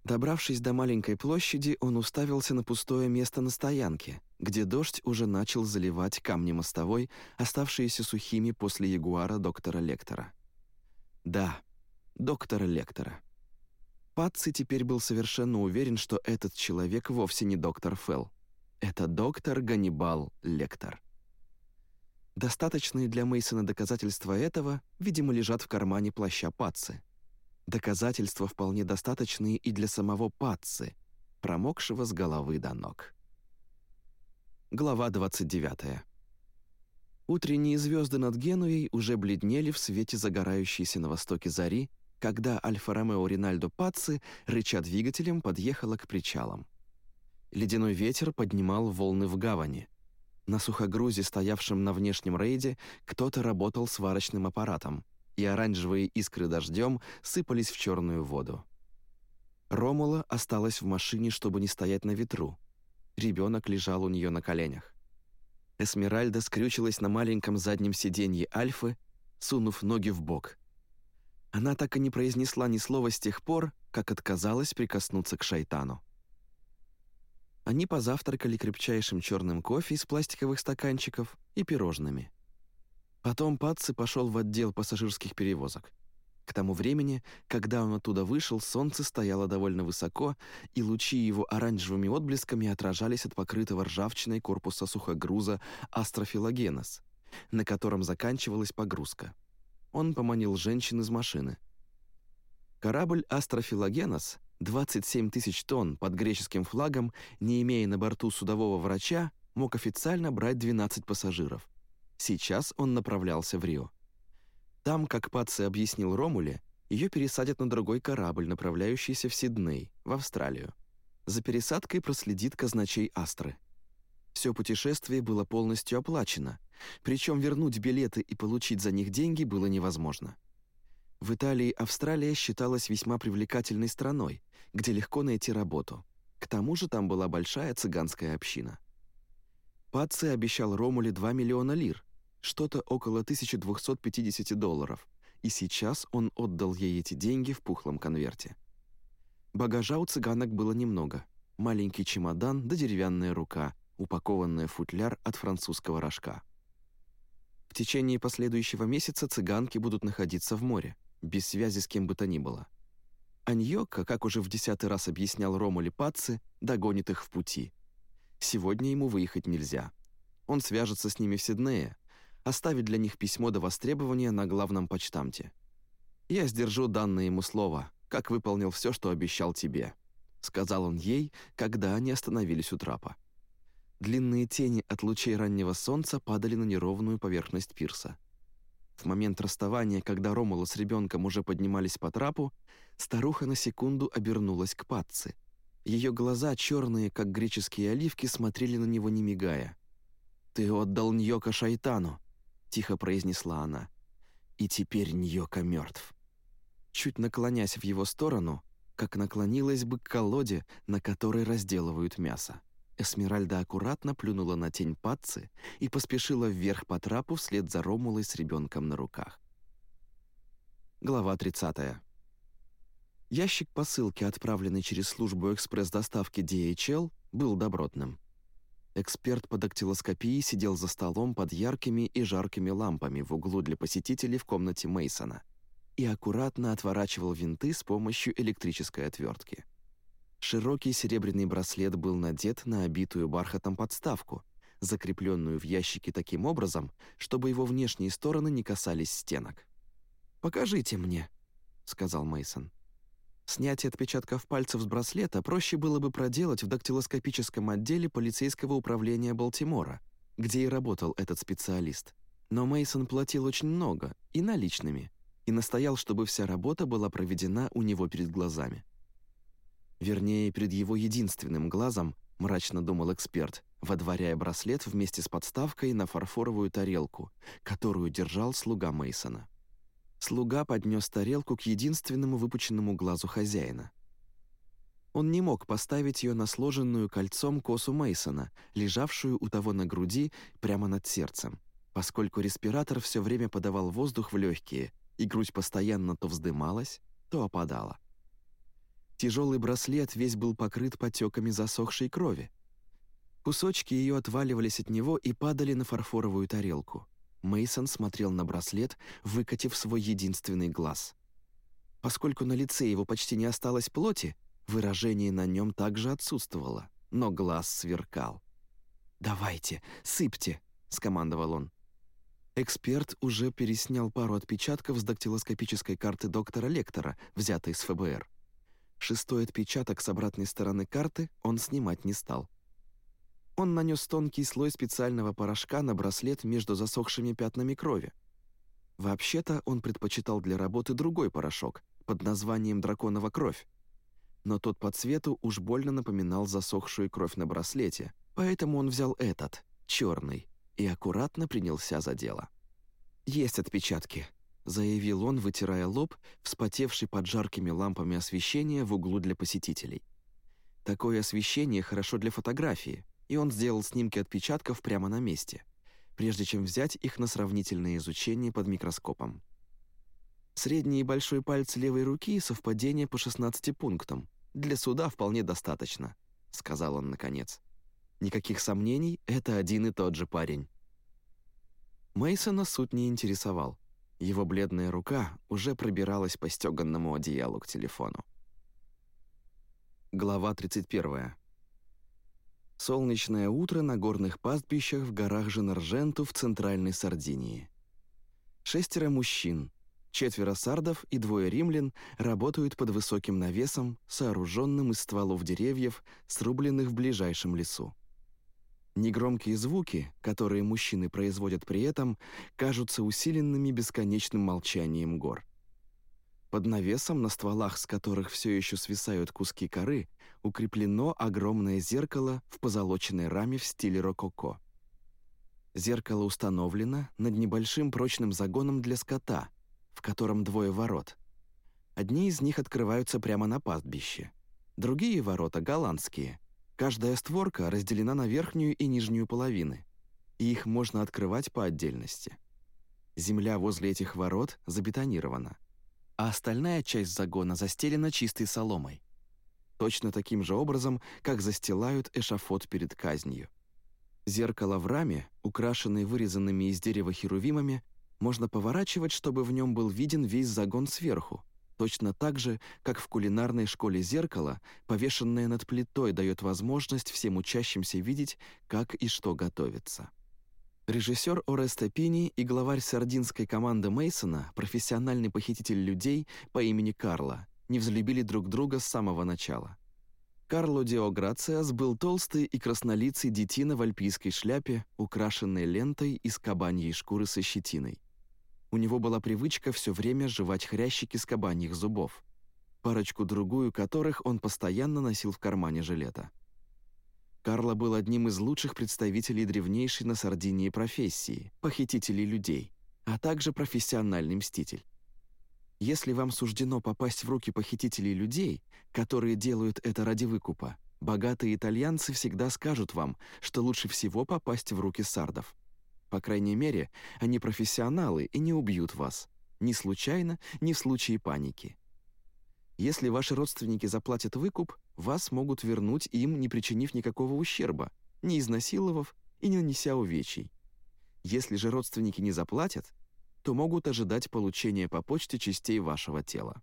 Добравшись до маленькой площади, он уставился на пустое место на стоянке, где дождь уже начал заливать камни мостовой, оставшиеся сухими после ягуара доктора Лектора. Да, доктора Лектора. Патци теперь был совершенно уверен, что этот человек вовсе не доктор Фелл. Это доктор Ганнибал Лектор. Достаточные для Мейсона доказательства этого, видимо, лежат в кармане плаща Патцы. Доказательства вполне достаточные и для самого Патцы, промокшего с головы до ног. Глава 29. Утренние звезды над Генуей уже бледнели в свете загорающейся на востоке зари, когда Альфа-Ромео Ринальдо Пацци, рыча двигателем, подъехала к причалам. Ледяной ветер поднимал волны в гавани. На сухогрузе, стоявшем на внешнем рейде, кто-то работал сварочным аппаратом, и оранжевые искры дождем сыпались в черную воду. Ромула осталась в машине, чтобы не стоять на ветру. Ребенок лежал у нее на коленях. Эсмеральда скрючилась на маленьком заднем сиденье Альфы, сунув ноги в бок. Она так и не произнесла ни слова с тех пор, как отказалась прикоснуться к шайтану. Они позавтракали крепчайшим черным кофе из пластиковых стаканчиков и пирожными. Потом Патси пошел в отдел пассажирских перевозок. К тому времени, когда он оттуда вышел, солнце стояло довольно высоко, и лучи его оранжевыми отблесками отражались от покрытого ржавчиной корпуса сухогруза «Астрофилогенос», на котором заканчивалась погрузка. Он поманил женщин из машины. Корабль «Астрофилогенос» 27 тысяч тонн под греческим флагом, не имея на борту судового врача, мог официально брать 12 пассажиров. Сейчас он направлялся в Рио. Там, как Патси объяснил Ромуле, ее пересадят на другой корабль, направляющийся в Сидней, в Австралию. За пересадкой проследит казначей Астры. Все путешествие было полностью оплачено, причем вернуть билеты и получить за них деньги было невозможно. В Италии Австралия считалась весьма привлекательной страной, где легко найти работу. К тому же там была большая цыганская община. Паци обещал Ромуле 2 миллиона лир, что-то около 1250 долларов, и сейчас он отдал ей эти деньги в пухлом конверте. Багажа у цыганок было немного. Маленький чемодан да деревянная рука, упакованная в футляр от французского рожка. В течение последующего месяца цыганки будут находиться в море, без связи с кем бы то ни было. Аньока, как уже в десятый раз объяснял Ромуле Паци, догонит их в пути. Сегодня ему выехать нельзя. Он свяжется с ними в Сиднее, оставит для них письмо до востребования на главном почтамте. «Я сдержу данное ему слово, как выполнил все, что обещал тебе», сказал он ей, когда они остановились у трапа. Длинные тени от лучей раннего солнца падали на неровную поверхность пирса. В момент расставания, когда Ромула с ребенком уже поднимались по трапу, старуха на секунду обернулась к Патце. Ее глаза, черные, как греческие оливки, смотрели на него не мигая. «Ты отдал Ньока шайтану», — тихо произнесла она. «И теперь Ньока мертв». Чуть наклонясь в его сторону, как наклонилась бы к колоде, на которой разделывают мясо. Эсмеральда аккуратно плюнула на тень Патцы и поспешила вверх по трапу вслед за Ромулой с ребенком на руках. Глава 30. Ящик посылки, отправленный через службу экспресс-доставки DHL, был добротным. Эксперт по дактилоскопии сидел за столом под яркими и жаркими лампами в углу для посетителей в комнате Мейсона и аккуратно отворачивал винты с помощью электрической отвертки. Широкий серебряный браслет был надет на обитую бархатом подставку, закрепленную в ящике таким образом, чтобы его внешние стороны не касались стенок. «Покажите мне», — сказал Мейсон. Снятие отпечатков пальцев с браслета проще было бы проделать в дактилоскопическом отделе полицейского управления Балтимора, где и работал этот специалист. Но Мейсон платил очень много, и наличными, и настоял, чтобы вся работа была проведена у него перед глазами. Вернее, перед его единственным глазом, мрачно думал эксперт, водворяя браслет вместе с подставкой на фарфоровую тарелку, которую держал слуга Мейсона. Слуга поднес тарелку к единственному выпученному глазу хозяина. Он не мог поставить ее на сложенную кольцом косу Мейсона, лежавшую у того на груди прямо над сердцем, поскольку респиратор все время подавал воздух в легкие, и грудь постоянно то вздымалась, то опадала. Тяжелый браслет весь был покрыт потеками засохшей крови. Кусочки ее отваливались от него и падали на фарфоровую тарелку. Мейсон смотрел на браслет, выкатив свой единственный глаз. Поскольку на лице его почти не осталось плоти, выражение на нем также отсутствовало, но глаз сверкал. «Давайте, сыпьте», — скомандовал он. Эксперт уже переснял пару отпечатков с дактилоскопической карты доктора Лектора, взятой из ФБР. Шестой отпечаток с обратной стороны карты он снимать не стал. Он нанес тонкий слой специального порошка на браслет между засохшими пятнами крови. Вообще-то он предпочитал для работы другой порошок под названием «драконова кровь». но тот по цвету уж больно напоминал засохшую кровь на браслете, поэтому он взял этот, черный, и аккуратно принялся за дело. «Есть отпечатки», — заявил он, вытирая лоб, вспотевший под жаркими лампами освещения в углу для посетителей. Такое освещение хорошо для фотографии, и он сделал снимки отпечатков прямо на месте, прежде чем взять их на сравнительное изучение под микроскопом. Средний и большой пальцы левой руки — совпадение по 16 пунктам. Для суда вполне достаточно», — сказал он наконец. «Никаких сомнений, это один и тот же парень». Мейсона суд не интересовал. Его бледная рука уже пробиралась по стеганному одеялу к телефону. Глава 31. Солнечное утро на горных пастбищах в горах Женарженту в центральной Сардинии. Шестеро мужчин, четверо сардов и двое римлян работают под высоким навесом, сооруженным из стволов деревьев, срубленных в ближайшем лесу. Негромкие звуки, которые мужчины производят при этом, кажутся усиленными бесконечным молчанием гор. Под навесом, на стволах с которых все еще свисают куски коры, укреплено огромное зеркало в позолоченной раме в стиле рококо. Зеркало установлено над небольшим прочным загоном для скота, в котором двое ворот. Одни из них открываются прямо на пастбище. Другие ворота голландские. Каждая створка разделена на верхнюю и нижнюю половины, и их можно открывать по отдельности. Земля возле этих ворот забетонирована — а остальная часть загона застелена чистой соломой. Точно таким же образом, как застилают эшафот перед казнью. Зеркало в раме, украшенное вырезанными из дерева херувимами, можно поворачивать, чтобы в нем был виден весь загон сверху, точно так же, как в кулинарной школе зеркало, повешенное над плитой, дает возможность всем учащимся видеть, как и что готовится. Режиссер Оресте Пини и главарь сардинской команды Мейсона, профессиональный похититель людей по имени Карло, не взлюбили друг друга с самого начала. Карло Дио Грациас был толстый и краснолицый детина в альпийской шляпе, украшенной лентой из кабаньей шкуры со щетиной. У него была привычка все время жевать хрящики с кабаньих зубов, парочку-другую которых он постоянно носил в кармане жилета. Карло был одним из лучших представителей древнейшей на Сардинии профессии – похитителей людей, а также профессиональный мститель. Если вам суждено попасть в руки похитителей людей, которые делают это ради выкупа, богатые итальянцы всегда скажут вам, что лучше всего попасть в руки сардов. По крайней мере, они профессионалы и не убьют вас. Ни случайно, ни в случае паники. Если ваши родственники заплатят выкуп, вас могут вернуть им, не причинив никакого ущерба, не изнасиловав и не нанеся увечий. Если же родственники не заплатят, то могут ожидать получения по почте частей вашего тела.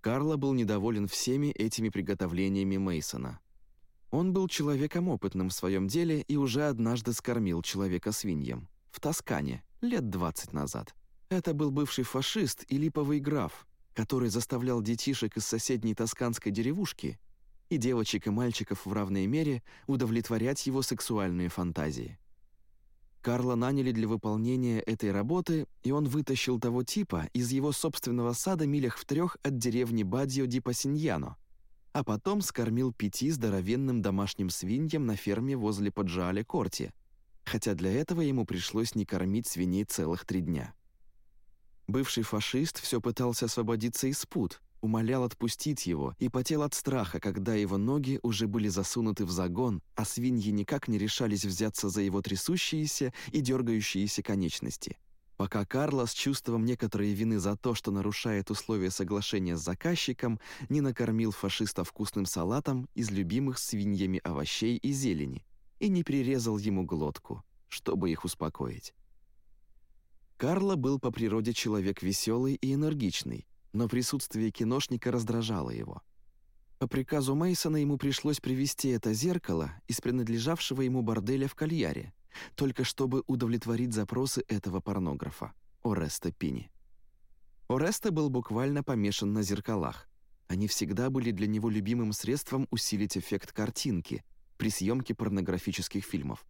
Карло был недоволен всеми этими приготовлениями Мейсона. Он был человеком опытным в своем деле и уже однажды скормил человека свиньям в Тоскане лет 20 назад. Это был бывший фашист и липовый граф, который заставлял детишек из соседней тосканской деревушки и девочек и мальчиков в равной мере удовлетворять его сексуальные фантазии. Карла наняли для выполнения этой работы, и он вытащил того типа из его собственного сада милях в трех от деревни Бадио ди Пасиньяно, а потом скормил пяти здоровенным домашним свиньям на ферме возле Поджаале Корти, хотя для этого ему пришлось не кормить свиней целых три дня. Бывший фашист все пытался освободиться из пут, умолял отпустить его и потел от страха, когда его ноги уже были засунуты в загон, а свиньи никак не решались взяться за его трясущиеся и дергающиеся конечности. Пока Карло с чувством некоторой вины за то, что нарушает условия соглашения с заказчиком, не накормил фашиста вкусным салатом из любимых свиньями овощей и зелени и не прирезал ему глотку, чтобы их успокоить. Карло был по природе человек веселый и энергичный, но присутствие киношника раздражало его. По приказу Мейсона ему пришлось привезти это зеркало из принадлежавшего ему борделя в Кальяре, только чтобы удовлетворить запросы этого порнографа, Ореста Пини. Ореста был буквально помешан на зеркалах. Они всегда были для него любимым средством усилить эффект картинки при съемке порнографических фильмов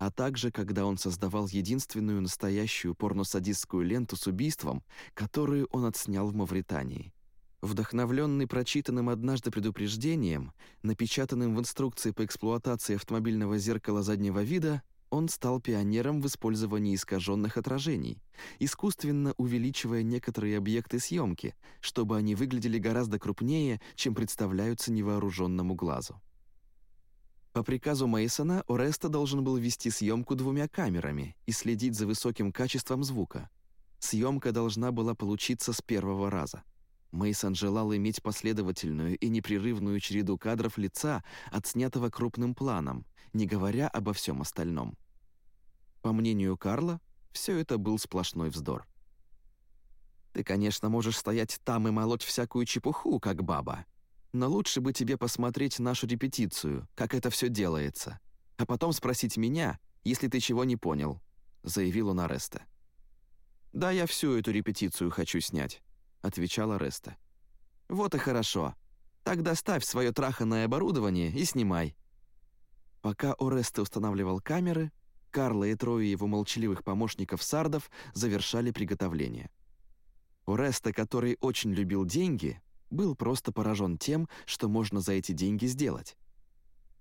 а также когда он создавал единственную настоящую порносадистскую ленту с убийством, которую он отснял в Мавритании. Вдохновленный прочитанным однажды предупреждением, напечатанным в инструкции по эксплуатации автомобильного зеркала заднего вида, он стал пионером в использовании искаженных отражений, искусственно увеличивая некоторые объекты съемки, чтобы они выглядели гораздо крупнее, чем представляются невооруженному глазу. По приказу Мейсона Ореста должен был вести съемку двумя камерами и следить за высоким качеством звука. Съемка должна была получиться с первого раза. Мейсон желал иметь последовательную и непрерывную череду кадров лица, отснятого крупным планом, не говоря обо всем остальном. По мнению Карла, все это был сплошной вздор. «Ты, конечно, можешь стоять там и молоть всякую чепуху, как баба, но лучше бы тебе посмотреть нашу репетицию, как это все делается, а потом спросить меня, если ты чего не понял», — заявил он Ареста. «Да, я всю эту репетицию хочу снять», — отвечал Ареста. «Вот и хорошо. Тогда ставь свое траханное оборудование и снимай». Пока Ореста устанавливал камеры, Карла и трое его молчаливых помощников сардов завершали приготовление. Ореста, который очень любил деньги, был просто поражен тем, что можно за эти деньги сделать.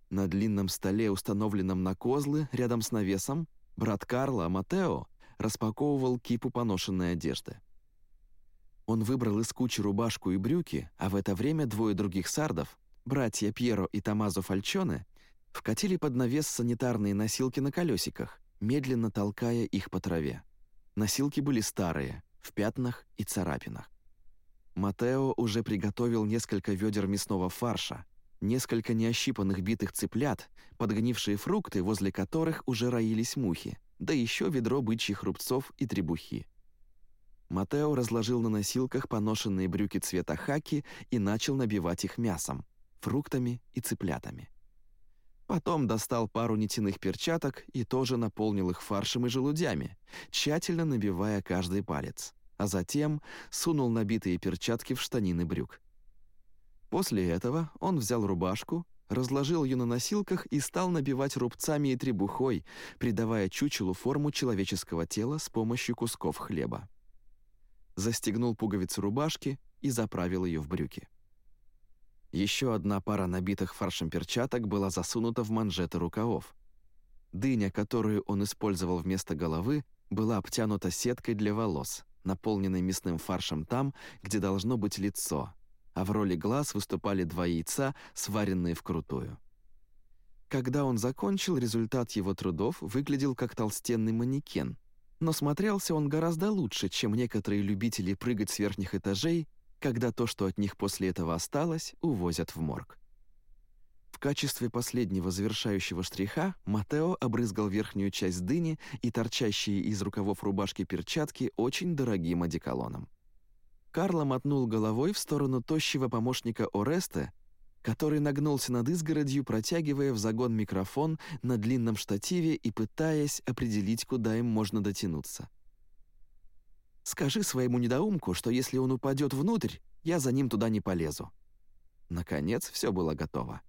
На длинном столе, установленном на козлы, рядом с навесом, брат Карла, Матео, распаковывал кипу поношенной одежды. Он выбрал из кучи рубашку и брюки, а в это время двое других сардов, братья Пьеро и Томазо Фальчоне, вкатили под навес санитарные носилки на колесиках, медленно толкая их по траве. Носилки были старые, в пятнах и царапинах. Матео уже приготовил несколько ведер мясного фарша, несколько неощипанных битых цыплят, подгнившие фрукты, возле которых уже роились мухи, да еще ведро бычьих рубцов и требухи. Матео разложил на носилках поношенные брюки цвета хаки и начал набивать их мясом, фруктами и цыплятами. Потом достал пару нитяных перчаток и тоже наполнил их фаршем и желудями, тщательно набивая каждый палец, а затем сунул набитые перчатки в штанины брюк. После этого он взял рубашку, разложил ее на носилках и стал набивать рубцами и требухой, придавая чучелу форму человеческого тела с помощью кусков хлеба. Застегнул пуговицы рубашки и заправил ее в брюки. Еще одна пара набитых фаршем перчаток была засунута в манжеты рукавов. Дыня, которую он использовал вместо головы, была обтянута сеткой для волос, наполненной мясным фаршем там, где должно быть лицо, а в роли глаз выступали два яйца, сваренные вкрутую. Когда он закончил, результат его трудов выглядел как толстенный манекен, но смотрелся он гораздо лучше, чем некоторые любители прыгать с верхних этажей когда то, что от них после этого осталось, увозят в морг. В качестве последнего завершающего штриха Матео обрызгал верхнюю часть дыни и торчащие из рукавов рубашки перчатки очень дорогим одеколоном. Карло мотнул головой в сторону тощего помощника Ореста, который нагнулся над изгородью, протягивая в загон микрофон на длинном штативе и пытаясь определить, куда им можно дотянуться. Скажи своему недоумку, что если он упадет внутрь, я за ним туда не полезу». Наконец, все было готово.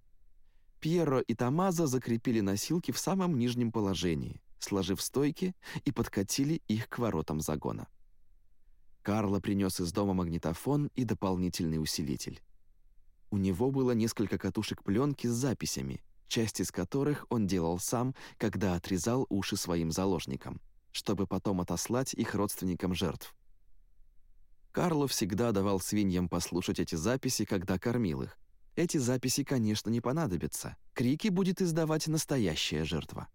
Пьеро и Тамаза закрепили носилки в самом нижнем положении, сложив стойки и подкатили их к воротам загона. Карло принес из дома магнитофон и дополнительный усилитель. У него было несколько катушек пленки с записями, часть из которых он делал сам, когда отрезал уши своим заложникам чтобы потом отослать их родственникам жертв. Карло всегда давал свиньям послушать эти записи, когда кормил их. Эти записи, конечно, не понадобятся. Крики будет издавать настоящая жертва.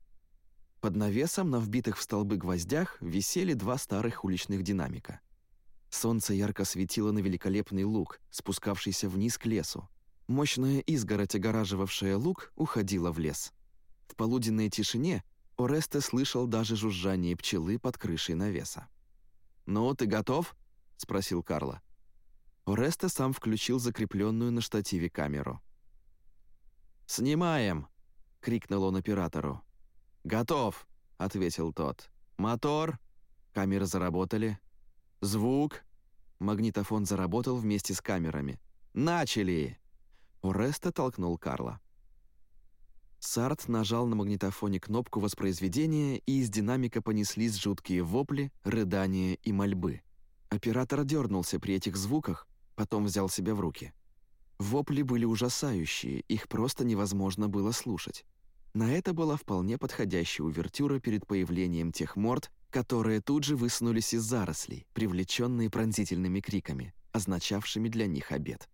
Под навесом на вбитых в столбы гвоздях висели два старых уличных динамика. Солнце ярко светило на великолепный луг, спускавшийся вниз к лесу. Мощная изгородь, огораживавшая луг, уходила в лес. В полуденной тишине Оресте слышал даже жужжание пчелы под крышей навеса. «Ну, ты готов?» — спросил Карло. Оресте сам включил закрепленную на штативе камеру. «Снимаем!» — крикнул он оператору. «Готов!» — ответил тот. «Мотор!» Камеры заработали. «Звук!» Магнитофон заработал вместе с камерами. «Начали!» Оресте толкнул Карла. Сарт нажал на магнитофоне кнопку воспроизведения, и из динамика понеслись жуткие вопли, рыдания и мольбы. Оператор дернулся при этих звуках, потом взял себя в руки. Вопли были ужасающие, их просто невозможно было слушать. На это была вполне подходящая увертюра перед появлением тех морд, которые тут же высунулись из зарослей, привлеченные пронзительными криками, означавшими для них обед.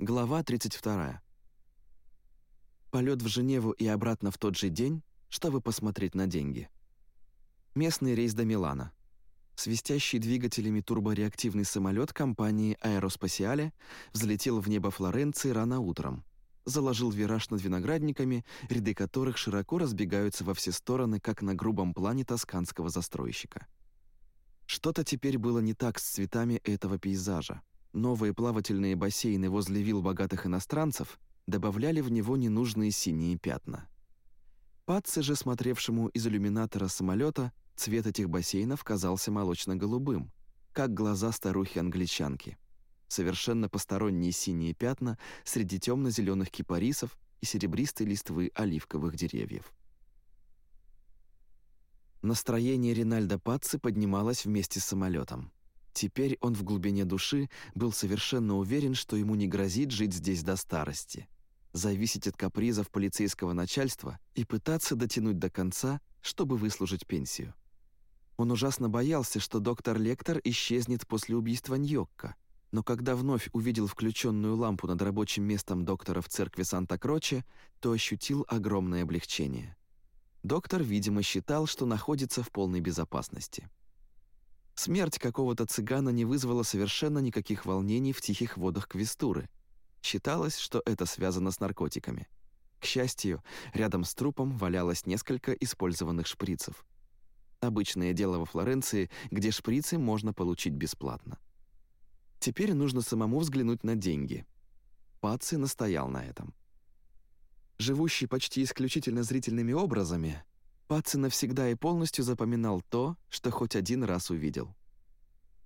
Глава 32. Полет в Женеву и обратно в тот же день, чтобы посмотреть на деньги. Местный рейс до Милана. Свистящий двигателями турбореактивный самолет компании «Аэроспасиале» взлетел в небо Флоренции рано утром, заложил вираж над виноградниками, ряды которых широко разбегаются во все стороны, как на грубом плане тосканского застройщика. Что-то теперь было не так с цветами этого пейзажа. Новые плавательные бассейны возле вилл богатых иностранцев добавляли в него ненужные синие пятна. Патце же, смотревшему из иллюминатора самолета, цвет этих бассейнов казался молочно-голубым, как глаза старухи-англичанки. Совершенно посторонние синие пятна среди темно-зеленых кипарисов и серебристой листвы оливковых деревьев. Настроение Ринальда Патци поднималось вместе с самолетом. Теперь он в глубине души был совершенно уверен, что ему не грозит жить здесь до старости, зависеть от капризов полицейского начальства и пытаться дотянуть до конца, чтобы выслужить пенсию. Он ужасно боялся, что доктор Лектор исчезнет после убийства Ньокка, но когда вновь увидел включенную лампу над рабочим местом доктора в церкви Санта-Кроче, то ощутил огромное облегчение. Доктор, видимо, считал, что находится в полной безопасности. Смерть какого-то цыгана не вызвала совершенно никаких волнений в тихих водах Квестуры. Считалось, что это связано с наркотиками. К счастью, рядом с трупом валялось несколько использованных шприцев. Обычное дело во Флоренции, где шприцы можно получить бесплатно. Теперь нужно самому взглянуть на деньги. Паци настоял на этом. Живущий почти исключительно зрительными образами, Паци навсегда и полностью запоминал то, что хоть один раз увидел.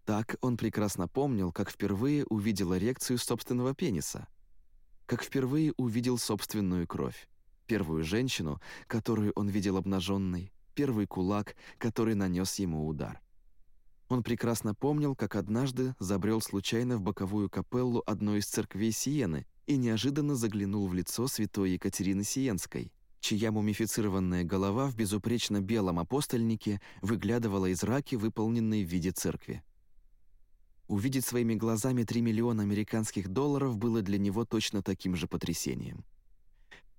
Так он прекрасно помнил, как впервые увидел эрекцию собственного пениса, как впервые увидел собственную кровь, первую женщину, которую он видел обнаженной, первый кулак, который нанес ему удар. Он прекрасно помнил, как однажды забрел случайно в боковую капеллу одной из церквей Сиены и неожиданно заглянул в лицо святой Екатерины Сиенской, чья мумифицированная голова в безупречно белом апостольнике выглядывала из раки, выполненной в виде церкви. Увидеть своими глазами 3 миллиона американских долларов было для него точно таким же потрясением.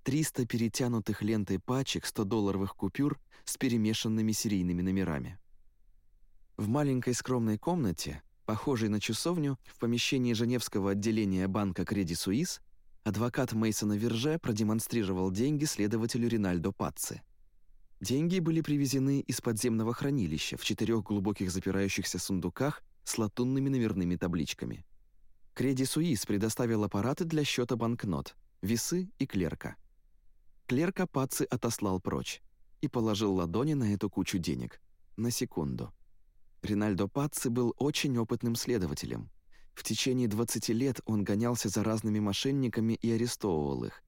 300 перетянутых лентой пачек 100-долларовых купюр с перемешанными серийными номерами. В маленькой скромной комнате, похожей на часовню, в помещении Женевского отделения банка Креди Суис, адвокат Мейсона Верже продемонстрировал деньги следователю Ринальдо Пацци. Деньги были привезены из подземного хранилища в четырех глубоких запирающихся сундуках с латунными номерными табличками. Креди Суис предоставил аппараты для счета банкнот, весы и клерка. Клерка Пацци отослал прочь и положил ладони на эту кучу денег. На секунду. Ринальдо Пацци был очень опытным следователем. В течение 20 лет он гонялся за разными мошенниками и арестовывал их.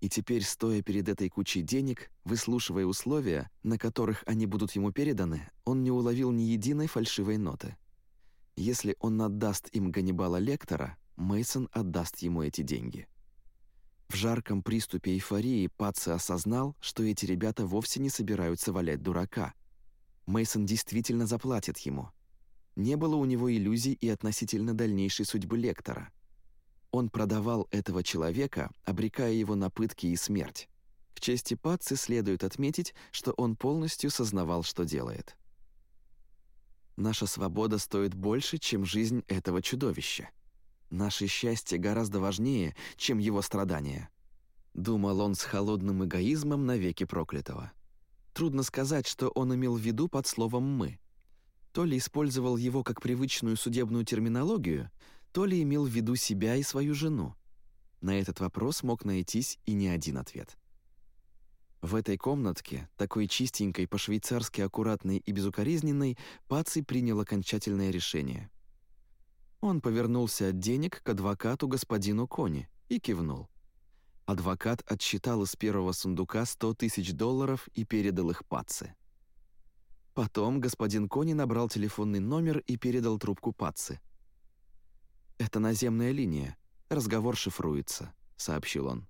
И теперь, стоя перед этой кучей денег, выслушивая условия, на которых они будут ему переданы, он не уловил ни единой фальшивой ноты. Если он отдаст им Ганнибала Лектора, Мейсон отдаст ему эти деньги. В жарком приступе эйфории Паци осознал, что эти ребята вовсе не собираются валять дурака. Мейсон действительно заплатит ему. Не было у него иллюзий и относительно дальнейшей судьбы лектора. Он продавал этого человека, обрекая его на пытки и смерть. К чести Паци следует отметить, что он полностью сознавал, что делает. Наша свобода стоит больше, чем жизнь этого чудовища. Наше счастье гораздо важнее, чем его страдания. Думал он с холодным эгоизмом навеки проклятого. Трудно сказать, что он имел в виду под словом «мы». То ли использовал его как привычную судебную терминологию, то ли имел в виду себя и свою жену. На этот вопрос мог найтись и не один ответ. В этой комнатке, такой чистенькой, по-швейцарски аккуратной и безукоризненной, Паций принял окончательное решение. Он повернулся от денег к адвокату господину Кони и кивнул. Адвокат отсчитал из первого сундука 100 тысяч долларов и передал их Паци. Потом господин Кони набрал телефонный номер и передал трубку Паци. «Это наземная линия. Разговор шифруется», — сообщил он.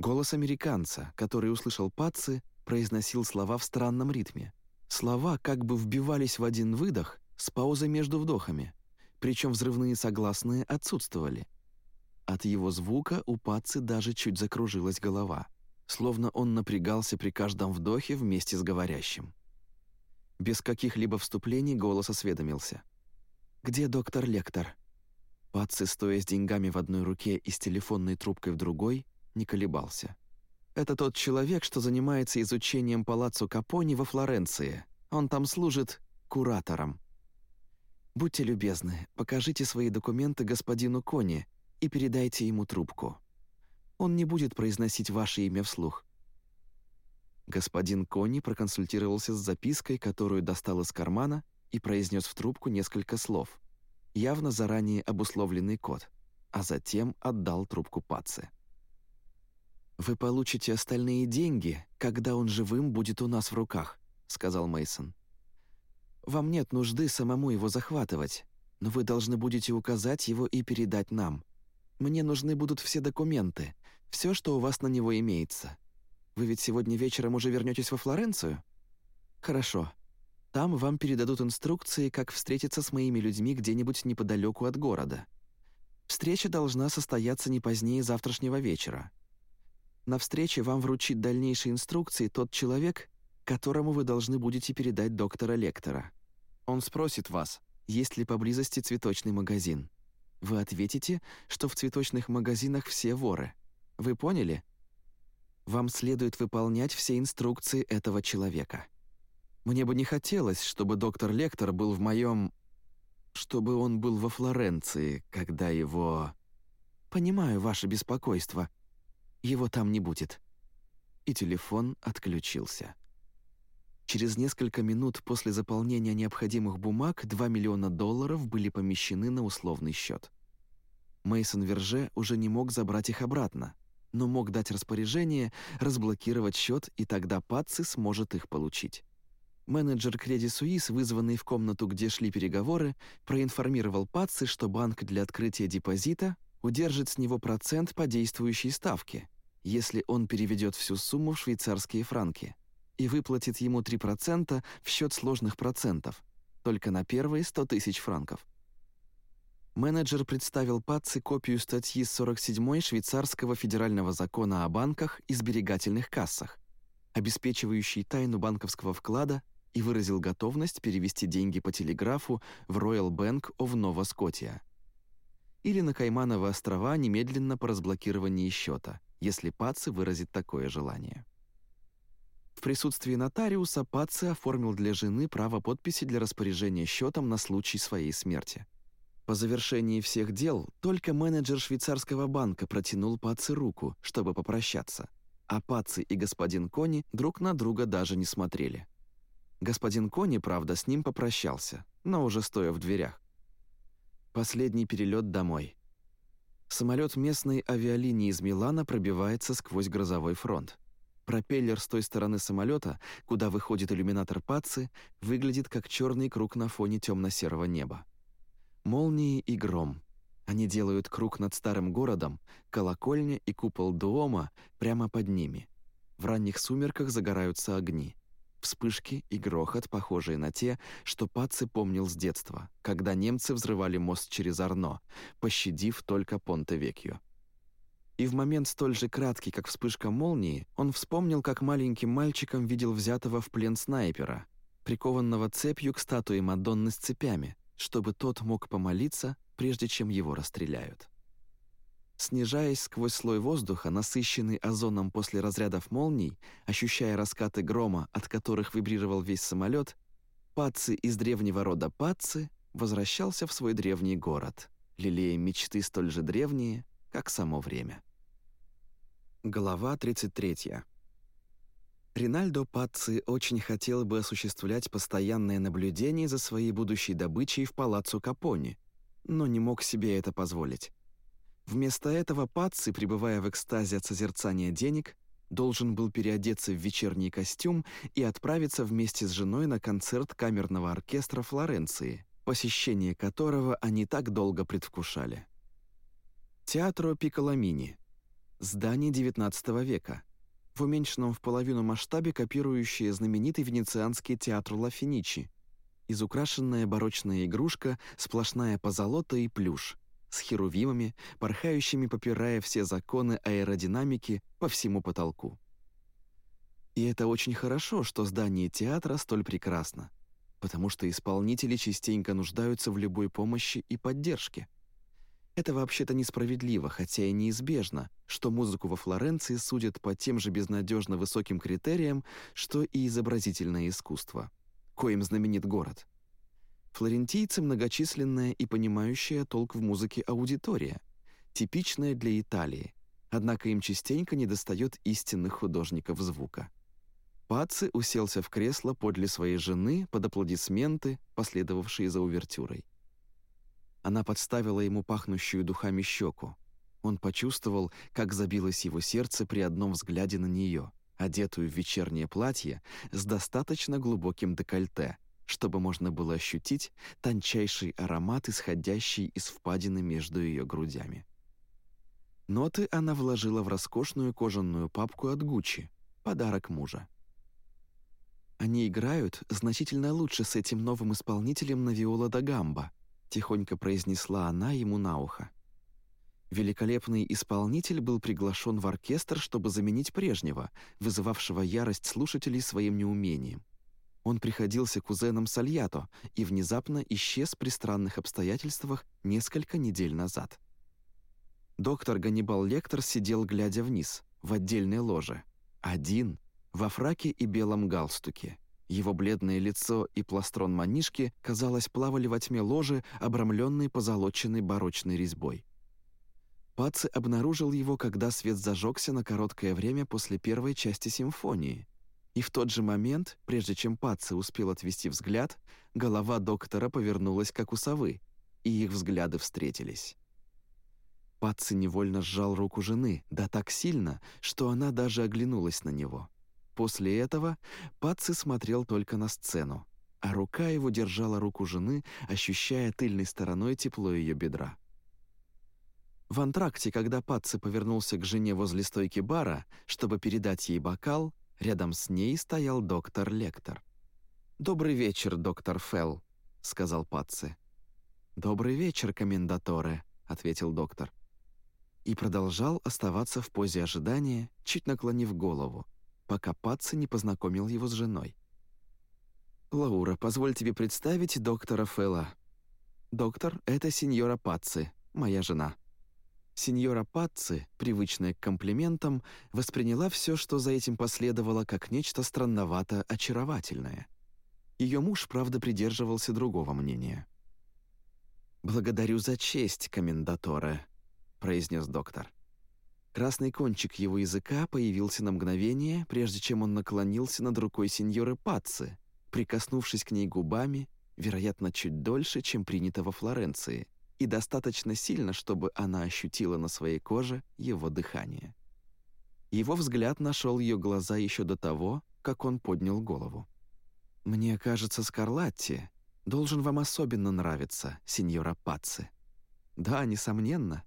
Голос американца, который услышал Патци, произносил слова в странном ритме. Слова как бы вбивались в один выдох с паузой между вдохами, причем взрывные согласные отсутствовали. От его звука у Патци даже чуть закружилась голова, словно он напрягался при каждом вдохе вместе с говорящим. Без каких-либо вступлений голос осведомился. «Где доктор Лектор?» Патци, стоя с деньгами в одной руке и с телефонной трубкой в другой, не колебался. «Это тот человек, что занимается изучением палаццо Капони во Флоренции. Он там служит куратором». «Будьте любезны, покажите свои документы господину Кони и передайте ему трубку. Он не будет произносить ваше имя вслух». Господин Кони проконсультировался с запиской, которую достал из кармана, и произнес в трубку несколько слов — явно заранее обусловленный код, а затем отдал трубку Паце. «Вы получите остальные деньги, когда он живым будет у нас в руках», — сказал Мейсон. «Вам нет нужды самому его захватывать, но вы должны будете указать его и передать нам. Мне нужны будут все документы, все, что у вас на него имеется. Вы ведь сегодня вечером уже вернетесь во Флоренцию? Хорошо. Там вам передадут инструкции, как встретиться с моими людьми где-нибудь неподалеку от города. Встреча должна состояться не позднее завтрашнего вечера. На встрече вам вручит дальнейшие инструкции тот человек, которому вы должны будете передать доктора Лектора. Он спросит вас, есть ли поблизости цветочный магазин. Вы ответите, что в цветочных магазинах все воры. Вы поняли? Вам следует выполнять все инструкции этого человека. Мне бы не хотелось, чтобы доктор Лектор был в моем... чтобы он был во Флоренции, когда его... Понимаю ваше беспокойство. Его там не будет». И телефон отключился. Через несколько минут после заполнения необходимых бумаг 2 миллиона долларов были помещены на условный счет. Мейсон Верже уже не мог забрать их обратно, но мог дать распоряжение разблокировать счет, и тогда Патци сможет их получить. Менеджер Credit Suisse, вызванный в комнату, где шли переговоры, проинформировал Патси, что банк для открытия депозита удержит с него процент по действующей ставке, если он переведет всю сумму в швейцарские франки, и выплатит ему 3% в счет сложных процентов, только на первые 100 тысяч франков. Менеджер представил Патси копию статьи 47 швейцарского федерального закона о банках и сберегательных кассах, обеспечивающей тайну банковского вклада и выразил готовность перевести деньги по телеграфу в Royal Bank of Nova Scotia или на Каймановы острова немедленно по разблокировании счета, если Паци выразит такое желание. В присутствии нотариуса Паци оформил для жены право подписи для распоряжения счетом на случай своей смерти. По завершении всех дел только менеджер швейцарского банка протянул Паци руку, чтобы попрощаться, а Паци и господин Кони друг на друга даже не смотрели. Господин Кони, правда, с ним попрощался, но уже стоя в дверях. Последний перелет домой. Самолет местной авиалинии из Милана пробивается сквозь грозовой фронт. Пропеллер с той стороны самолета, куда выходит иллюминатор Паци, выглядит как черный круг на фоне темно-серого неба. Молнии и гром. Они делают круг над старым городом, колокольня и купол Дуома прямо под ними. В ранних сумерках загораются огни. Вспышки и грохот, похожие на те, что Паци помнил с детства, когда немцы взрывали мост через Арно, пощадив только Понте-Векьо. И в момент столь же краткий, как вспышка молнии, он вспомнил, как маленьким мальчиком видел взятого в плен снайпера, прикованного цепью к статуе Мадонны с цепями, чтобы тот мог помолиться, прежде чем его расстреляют. Снижаясь сквозь слой воздуха, насыщенный озоном после разрядов молний, ощущая раскаты грома, от которых вибрировал весь самолет, Паци из древнего рода Паци возвращался в свой древний город, лелея мечты столь же древние, как само время. Глава 33. Ринальдо Паци очень хотел бы осуществлять постоянное наблюдение за своей будущей добычей в палаццо Капони, но не мог себе это позволить. Вместо этого Пацци, пребывая в экстазе от созерцания денег, должен был переодеться в вечерний костюм и отправиться вместе с женой на концерт камерного оркестра Флоренции, посещение которого они так долго предвкушали. Театро Пиколамини. Здание XIX века. В уменьшенном в половину масштабе копирующее знаменитый венецианский театр Ла Финичи. Изукрашенная барочная игрушка, сплошная позолота и плюш, с херувимами, порхающими, попирая все законы аэродинамики по всему потолку. И это очень хорошо, что здание театра столь прекрасно, потому что исполнители частенько нуждаются в любой помощи и поддержке. Это вообще-то несправедливо, хотя и неизбежно, что музыку во Флоренции судят по тем же безнадежно высоким критериям, что и изобразительное искусство, коим знаменит город. Флорентийцы многочисленная и понимающая толк в музыке аудитория, типичная для Италии, однако им частенько недостает истинных художников звука. Паци уселся в кресло подле своей жены под аплодисменты, последовавшие за увертюрой. Она подставила ему пахнущую духами щеку. Он почувствовал, как забилось его сердце при одном взгляде на нее, одетую в вечернее платье с достаточно глубоким декольте, чтобы можно было ощутить тончайший аромат, исходящий из впадины между ее грудями. Ноты она вложила в роскошную кожаную папку от Гуччи, подарок мужа. Они играют значительно лучше с этим новым исполнителем на виола да гамба», тихонько произнесла она ему на ухо. Великолепный исполнитель был приглашен в оркестр, чтобы заменить прежнего, вызывавшего ярость слушателей своим неумением. Он приходился кузеном Сальято и внезапно исчез при странных обстоятельствах несколько недель назад. Доктор Ганнибал Лектор сидел, глядя вниз, в отдельной ложе. Один — во фраке и белом галстуке. Его бледное лицо и пластрон манишки, казалось, плавали во тьме ложи, обрамленной позолоченной барочной резьбой. Паци обнаружил его, когда свет зажегся на короткое время после первой части симфонии. И в тот же момент, прежде чем Паци успел отвести взгляд, голова доктора повернулась, как у совы, и их взгляды встретились. Паци невольно сжал руку жены, да так сильно, что она даже оглянулась на него — После этого Паци смотрел только на сцену, а рука его держала руку жены, ощущая тыльной стороной тепло ее бедра. В антракте, когда Паци повернулся к жене возле стойки бара, чтобы передать ей бокал, рядом с ней стоял доктор Лектор. «Добрый вечер, доктор Фелл», — сказал Паци. «Добрый вечер, комендаторе», — ответил доктор. И продолжал оставаться в позе ожидания, чуть наклонив голову, пока Патси не познакомил его с женой. «Лаура, позволь тебе представить доктора Фэлла. Доктор — это сеньора Патси, моя жена». Сеньора Патци, привычная к комплиментам, восприняла все, что за этим последовало, как нечто странновато-очаровательное. Ее муж, правда, придерживался другого мнения. «Благодарю за честь, комендаторе», — произнес доктор. Красный кончик его языка появился на мгновение, прежде чем он наклонился над рукой сеньоры Пацци, прикоснувшись к ней губами, вероятно, чуть дольше, чем принято во Флоренции, и достаточно сильно, чтобы она ощутила на своей коже его дыхание. Его взгляд нашел ее глаза еще до того, как он поднял голову. «Мне кажется, Скарлатти должен вам особенно нравиться, сеньора Пацци». «Да, несомненно»,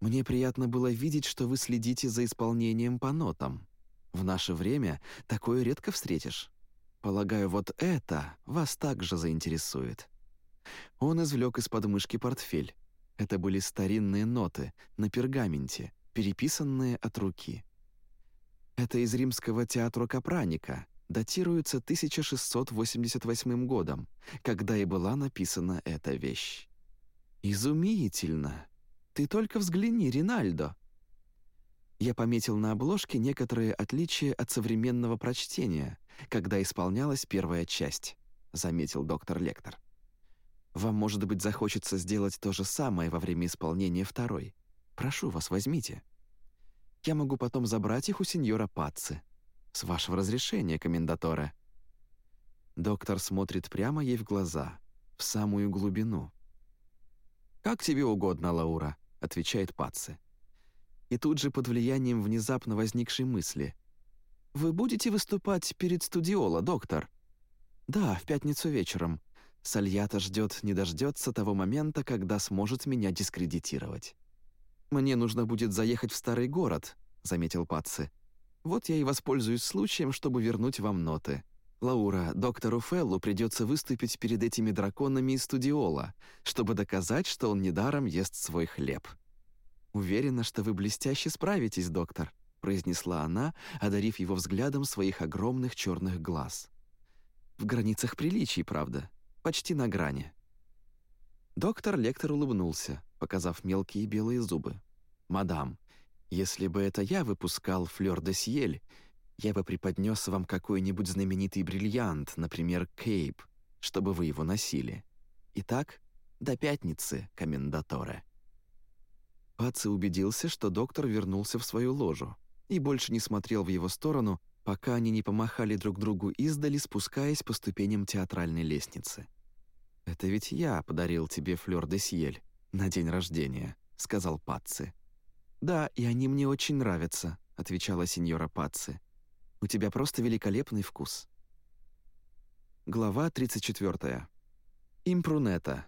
мне приятно было видеть, что вы следите за исполнением по нотам. В наше время такое редко встретишь. Полагаю, вот это вас также заинтересует». Он извлек из подмышки портфель. Это были старинные ноты на пергаменте, переписанные от руки. Это из римского театра Капраника, датируется 1688 годом, когда и была написана эта вещь. «Изумительно!» Ты только взгляни, Ринальдо!» Я пометил на обложке некоторые отличия от современного прочтения, когда исполнялась первая часть, заметил доктор Лектор. Вам, может быть, захочется сделать то же самое во время исполнения второй. Прошу вас, возьмите. Я могу потом забрать их у сеньора Пацци. С вашего разрешения, комендатора. Доктор смотрит прямо ей в глаза, в самую глубину. «Как тебе угодно, Лаура», — отвечает Патце. И тут же под влиянием внезапно возникшей мысли. «Вы будете выступать перед студиола, доктор?» «Да, в пятницу вечером. Сальята ждет не дождется того момента, когда сможет меня дискредитировать. «Мне нужно будет заехать в старый город», — заметил Патци. «Вот я и воспользуюсь случаем, чтобы вернуть вам ноты. Лаура, доктору Феллу придется выступить перед этими драконами из студиола, чтобы доказать, что он недаром ест свой хлеб. «Уверена, что вы блестяще справитесь, доктор», произнесла она, одарив его взглядом своих огромных черных глаз. «В границах приличий, правда, почти на грани». Доктор-лектор улыбнулся, показав мелкие белые зубы. «Мадам, если бы это я выпускал флёр де сьель, я бы преподнес вам какой-нибудь знаменитый бриллиант, например, Кейп, чтобы вы его носили. Итак, до пятницы, комендаторе». Паци убедился, что доктор вернулся в свою ложу и больше не смотрел в его сторону, пока они не помахали друг другу издали, спускаясь по ступеням театральной лестницы. «Это ведь я подарил тебе флёр де сьель на день рождения», — сказал Паци. «Да, и они мне очень нравятся», — отвечала сеньора Паци. У тебя просто великолепный вкус». Глава 34. Импрунета.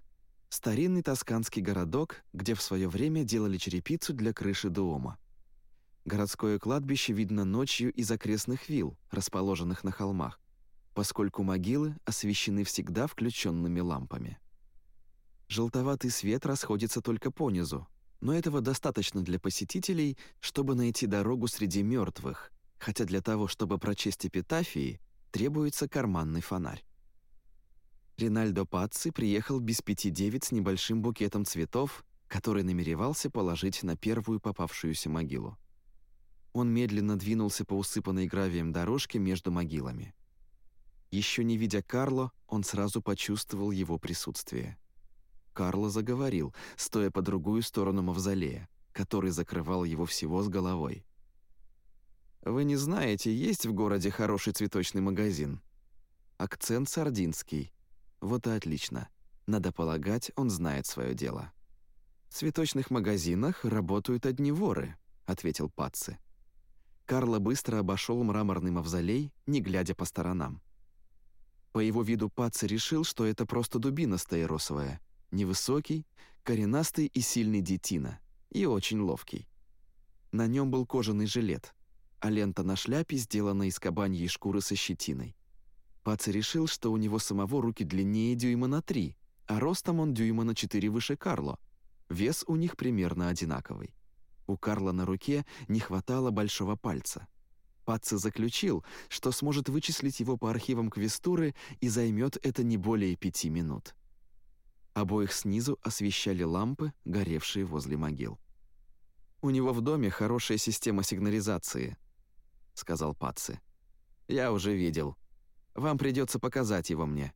Старинный тосканский городок, где в свое время делали черепицу для крыши дома. Городское кладбище видно ночью из окрестных вилл, расположенных на холмах, поскольку могилы освещены всегда включенными лампами. Желтоватый свет расходится только понизу, но этого достаточно для посетителей, чтобы найти дорогу среди мертвых, хотя для того, чтобы прочесть эпитафии, требуется карманный фонарь. Ринальдо Пацци приехал без пяти девять с небольшим букетом цветов, который намеревался положить на первую попавшуюся могилу. Он медленно двинулся по усыпанной гравием дорожке между могилами. Еще не видя Карло, он сразу почувствовал его присутствие. Карло заговорил, стоя по другую сторону мавзолея, который закрывал его всего с головой. Вы не знаете, есть в городе хороший цветочный магазин? Акцент сардинский. Вот и отлично. Надо полагать, он знает свое дело. В цветочных магазинах работают одни воры, ответил Патци. Карло быстро обошел мраморный мавзолей, не глядя по сторонам. По его виду Патци решил, что это просто дубина стаиросовая, невысокий, коренастый и сильный детина, и очень ловкий. На нем был кожаный жилет, а лента на шляпе сделана из кабаньей шкуры со щетиной. Паци решил, что у него самого руки длиннее дюйма на три, а ростом он дюйма на четыре выше Карло. Вес у них примерно одинаковый. У Карла на руке не хватало большого пальца. Паци заключил, что сможет вычислить его по архивам Квестуры и займет это не более пяти минут. Обоих снизу освещали лампы, горевшие возле могил. У него в доме хорошая система сигнализации, сказал Патси. «Я уже видел. Вам придется показать его мне».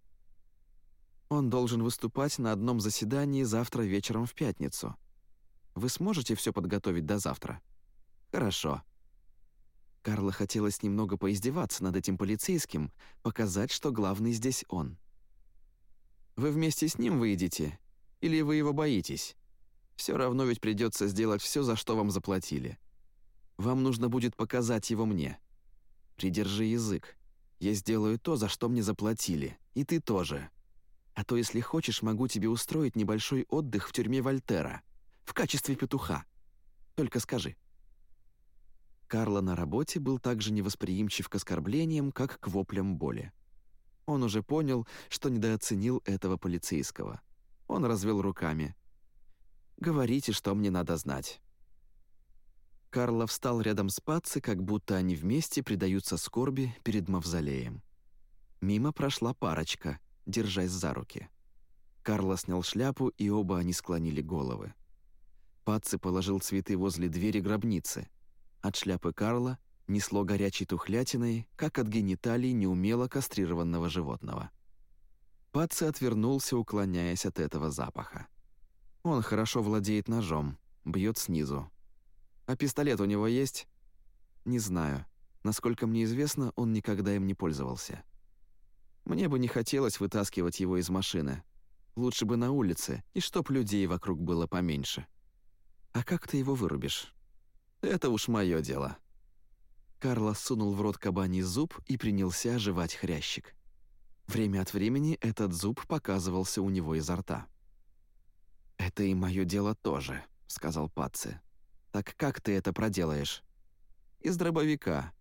Он должен выступать на одном заседании завтра вечером в пятницу. Вы сможете все подготовить до завтра? Хорошо. Карла хотелось немного поиздеваться над этим полицейским, показать, что главный здесь он. Вы вместе с ним выйдете? Или вы его боитесь? Все равно ведь придется сделать все, за что вам заплатили. Вам нужно будет показать его мне. Придержи язык. Я сделаю то, за что мне заплатили, и ты тоже. А то, если хочешь, могу тебе устроить небольшой отдых в тюрьме Вольтера, в качестве петуха. Только скажи». Карло на работе был так же невосприимчив к оскорблениям, как к воплям боли. Он уже понял, что недооценил этого полицейского. Он развел руками. «Говорите, что мне надо знать». Карло встал рядом с Паци, как будто они вместе предаются скорби перед мавзолеем. Мимо прошла парочка, держась за руки. Карло снял шляпу, и оба они склонили головы. Паци положил цветы возле двери гробницы. От шляпы Карла несло горячей тухлятиной, как от гениталий неумело кастрированного животного. Паци отвернулся, уклоняясь от этого запаха. Он хорошо владеет ножом, бьет снизу, а пистолет у него есть? Не знаю. Насколько мне известно, он никогда им не пользовался. Мне бы не хотелось вытаскивать его из машины. Лучше бы на улице, и чтоб людей вокруг было поменьше. А как ты его вырубишь? Это уж мое дело. Карлос сунул в рот кабаний зуб и принялся оживать хрящик. Время от времени этот зуб показывался у него изо рта. «Это и мое дело тоже», — сказал Патци. «Так как ты это проделаешь?» «Из дробовика.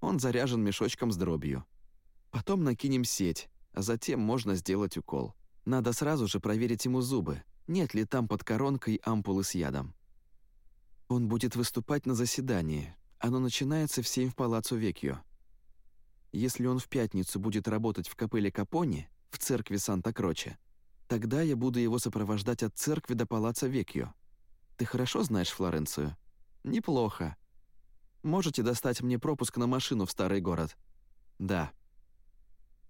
Он заряжен мешочком с дробью. Потом накинем сеть, а затем можно сделать укол. Надо сразу же проверить ему зубы, нет ли там под коронкой ампулы с ядом. Он будет выступать на заседании. Оно начинается в семь в Палаццо Векьо. Если он в пятницу будет работать в капелле Капони, в церкви Санта-Кроче, тогда я буду его сопровождать от церкви до Палаццо Векьо. Ты хорошо знаешь Флоренцию? Неплохо. Можете достать мне пропуск на машину в старый город? Да.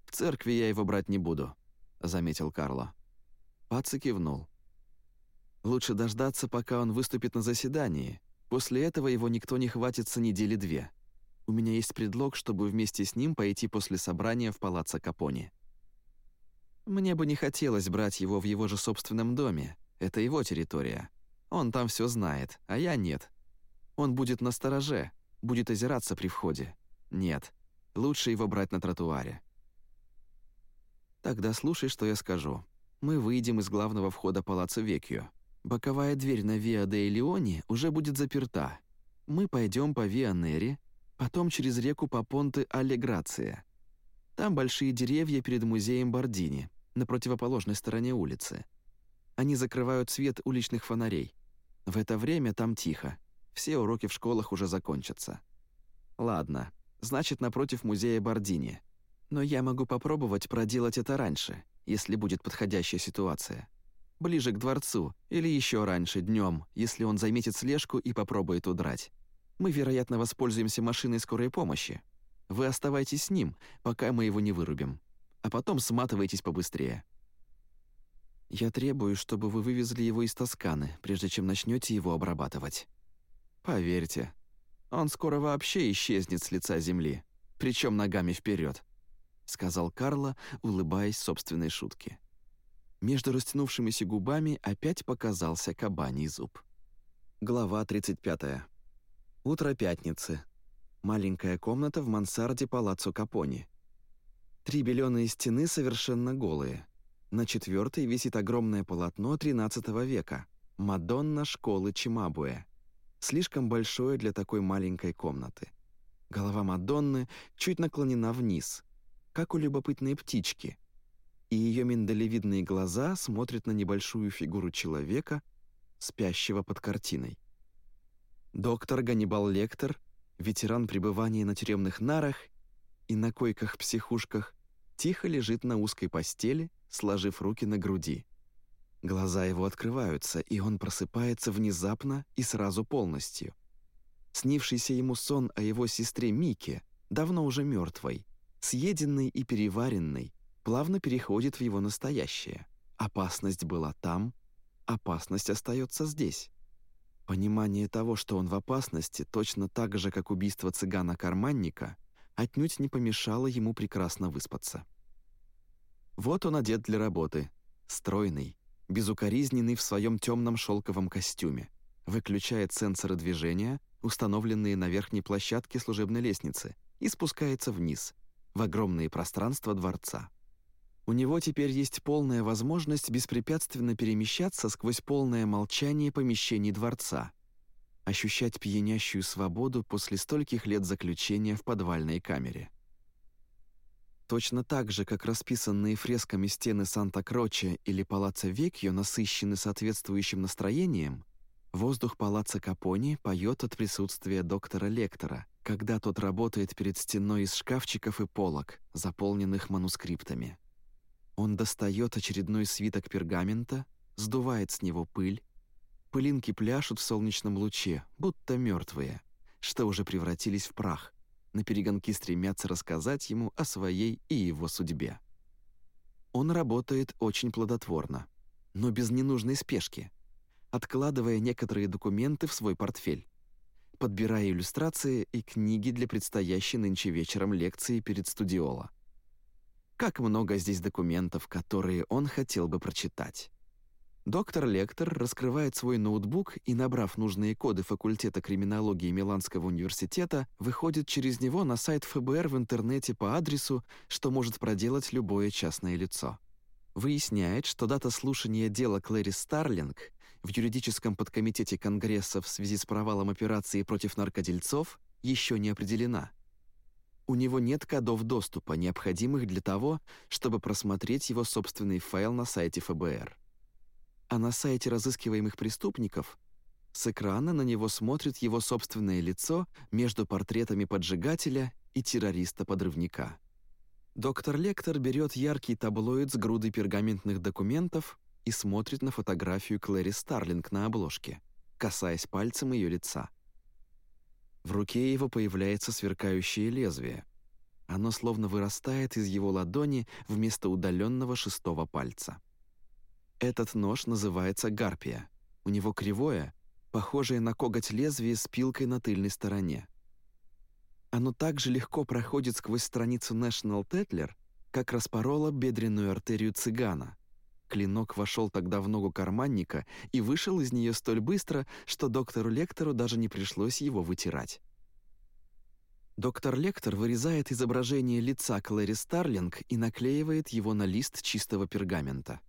В церкви я его брать не буду, заметил Карло. Паци кивнул. Лучше дождаться, пока он выступит на заседании. После этого его никто не хватится недели две. У меня есть предлог, чтобы вместе с ним пойти после собрания в палаццо Капони. Мне бы не хотелось брать его в его же собственном доме. Это его территория. Он там все знает, а я нет. Он будет на стороже, будет озираться при входе. Нет, лучше его брать на тротуаре. Тогда слушай, что я скажу. Мы выйдем из главного входа палаццо Векью. Боковая дверь на Виа де Леоне уже будет заперта. Мы пойдем по Виа Нери, потом через реку по Понте Алле Грация. Там большие деревья перед музеем Бордини, на противоположной стороне улицы. Они закрывают свет уличных фонарей. В это время там тихо. Все уроки в школах уже закончатся. Ладно, значит, напротив музея Бордини. Но я могу попробовать проделать это раньше, если будет подходящая ситуация ближе к дворцу, или еще раньше, днем, если он заметит слежку и попробует удрать. Мы, вероятно, воспользуемся машиной скорой помощи. Вы оставайтесь с ним, пока мы его не вырубим. А потом сматывайтесь побыстрее. Я требую, чтобы вы вывезли его из Тосканы, прежде чем начнете его обрабатывать. Поверьте, он скоро вообще исчезнет с лица земли, причем ногами вперед, сказал Карло, улыбаясь собственной шутке. Между растянувшимися губами опять показался кабаний зуб. Глава 35. Утро пятницы. Маленькая комната в мансарде палаццо Капони. Три беленые стены совершенно голые. На четвертой висит огромное полотно XIII века «Мадонна школы Чимабуэ». Слишком большое для такой маленькой комнаты. Голова Мадонны чуть наклонена вниз, как у любопытной птички – и ее миндалевидные глаза смотрят на небольшую фигуру человека, спящего под картиной. Доктор Ганнибал Лектор, ветеран пребывания на тюремных нарах и на койках-психушках, тихо лежит на узкой постели, сложив руки на груди. Глаза его открываются, и он просыпается внезапно и сразу полностью. Снившийся ему сон о его сестре Мике, давно уже мертвой, съеденной и переваренной, плавно переходит в его настоящее. Опасность была там, опасность остается здесь. Понимание того, что он в опасности, точно так же, как убийство цыгана-карманника, отнюдь не помешало ему прекрасно выспаться. Вот он одет для работы, стройный, безукоризненный в своем темном шелковом костюме, выключает сенсоры движения, установленные на верхней площадке служебной лестницы, и спускается вниз, в огромные пространства дворца. У него теперь есть полная возможность беспрепятственно перемещаться сквозь полное молчание помещений дворца, ощущать пьянящую свободу после стольких лет заключения в подвальной камере. Точно так же, как расписанные фресками стены Санта-Кроче или Палаццо Векьо насыщены соответствующим настроением, воздух Палаццо Капони поет от присутствия доктора Лектора, когда тот работает перед стеной из шкафчиков и полок, заполненных манускриптами. Он достает очередной свиток пергамента, сдувает с него пыль. Пылинки пляшут в солнечном луче, будто мертвые, что уже превратились в прах. На перегонки стремятся рассказать ему о своей и его судьбе. Он работает очень плодотворно, но без ненужной спешки, откладывая некоторые документы в свой портфель, подбирая иллюстрации и книги для предстоящей нынче вечером лекции перед студиола. Как много здесь документов, которые он хотел бы прочитать. Доктор Лектор раскрывает свой ноутбук и, набрав нужные коды факультета криминологии Миланского университета, выходит через него на сайт ФБР в интернете по адресу, что может проделать любое частное лицо. Выясняет, что дата слушания дела Клэри Старлинг в юридическом подкомитете Конгресса в связи с провалом операции против наркодельцов еще не определена. У него нет кодов доступа, необходимых для того, чтобы просмотреть его собственный файл на сайте ФБР а на сайте разыскиваемых преступников с экрана на него смотрит его собственное лицо между портретами поджигателя и террориста-подрывника. Доктор Лектор берет яркий таблоид с грудой пергаментных документов и смотрит на фотографию Клэри Старлинг на обложке, касаясь пальцем ее лица. В руке его появляется сверкающее лезвие. Оно словно вырастает из его ладони вместо удаленного шестого пальца. Этот нож называется гарпия. У него кривое, похожее на коготь лезвие с пилкой на тыльной стороне. Оно также легко проходит сквозь страницу National Tetler, как распорола бедренную артерию цыгана. Клинок вошел тогда в ногу карманника и вышел из нее столь быстро, что доктору Лектору даже не пришлось его вытирать. Доктор Лектор вырезает изображение лица Клэри Старлинг и наклеивает его на лист чистого пергамента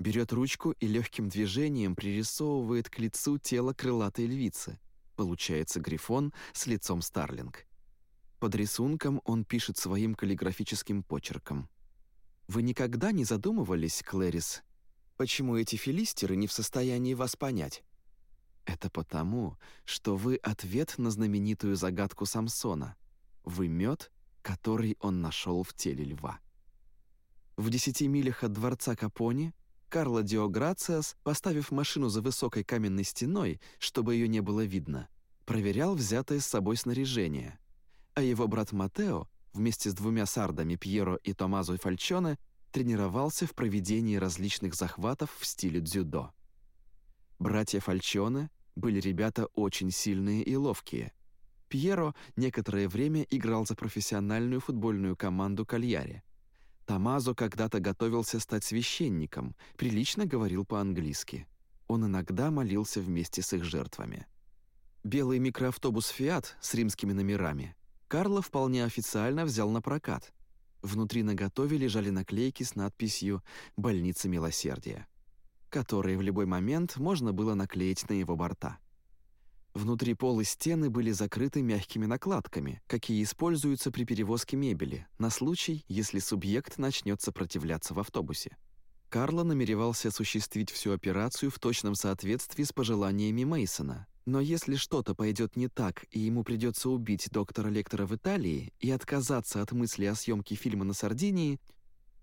берет ручку и легким движением пририсовывает к лицу тело крылатой львицы. Получается грифон с лицом Старлинг. Под рисунком он пишет своим каллиграфическим почерком. «Вы никогда не задумывались, Клэрис, почему эти филистеры не в состоянии вас понять?» «Это потому, что вы ответ на знаменитую загадку Самсона. Вы мед, который он нашел в теле льва». В десяти милях от дворца Капони Карло Дио Грациас, поставив машину за высокой каменной стеной, чтобы ее не было видно, проверял взятое с собой снаряжение. А его брат Матео, вместе с двумя сардами Пьеро и Томазо Фальчоне, тренировался в проведении различных захватов в стиле дзюдо. Братья Фальчоне были ребята очень сильные и ловкие. Пьеро некоторое время играл за профессиональную футбольную команду Кальяри – Тамазо когда-то готовился стать священником, прилично говорил по-английски. Он иногда молился вместе с их жертвами. Белый микроавтобус «Фиат» с римскими номерами Карло вполне официально взял на прокат. Внутри наготове лежали наклейки с надписью «Больница милосердия», которые в любой момент можно было наклеить на его борта. Внутри пола стены были закрыты мягкими накладками, какие используются при перевозке мебели, на случай, если субъект начнет сопротивляться в автобусе. Карло намеревался осуществить всю операцию в точном соответствии с пожеланиями Мейсона. Но если что-то пойдет не так, и ему придется убить доктора Лектора в Италии и отказаться от мысли о съемке фильма на Сардинии,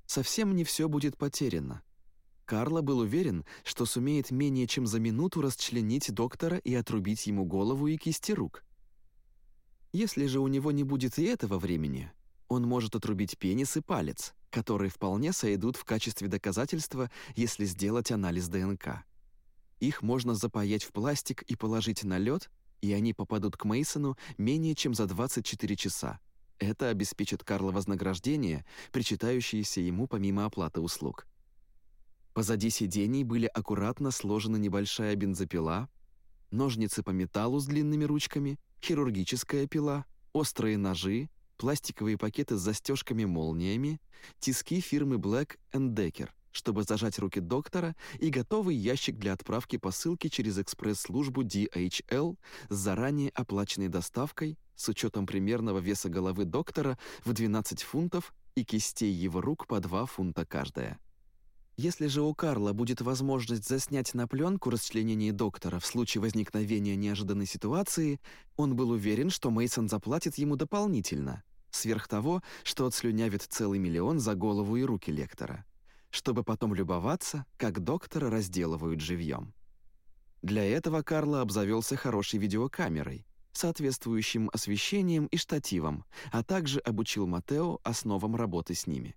совсем не все будет потеряно. Карло был уверен, что сумеет менее чем за минуту расчленить доктора и отрубить ему голову и кисти рук. Если же у него не будет и этого времени, он может отрубить пенис и палец, которые вполне сойдут в качестве доказательства, если сделать анализ ДНК. Их можно запаять в пластик и положить на лед, и они попадут к Мейсону менее чем за 24 часа. Это обеспечит Карло вознаграждение, причитающееся ему помимо оплаты услуг. Позади сидений были аккуратно сложены небольшая бензопила, ножницы по металлу с длинными ручками, хирургическая пила, острые ножи, пластиковые пакеты с застежками-молниями, тиски фирмы Black Decker, чтобы зажать руки доктора, и готовый ящик для отправки посылки через экспресс-службу DHL с заранее оплаченной доставкой с учетом примерного веса головы доктора в 12 фунтов и кистей его рук по 2 фунта каждая. Если же у Карла будет возможность заснять на пленку расчленение доктора в случае возникновения неожиданной ситуации, он был уверен, что Мейсон заплатит ему дополнительно, сверх того, что отслюнявит целый миллион за голову и руки лектора, чтобы потом любоваться, как доктора разделывают живьем. Для этого Карло обзавелся хорошей видеокамерой, соответствующим освещением и штативом, а также обучил Матео основам работы с ними.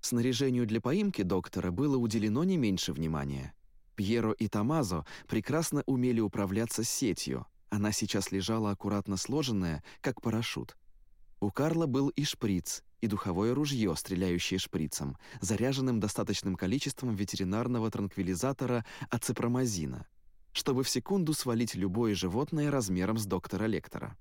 Снаряжению для поимки доктора было уделено не меньше внимания. Пьеро и Тамазо прекрасно умели управляться сетью, она сейчас лежала аккуратно сложенная, как парашют. У Карла был и шприц, и духовое ружье, стреляющее шприцем, заряженным достаточным количеством ветеринарного транквилизатора аципромазина, чтобы в секунду свалить любое животное размером с доктора Лектора.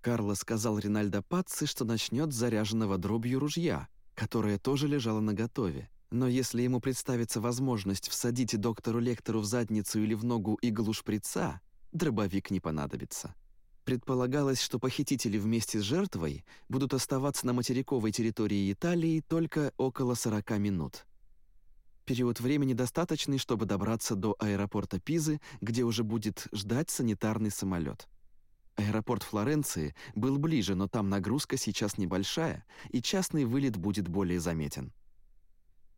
Карло сказал Ринальдо Пацци, что начнет с заряженного дробью ружья, которое тоже лежало наготове, но если ему представится возможность всадить доктору Лектору в задницу или в ногу иглу шприца, дробовик не понадобится. Предполагалось, что похитители вместе с жертвой будут оставаться на материковой территории Италии только около 40 минут. Период времени достаточный, чтобы добраться до аэропорта Пизы, где уже будет ждать санитарный самолет. Аэропорт Флоренции был ближе, но там нагрузка сейчас небольшая, и частный вылет будет более заметен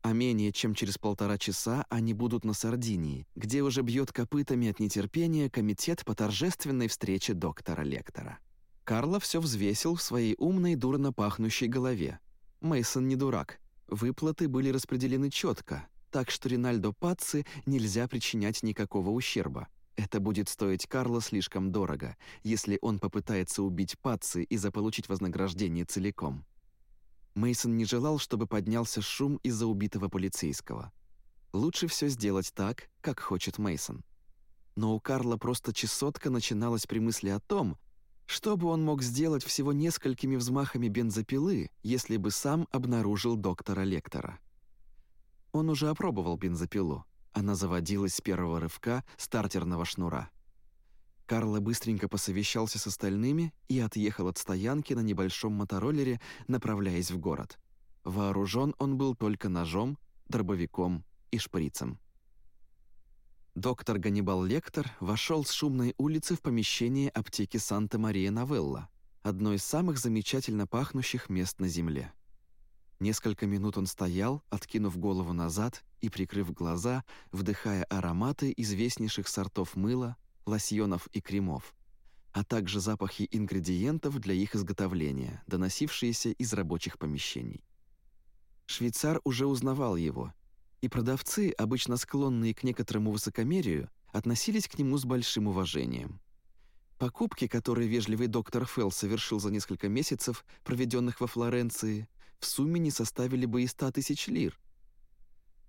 а менее чем через полтора часа они будут на Сардинии, где уже бьет копытами от нетерпения комитет по торжественной встрече доктора Лектора. Карло все взвесил в своей умной, дурно пахнущей голове. Мейсон не дурак. Выплаты были распределены четко, так что Ринальдо Пацци нельзя причинять никакого ущерба. Это будет стоить Карло слишком дорого, если он попытается убить Пацци и заполучить вознаграждение целиком. Мейсон не желал, чтобы поднялся шум из-за убитого полицейского. Лучше все сделать так, как хочет Мейсон. Но у Карла просто чесотка начиналась при мысли о том, что бы он мог сделать всего несколькими взмахами бензопилы, если бы сам обнаружил доктора Лектора. Он уже опробовал бензопилу. Она заводилась с первого рывка стартерного шнура. Карло быстренько посовещался с остальными и отъехал от стоянки на небольшом мотороллере, направляясь в город. Вооружен он был только ножом, дробовиком и шприцем. Доктор Ганнибал Лектор вошел с шумной улицы в помещение аптеки Санта-Мария-Новелла, одно из самых замечательно пахнущих мест на Земле. Несколько минут он стоял, откинув голову назад и прикрыв глаза, вдыхая ароматы известнейших сортов мыла, лосьонов и кремов, а также запахи ингредиентов для их изготовления, доносившиеся из рабочих помещений. Швейцар уже узнавал его, и продавцы, обычно склонные к некоторому высокомерию, относились к нему с большим уважением. Покупки, которые вежливый доктор Фелл совершил за несколько месяцев, проведенных во Флоренции, в сумме не составили бы и ста тысяч лир.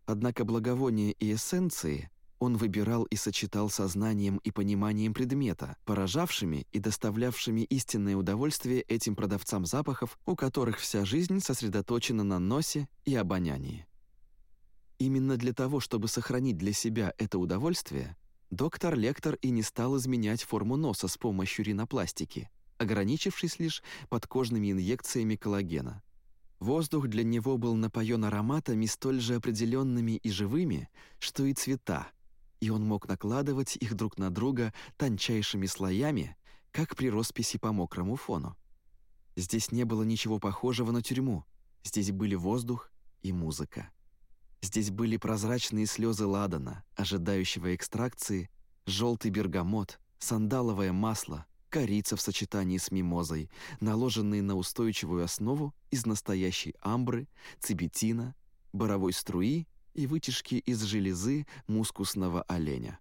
Однако благовония и эссенции он выбирал и сочетал сознанием и пониманием предмета, поражавшими и доставлявшими истинное удовольствие этим продавцам запахов, у которых вся жизнь сосредоточена на носе и обонянии. Именно для того, чтобы сохранить для себя это удовольствие, доктор Лектор и не стал изменять форму носа с помощью ринопластики, ограничившись лишь подкожными инъекциями коллагена. Воздух для него был напоен ароматами столь же определенными и живыми, что и цвета, и он мог накладывать их друг на друга тончайшими слоями, как при росписи по мокрому фону. Здесь не было ничего похожего на тюрьму. Здесь были воздух и музыка. Здесь были прозрачные слезы ладана, ожидающего экстракции, желтый бергамот, сандаловое масло, корица в сочетании с мимозой, наложенные на устойчивую основу из настоящей амбры, цибетина, боровой струи и вытяжки из железы мускусного оленя.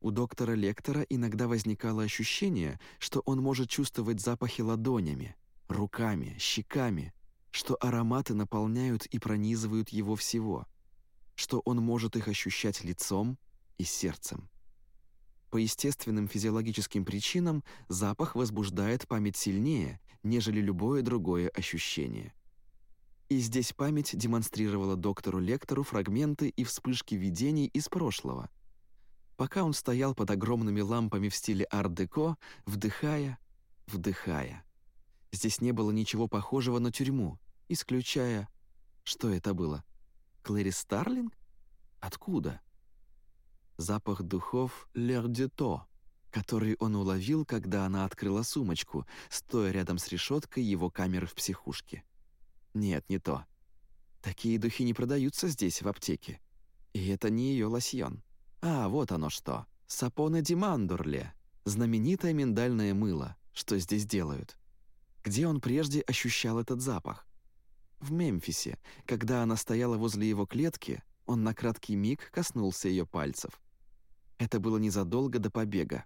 У доктора Лектора иногда возникало ощущение, что он может чувствовать запахи ладонями, руками, щеками, что ароматы наполняют и пронизывают его всего, что он может их ощущать лицом и сердцем. По естественным физиологическим причинам запах возбуждает память сильнее, нежели любое другое ощущение. И здесь память демонстрировала доктору-лектору фрагменты и вспышки видений из прошлого. Пока он стоял под огромными лампами в стиле арт-деко, вдыхая, вдыхая. Здесь не было ничего похожего на тюрьму, исключая... Что это было? Клэри Старлинг? Откуда? Запах духов «Лер де То», который он уловил, когда она открыла сумочку, стоя рядом с решеткой его камеры в психушке. Нет, не то. Такие духи не продаются здесь, в аптеке. И это не ее лосьон. А, вот оно что. Сапоне Димандурле. Знаменитое миндальное мыло. Что здесь делают? Где он прежде ощущал этот запах? В Мемфисе, когда она стояла возле его клетки, он на краткий миг коснулся ее пальцев. Это было незадолго до побега.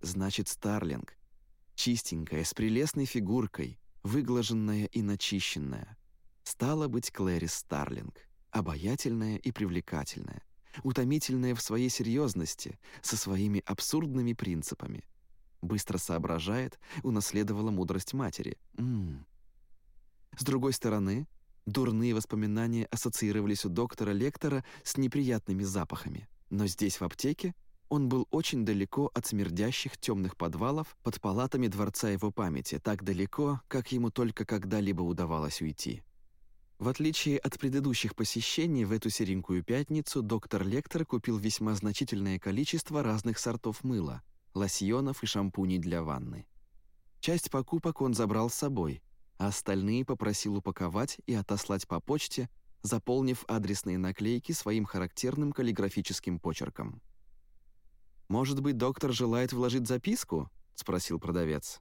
Значит, Старлинг. Чистенькая, с прелестной фигуркой, выглаженная и начищенная. Стала быть Клэрис Старлинг, обаятельная и привлекательная, утомительная в своей серьезности, со своими абсурдными принципами. Быстро соображает, унаследовала мудрость матери. М -м. С другой стороны, дурные воспоминания ассоциировались у доктора-лектора с неприятными запахами. Но здесь, в аптеке, он был очень далеко от смердящих темных подвалов под палатами дворца его памяти, так далеко, как ему только когда-либо удавалось уйти. В отличие от предыдущих посещений в эту серенькую пятницу, доктор Лектор купил весьма значительное количество разных сортов мыла, лосьонов и шампуней для ванны. Часть покупок он забрал с собой, а остальные попросил упаковать и отослать по почте, заполнив адресные наклейки своим характерным каллиграфическим почерком. «Может быть, доктор желает вложить записку?» — спросил продавец.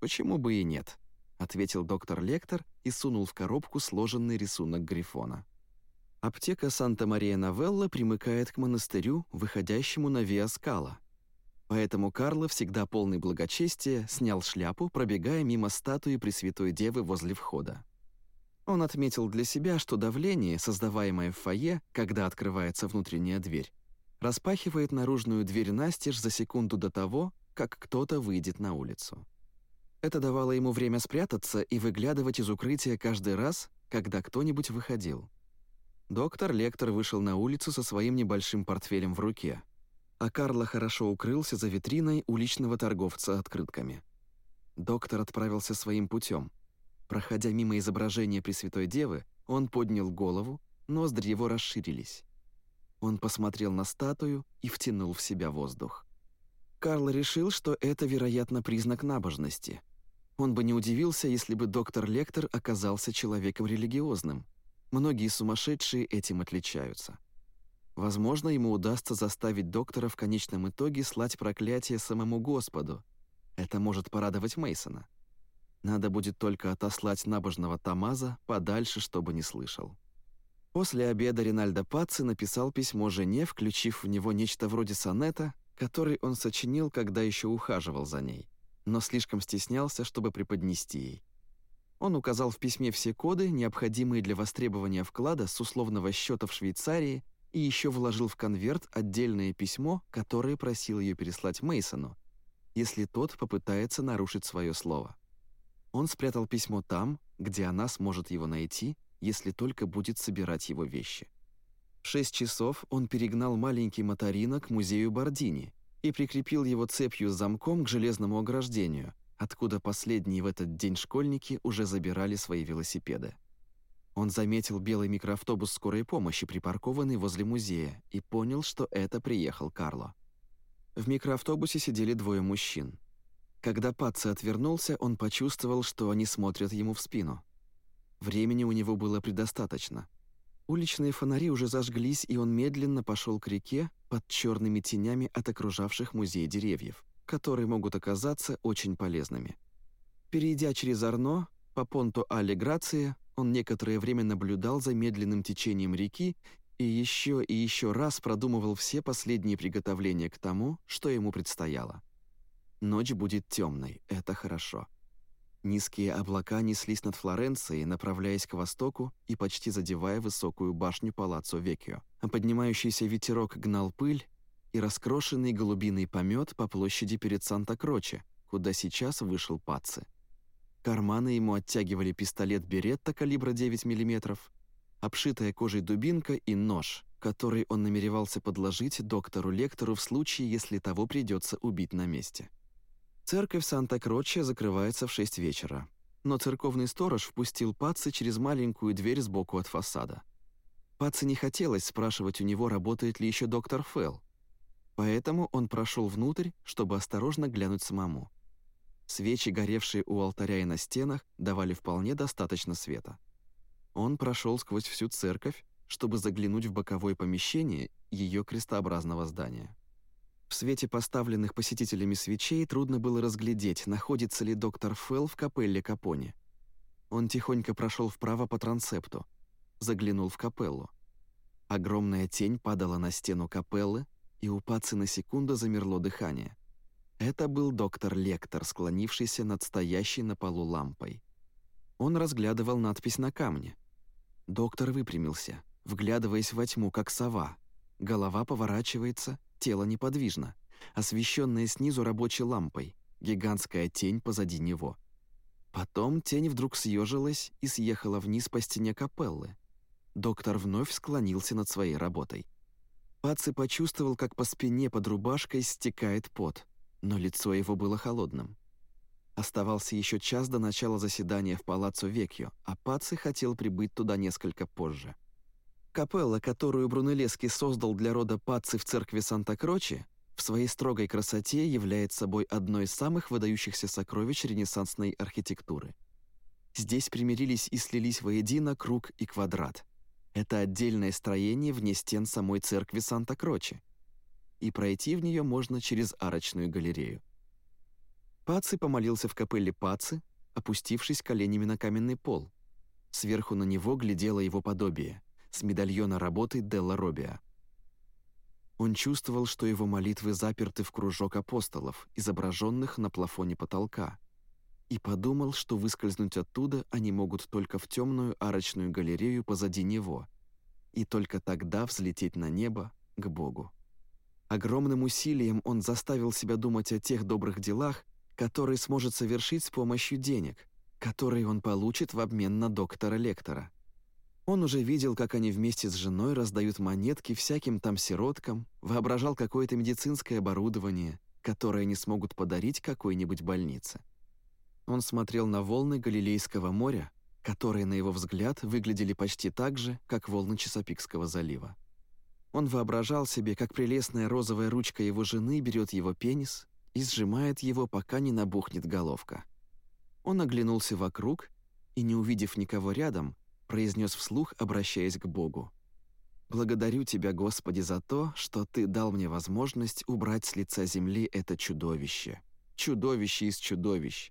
«Почему бы и нет?» — ответил доктор-лектор и сунул в коробку сложенный рисунок Грифона. Аптека Санта-Мария-Новелла примыкает к монастырю, выходящему на Виаскала. Поэтому Карло, всегда полный благочестия, снял шляпу, пробегая мимо статуи Пресвятой Девы возле входа. Он отметил для себя, что давление, создаваемое в фойе, когда открывается внутренняя дверь, распахивает наружную дверь настежь за секунду до того, как кто-то выйдет на улицу. Это давало ему время спрятаться и выглядывать из укрытия каждый раз, когда кто-нибудь выходил. Доктор-лектор вышел на улицу со своим небольшим портфелем в руке, а Карло хорошо укрылся за витриной уличного торговца открытками. Доктор отправился своим путем. Проходя мимо изображения Пресвятой Девы, он поднял голову, ноздри его расширились. Он посмотрел на статую и втянул в себя воздух. Карл решил, что это, вероятно, признак набожности. Он бы не удивился, если бы доктор Лектор оказался человеком религиозным. Многие сумасшедшие этим отличаются. Возможно, ему удастся заставить доктора в конечном итоге слать проклятие самому Господу. Это может порадовать Мейсона. Надо будет только отослать набожного Тамаза подальше, чтобы не слышал. После обеда Ринальдо Паци написал письмо жене, включив в него нечто вроде сонета, который он сочинил, когда еще ухаживал за ней, но слишком стеснялся, чтобы преподнести ей. Он указал в письме все коды, необходимые для востребования вклада с условного счета в Швейцарии, и еще вложил в конверт отдельное письмо, которое просил ее переслать Мейсону, если тот попытается нарушить свое слово. Он спрятал письмо там, где она сможет его найти, если только будет собирать его вещи. В шесть часов он перегнал маленький моторино к музею Бордини и прикрепил его цепью с замком к железному ограждению, откуда последние в этот день школьники уже забирали свои велосипеды. Он заметил белый микроавтобус скорой помощи, припаркованный возле музея, и понял, что это приехал Карло. В микроавтобусе сидели двое мужчин. Когда Патци отвернулся, он почувствовал, что они смотрят ему в спину. Времени у него было предостаточно. Уличные фонари уже зажглись, и он медленно пошел к реке под черными тенями от окружавших музей деревьев, которые могут оказаться очень полезными. Перейдя через Арно, по понту Грация, он некоторое время наблюдал за медленным течением реки и еще и еще раз продумывал все последние приготовления к тому, что ему предстояло. Ночь будет темной, это хорошо. Низкие облака неслись над Флоренцией, направляясь к востоку и почти задевая высокую башню Палаццо Веккио. Поднимающийся ветерок гнал пыль и раскрошенный голубиный помет по площади перед Санта-Кроче, куда сейчас вышел Пацци. Карманы ему оттягивали пистолет Беретта калибра 9 мм, обшитая кожей дубинка и нож, который он намеревался подложить доктору-лектору в случае, если того придется убить на месте. Церковь Санта-Кроче закрывается в 6 вечера, но церковный сторож впустил Паци через маленькую дверь сбоку от фасада. Паци не хотелось спрашивать у него, работает ли еще доктор Фелл, поэтому он прошел внутрь, чтобы осторожно глянуть самому. Свечи, горевшие у алтаря и на стенах, давали вполне достаточно света. Он прошел сквозь всю церковь, чтобы заглянуть в боковое помещение ее крестообразного здания. В свете поставленных посетителями свечей трудно было разглядеть, находится ли доктор Фелл в капелле Капони. Он тихонько прошел вправо по трансепту, заглянул в капеллу. Огромная тень падала на стену капеллы, и у Паци на секунду замерло дыхание. Это был доктор Лектор, склонившийся над стоящей на полу лампой. Он разглядывал надпись на камне. Доктор выпрямился, вглядываясь во тьму, как сова. Голова поворачивается, тело неподвижно, освещенное снизу рабочей лампой, гигантская тень позади него. Потом тень вдруг съежилась и съехала вниз по стене капеллы. Доктор вновь склонился над своей работой. Паци почувствовал, как по спине под рубашкой стекает пот, но лицо его было холодным. Оставался еще час до начала заседания в Палаццо Векьо, а Паци хотел прибыть туда несколько позже. Капелла, которую Брунеллески создал для рода Паци в церкви Санта-Кроче, в своей строгой красоте является собой одно из самых выдающихся сокровищ ренессансной архитектуры. Здесь примирились и слились воедино круг и квадрат. Это отдельное строение вне стен самой церкви Санта-Кроче. И пройти в нее можно через арочную галерею. Паци помолился в капелле Паци, опустившись коленями на каменный пол. Сверху на него глядело его подобие с медальона работы Делла Робиа. Он чувствовал, что его молитвы заперты в кружок апостолов, изображенных на плафоне потолка, и подумал, что выскользнуть оттуда они могут только в темную арочную галерею позади него, и только тогда взлететь на небо к Богу. Огромным усилием он заставил себя думать о тех добрых делах, которые сможет совершить с помощью денег, которые он получит в обмен на доктора-лектора. Он уже видел, как они вместе с женой раздают монетки всяким там сироткам, воображал какое-то медицинское оборудование, которое не смогут подарить какой-нибудь больнице. Он смотрел на волны Галилейского моря, которые, на его взгляд, выглядели почти так же, как волны Чесопикского залива. Он воображал себе, как прелестная розовая ручка его жены берет его пенис и сжимает его, пока не набухнет головка. Он оглянулся вокруг и, не увидев никого рядом, произнес вслух, обращаясь к Богу. «Благодарю Тебя, Господи, за то, что Ты дал мне возможность убрать с лица земли это чудовище. Чудовище из чудовищ.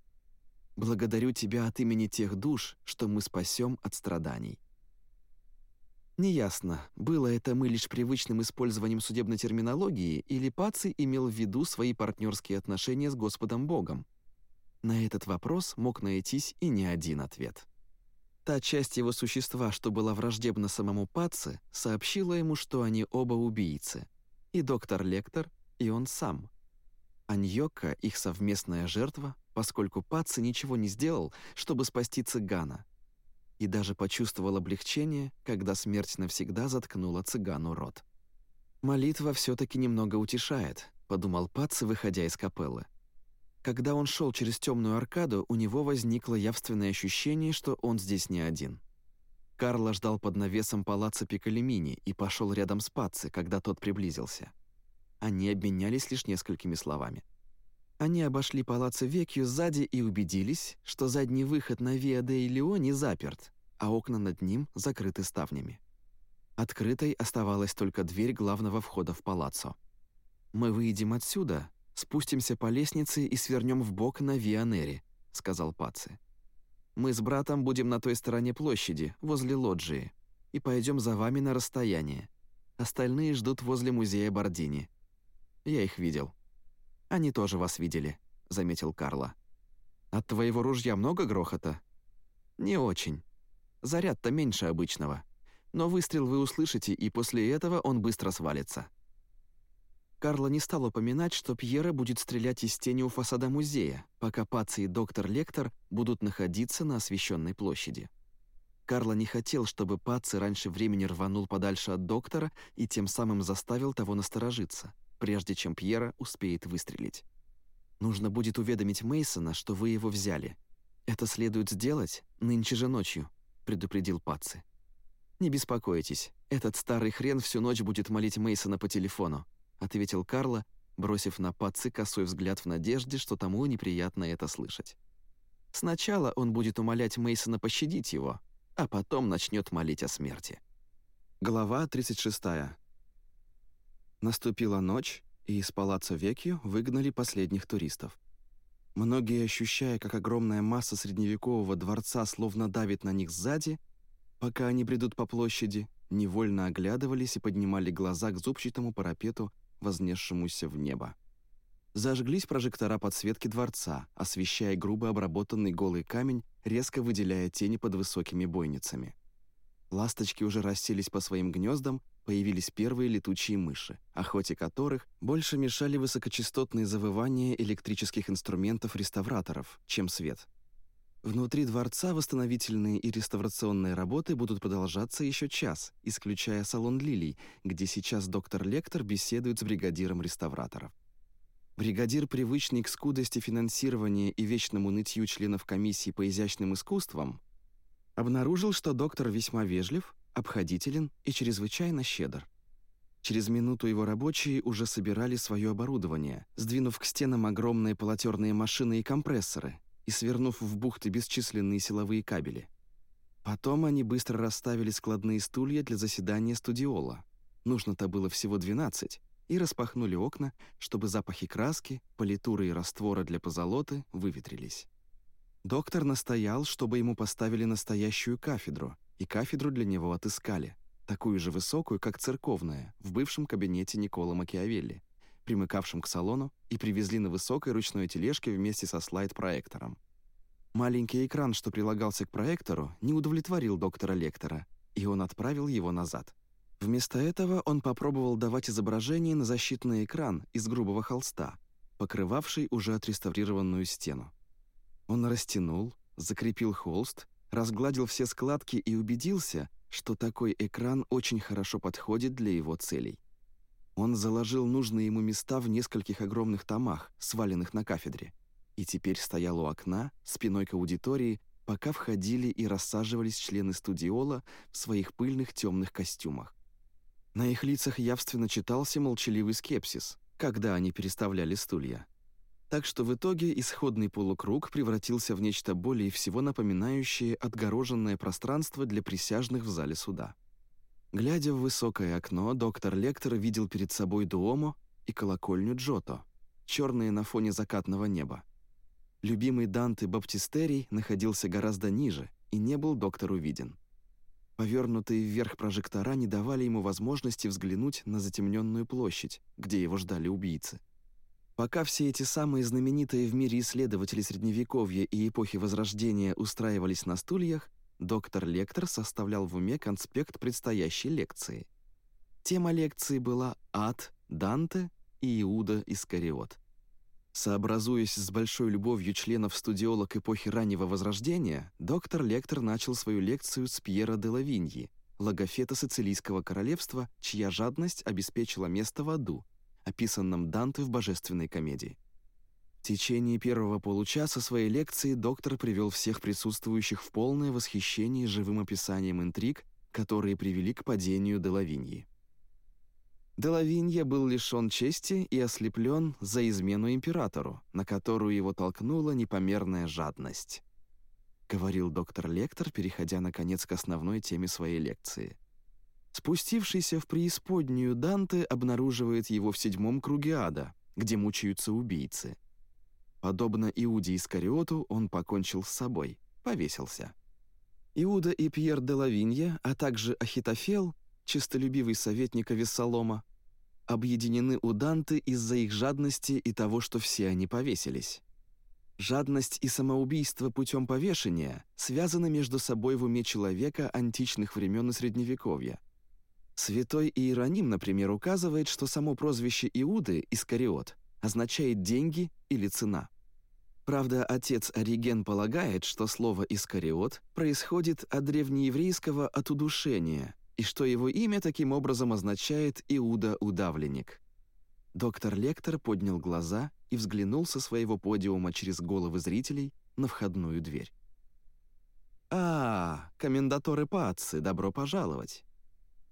Благодарю Тебя от имени тех душ, что мы спасем от страданий». Неясно, было это мы лишь привычным использованием судебной терминологии или Паци имел в виду свои партнерские отношения с Господом Богом. На этот вопрос мог найтись и не один ответ. Та часть его существа, что была враждебна самому Паце, сообщила ему, что они оба убийцы. И доктор Лектор, и он сам. Аньока — их совместная жертва, поскольку Паце ничего не сделал, чтобы спасти цыгана. И даже почувствовал облегчение, когда смерть навсегда заткнула цыгану рот. «Молитва все таки немного утешает», — подумал Паце, выходя из капеллы. Когда он шел через темную аркаду, у него возникло явственное ощущение, что он здесь не один. Карло ждал под навесом палаца Пикалимини и пошел рядом с Паци, когда тот приблизился. Они обменялись лишь несколькими словами. Они обошли палаццо Векью сзади и убедились, что задний выход на Виа де Леони заперт, а окна над ним закрыты ставнями. Открытой оставалась только дверь главного входа в палаццо. «Мы выйдем отсюда», «Спустимся по лестнице и свернем в бок на Вианере», — сказал Паци. «Мы с братом будем на той стороне площади, возле лоджии, и пойдем за вами на расстояние. Остальные ждут возле музея Бордини. Я их видел». «Они тоже вас видели», — заметил Карло. «От твоего ружья много грохота?» «Не очень. Заряд-то меньше обычного. Но выстрел вы услышите, и после этого он быстро свалится». Карла не стал упоминать, что Пьера будет стрелять из тени у фасада музея, пока Паци и доктор Лектор будут находиться на освещенной площади. Карла не хотел, чтобы Паци раньше времени рванул подальше от доктора и тем самым заставил того насторожиться, прежде чем Пьера успеет выстрелить. «Нужно будет уведомить Мейсона, что вы его взяли. Это следует сделать нынче же ночью», — предупредил Паци. «Не беспокойтесь, этот старый хрен всю ночь будет молить Мейсона по телефону ответил Карло, бросив на Паци косой взгляд в надежде, что тому неприятно это слышать. Сначала он будет умолять Мейсона пощадить его, а потом начнет молить о смерти. Глава 36. Наступила ночь, и из палаццо Векью выгнали последних туристов. Многие, ощущая, как огромная масса средневекового дворца словно давит на них сзади, пока они бредут по площади, невольно оглядывались и поднимали глаза к зубчатому парапету вознесшемуся в небо. Зажглись прожектора подсветки дворца, освещая грубо обработанный голый камень, резко выделяя тени под высокими бойницами. Ласточки уже расселись по своим гнездам, появились первые летучие мыши, охоте которых больше мешали высокочастотные завывания электрических инструментов реставраторов, чем свет. Внутри дворца восстановительные и реставрационные работы будут продолжаться еще час, исключая салон лилий, где сейчас доктор Лектор беседует с бригадиром реставраторов. Бригадир, привычный к скудости финансирования и вечному нытью членов комиссии по изящным искусствам, обнаружил, что доктор весьма вежлив, обходителен и чрезвычайно щедр. Через минуту его рабочие уже собирали свое оборудование, сдвинув к стенам огромные полотерные машины и компрессоры и свернув в бухты бесчисленные силовые кабели. Потом они быстро расставили складные стулья для заседания студиола. Нужно-то было всего 12, и распахнули окна, чтобы запахи краски, политуры и раствора для позолоты выветрились. Доктор настоял, чтобы ему поставили настоящую кафедру, и кафедру для него отыскали, такую же высокую, как церковная, в бывшем кабинете Никола Макиавелли, примыкавшем к салону, и привезли на высокой ручной тележке вместе со слайд-проектором. Маленький экран, что прилагался к проектору, не удовлетворил доктора Лектора, и он отправил его назад. Вместо этого он попробовал давать изображение на защитный экран из грубого холста, покрывавший уже отреставрированную стену. Он растянул, закрепил холст, разгладил все складки и убедился, что такой экран очень хорошо подходит для его целей. Он заложил нужные ему места в нескольких огромных томах, сваленных на кафедре, и теперь стоял у окна, спиной к аудитории, пока входили и рассаживались члены студиола в своих пыльных темных костюмах. На их лицах явственно читался молчаливый скепсис, когда они переставляли стулья. Так что в итоге исходный полукруг превратился в нечто более всего напоминающее отгороженное пространство для присяжных в зале суда. Глядя в высокое окно, доктор Лектор видел перед собой Дуомо и колокольню Джото, черные на фоне закатного неба. Любимый Данте Баптистерий находился гораздо ниже и не был доктору виден. Повернутые вверх прожектора не давали ему возможности взглянуть на затемненную площадь, где его ждали убийцы. Пока все эти самые знаменитые в мире исследователи Средневековья и эпохи Возрождения устраивались на стульях, доктор Лектор составлял в уме конспект предстоящей лекции. Тема лекции была «Ад», «Данте» и «Иуда Искариот». Сообразуясь с большой любовью членов студиолог эпохи раннего Возрождения, доктор Лектор начал свою лекцию с Пьера де Лавиньи, логофета Сицилийского королевства, чья жадность обеспечила место в аду, описанном Данте в «Божественной комедии». В течение первого получаса своей лекции доктор привел всех присутствующих в полное восхищение живым описанием интриг, которые привели к падению де Лавиньи. Делавинья был лишен чести и ослеплен за измену императору, на которую его толкнула непомерная жадность. Говорил доктор Лектор, переходя, наконец, к основной теме своей лекции. Спустившийся в преисподнюю Данте обнаруживает его в седьмом круге ада, где мучаются убийцы. Подобно Иуде Искариоту, он покончил с собой, повесился. Иуда и Пьер де Лавинья, а также Ахитофел, честолюбивый советник Авессалома, объединены у Данте из-за их жадности и того, что все они повесились. Жадность и самоубийство путем повешения связаны между собой в уме человека античных времен и Средневековья. Святой Иероним, например, указывает, что само прозвище Иуды, Искариот, означает «деньги» или «цена». Правда, отец Ориген полагает, что слово «искариот» происходит от древнееврейского «от удушения», и что его имя таким образом означает «Иуда-удавленник». Доктор Лектор поднял глаза и взглянул со своего подиума через головы зрителей на входную дверь. «А, комендаторы Паци, добро пожаловать!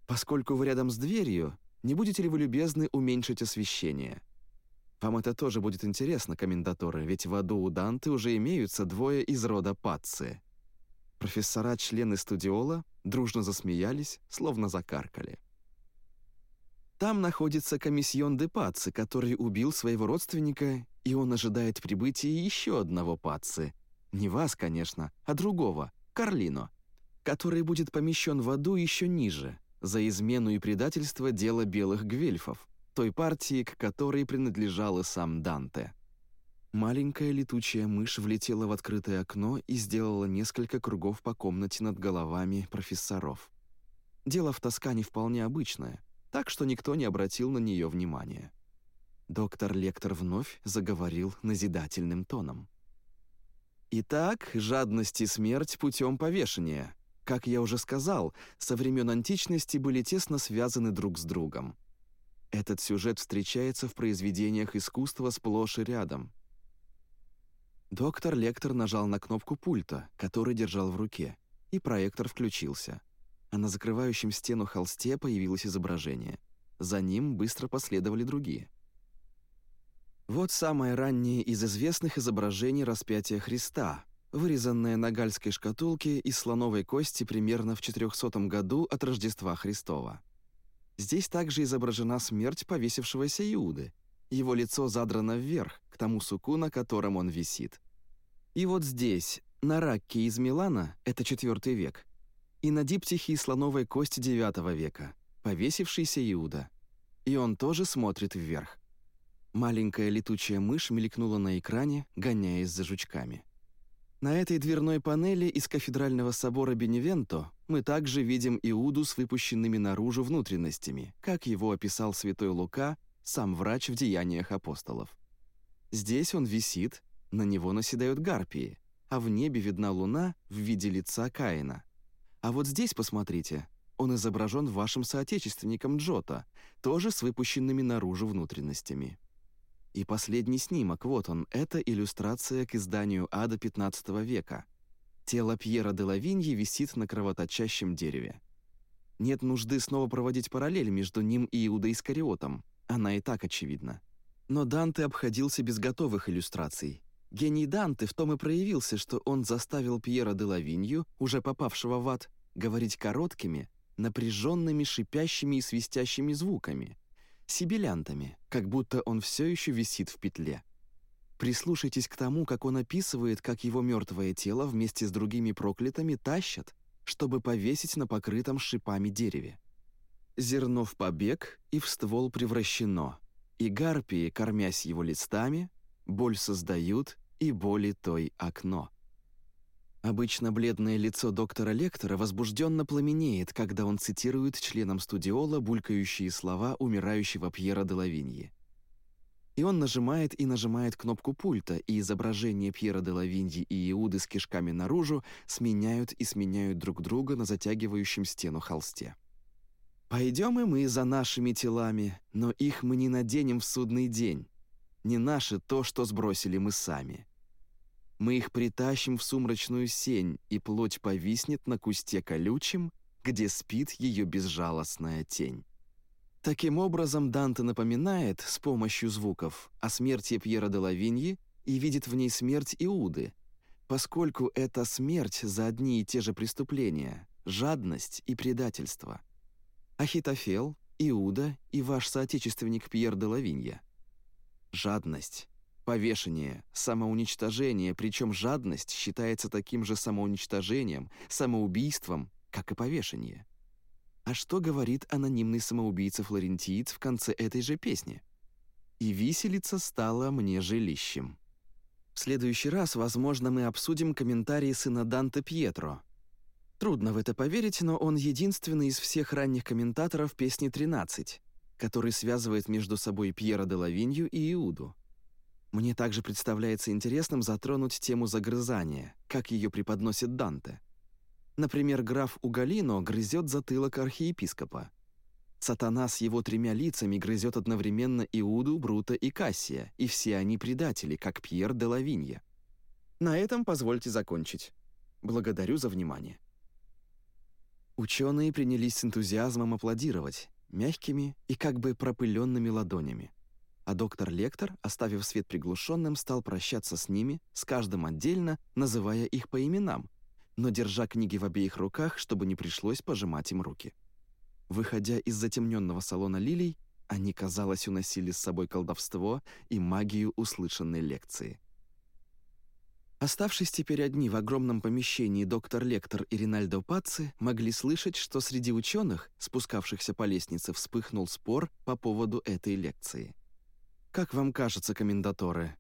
Поскольку вы рядом с дверью, не будете ли вы любезны уменьшить освещение? Вам это тоже будет интересно, комендаторы, ведь в аду у Данте уже имеются двое из рода Паци». Профессора-члены студиола дружно засмеялись, словно закаркали. Там находится комиссион де Паци, который убил своего родственника, и он ожидает прибытия еще одного Паци. Не вас, конечно, а другого, Карлино, который будет помещен в аду еще ниже, за измену и предательство дела белых гвельфов, той партии, к которой принадлежал и сам Данте. Маленькая летучая мышь влетела в открытое окно и сделала несколько кругов по комнате над головами профессоров. Дело в Тоскане вполне обычное, так что никто не обратил на нее внимания. Доктор Лектор вновь заговорил назидательным тоном. Итак, жадность и смерть путем повешения. Как я уже сказал, со времен античности были тесно связаны друг с другом. Этот сюжет встречается в произведениях искусства сплошь и рядом. Доктор Лектор нажал на кнопку пульта, который держал в руке, и проектор включился. А на закрывающем стену холсте появилось изображение. За ним быстро последовали другие. Вот самое раннее из известных изображений распятия Христа, вырезанное на гальской шкатулке из слоновой кости примерно в 400 году от Рождества Христова. Здесь также изображена смерть повесившегося Иуды. Его лицо задрано вверх, к тому суку, на котором он висит. И вот здесь, на ракке из Милана, это IV век, и на диптихе слоновой кости IX века, повесившийся Иуда. И он тоже смотрит вверх. Маленькая летучая мышь мелькнула на экране, гоняясь за жучками. На этой дверной панели из кафедрального собора Беневенто мы также видим Иуду с выпущенными наружу внутренностями, как его описал святой Лука, сам врач в деяниях апостолов. Здесь он висит, на него наседают гарпии, а в небе видна луна в виде лица Каина. А вот здесь, посмотрите, он изображен вашим соотечественником Джота, тоже с выпущенными наружу внутренностями. И последний снимок, вот он, это иллюстрация к изданию ада XV века. Тело Пьера де Лавиньи висит на кровоточащем дереве. Нет нужды снова проводить параллель между ним и Иуда Искариотом, она и так очевидна. Но Данте обходился без готовых иллюстраций. Гений Данте в том и проявился, что он заставил Пьера де Лавинью, уже попавшего в ад, говорить короткими, напряженными, шипящими и свистящими звуками, сибилянтами, как будто он все еще висит в петле. Прислушайтесь к тому, как он описывает, как его мертвое тело вместе с другими проклятыми тащат, чтобы повесить на покрытом шипами дереве. Зерно в побег и в ствол превращено, и гарпии, кормясь его листами, боль создают, и боли той окно. Обычно бледное лицо доктора Лектора возбужденно пламенеет, когда он цитирует членам студиола булькающие слова умирающего Пьера де Лавиньи. И он нажимает и нажимает кнопку пульта, и изображения Пьера де Лавиньи и Иуды с кишками наружу сменяют и сменяют друг друга на затягивающем стену холсте. «Пойдем и мы за нашими телами, но их мы не наденем в судный день. Не наше то, что сбросили мы сами». Мы их притащим в сумрачную сень, и плоть повиснет на кусте колючем, где спит ее безжалостная тень. Таким образом, Данте напоминает с помощью звуков о смерти Пьера де Лавиньи и видит в ней смерть Иуды, поскольку это смерть за одни и те же преступления, жадность и предательство. Ахитофел, Иуда и ваш соотечественник Пьер де Лавинья. Жадность, Повешение, самоуничтожение, причем жадность считается таким же самоуничтожением, самоубийством, как и повешение. А что говорит анонимный самоубийца-флорентиец в конце этой же песни? «И виселица стала мне жилищем». В следующий раз, возможно, мы обсудим комментарии сына Данте Пьетро. Трудно в это поверить, но он единственный из всех ранних комментаторов песни «13», который связывает между собой Пьера де Лавинью и Иуду. Мне также представляется интересным затронуть тему загрызания, как ее преподносит Данте. Например, граф Угалино грызет затылок архиепископа. Сатана с его тремя лицами грызет одновременно Иуду, Брута и Кассия, и все они предатели, как Пьер де Лавинья. На этом позвольте закончить. Благодарю за внимание. Ученые принялись с энтузиазмом аплодировать, мягкими и как бы пропыленными ладонями а доктор-лектор, оставив свет приглушенным, стал прощаться с ними, с каждым отдельно, называя их по именам, но держа книги в обеих руках, чтобы не пришлось пожимать им руки. Выходя из затемненного салона лилий, они, казалось, уносили с собой колдовство и магию услышанной лекции. Оставшись теперь одни в огромном помещении, доктор Лектор и Ринальдо Паци могли слышать, что среди ученых, спускавшихся по лестнице, вспыхнул спор по поводу этой лекции. «Как вам кажется, комендаторы,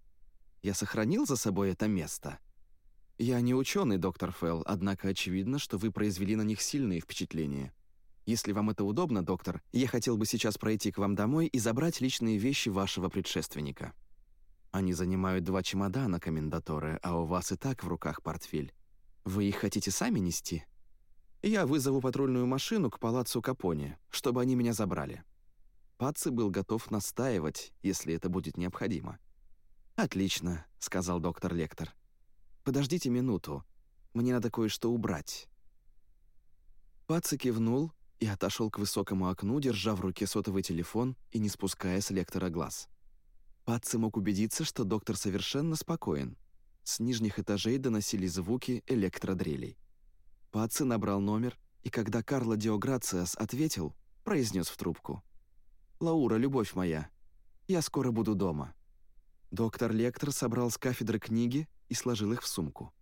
я сохранил за собой это место?» «Я не ученый, доктор Фелл, однако очевидно, что вы произвели на них сильные впечатления. Если вам это удобно, доктор, я хотел бы сейчас пройти к вам домой и забрать личные вещи вашего предшественника». Они занимают два чемодана, комендаторы, а у вас и так в руках портфель. Вы их хотите сами нести? Я вызову патрульную машину к палацу Капоне, чтобы они меня забрали». Паци был готов настаивать, если это будет необходимо. «Отлично», — сказал доктор Лектор. «Подождите минуту. Мне надо кое-что убрать». Паци кивнул и отошел к высокому окну, держа в руке сотовый телефон и не спуская с лектора глаз. Патци мог убедиться, что доктор совершенно спокоен. С нижних этажей доносились звуки электродрелей. Патци набрал номер, и когда Карло Диограциас ответил, произнес в трубку. «Лаура, любовь моя, я скоро буду дома». Доктор Лектор собрал с кафедры книги и сложил их в сумку.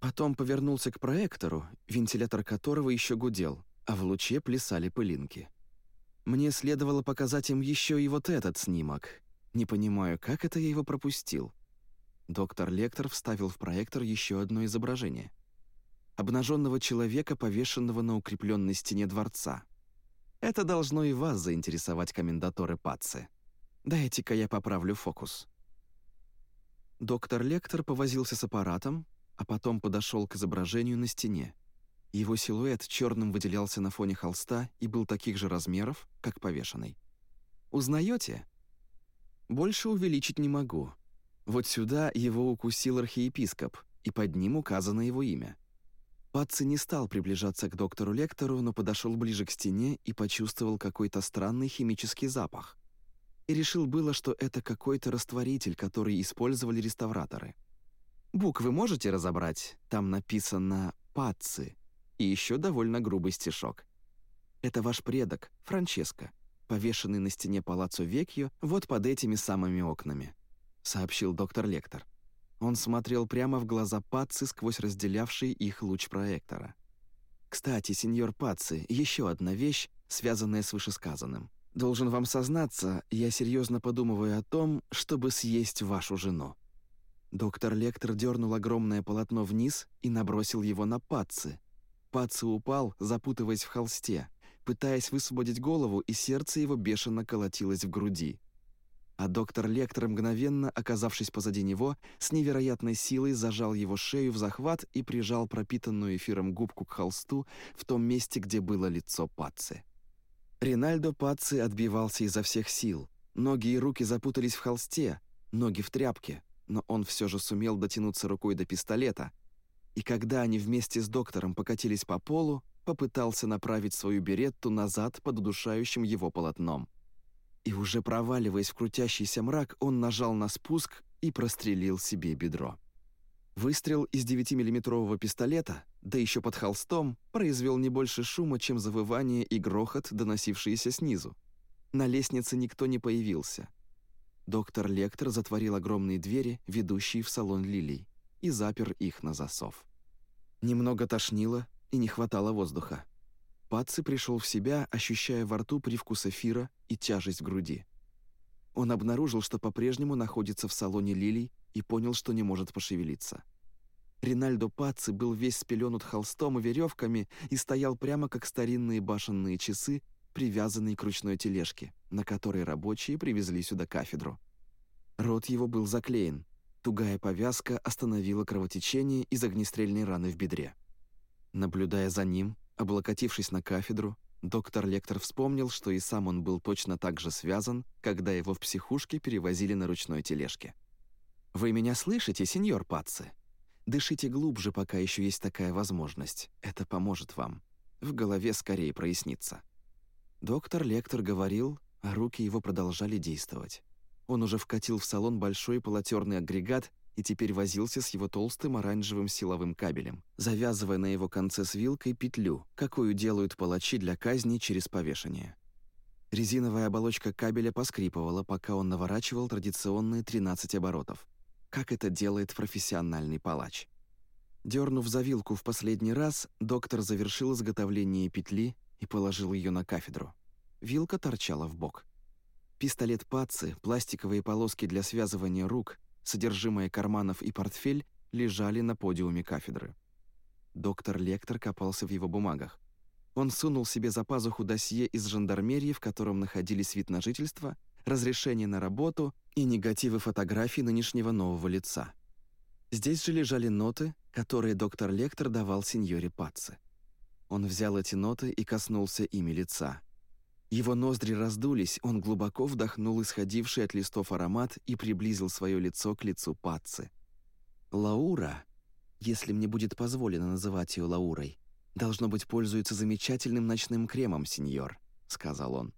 Потом повернулся к проектору, вентилятор которого еще гудел, а в луче плясали пылинки. Мне следовало показать им еще и вот этот снимок, не понимаю, как это я его пропустил. Доктор Лектор вставил в проектор еще одно изображение. Обнаженного человека, повешенного на укрепленной стене дворца. Это должно и вас заинтересовать, комендаторы Пацци. Дайте-ка я поправлю фокус. Доктор Лектор повозился с аппаратом, а потом подошел к изображению на стене. Его силуэт черным выделялся на фоне холста и был таких же размеров, как повешенный. «Узнаете?» Больше увеличить не могу. Вот сюда его укусил архиепископ, и под ним указано его имя. Патци не стал приближаться к доктору-лектору, но подошел ближе к стене и почувствовал какой-то странный химический запах. И решил было, что это какой-то растворитель, который использовали реставраторы. Буквы можете разобрать? Там написано «Патци» и еще довольно грубый стишок. Это ваш предок, Франческо повешенный на стене палаццо Векьо вот под этими самыми окнами», — сообщил доктор Лектор. Он смотрел прямо в глаза Пацци сквозь разделявший их луч проектора. «Кстати, сеньор Пацци, еще одна вещь, связанная с вышесказанным. Должен вам сознаться, я серьезно подумываю о том, чтобы съесть вашу жену». Доктор Лектор дернул огромное полотно вниз и набросил его на Пацци. Пацци упал, запутываясь в холсте пытаясь высвободить голову, и сердце его бешено колотилось в груди. А доктор Лектор, мгновенно оказавшись позади него, с невероятной силой зажал его шею в захват и прижал пропитанную эфиром губку к холсту в том месте, где было лицо Пацци. Ринальдо Пацци отбивался изо всех сил. Ноги и руки запутались в холсте, ноги в тряпке, но он все же сумел дотянуться рукой до пистолета. И когда они вместе с доктором покатились по полу, попытался направить свою беретту назад под удушающим его полотном. И уже проваливаясь в крутящийся мрак, он нажал на спуск и прострелил себе бедро. Выстрел из 9-миллиметрового пистолета, да еще под холстом, произвел не больше шума, чем завывание и грохот, доносившиеся снизу. На лестнице никто не появился. Доктор Лектор затворил огромные двери, ведущие в салон лилий, и запер их на засов. Немного тошнило, и не хватало воздуха. Патци пришел в себя, ощущая во рту привкус эфира и тяжесть в груди. Он обнаружил, что по-прежнему находится в салоне лилий и понял, что не может пошевелиться. Ринальдо Пацци был весь спеленут холстом и веревками и стоял прямо как старинные башенные часы, привязанные к ручной тележке, на которой рабочие привезли сюда кафедру. Рот его был заклеен. Тугая повязка остановила кровотечение из огнестрельной раны в бедре. Наблюдая за ним, облокотившись на кафедру, доктор Лектор вспомнил, что и сам он был точно так же связан, когда его в психушке перевозили на ручной тележке. «Вы меня слышите, сеньор Пацци? Дышите глубже, пока еще есть такая возможность. Это поможет вам. В голове скорее прояснится». Доктор Лектор говорил, а руки его продолжали действовать. Он уже вкатил в салон большой полотерный агрегат и теперь возился с его толстым оранжевым силовым кабелем, завязывая на его конце с вилкой петлю, какую делают палачи для казни через повешение. Резиновая оболочка кабеля поскрипывала, пока он наворачивал традиционные 13 оборотов. как это делает профессиональный палач. Дернув за вилку в последний раз, доктор завершил изготовление петли и положил ее на кафедру. Вилка торчала в бок. Пистолет Паци, пластиковые полоски для связывания рук, содержимое карманов и портфель лежали на подиуме кафедры. Доктор Лектор копался в его бумагах. Он сунул себе за пазуху досье из жандармерии, в котором находились вид на жительство, разрешение на работу и негативы фотографий нынешнего нового лица. Здесь же лежали ноты, которые доктор Лектор давал сеньоре Пацци. Он взял эти ноты и коснулся ими лица. Его ноздри раздулись, он глубоко вдохнул исходивший от листов аромат и приблизил свое лицо к лицу Пацци. Лаура, если мне будет позволено называть ее Лаурой, должно быть, пользуется замечательным ночным кремом, сеньор», — сказал он.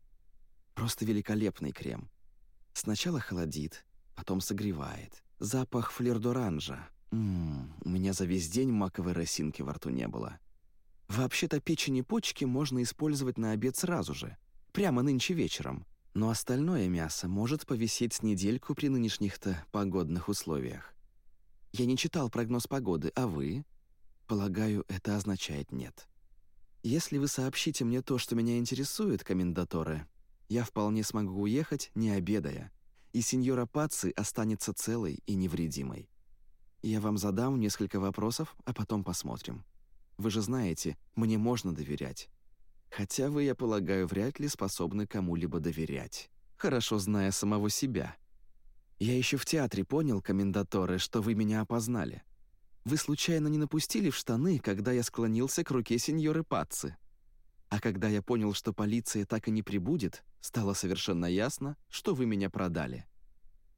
«Просто великолепный крем. Сначала холодит, потом согревает. Запах флирдоранжа. Ммм, у меня за весь день маковой росинки во рту не было. Вообще-то печень и почки можно использовать на обед сразу же, прямо нынче вечером, но остальное мясо может повисеть недельку при нынешних-то погодных условиях. Я не читал прогноз погоды, а вы? Полагаю, это означает нет. Если вы сообщите мне то, что меня интересует, комендаторе, я вполне смогу уехать, не обедая, и сеньора Паци останется целой и невредимой. Я вам задам несколько вопросов, а потом посмотрим. Вы же знаете, мне можно доверять. Хотя вы, я полагаю, вряд ли способны кому-либо доверять, хорошо зная самого себя. Я еще в театре понял, комендаторы, что вы меня опознали. Вы случайно не напустили в штаны, когда я склонился к руке сеньоры Пацци? А когда я понял, что полиция так и не прибудет, стало совершенно ясно, что вы меня продали.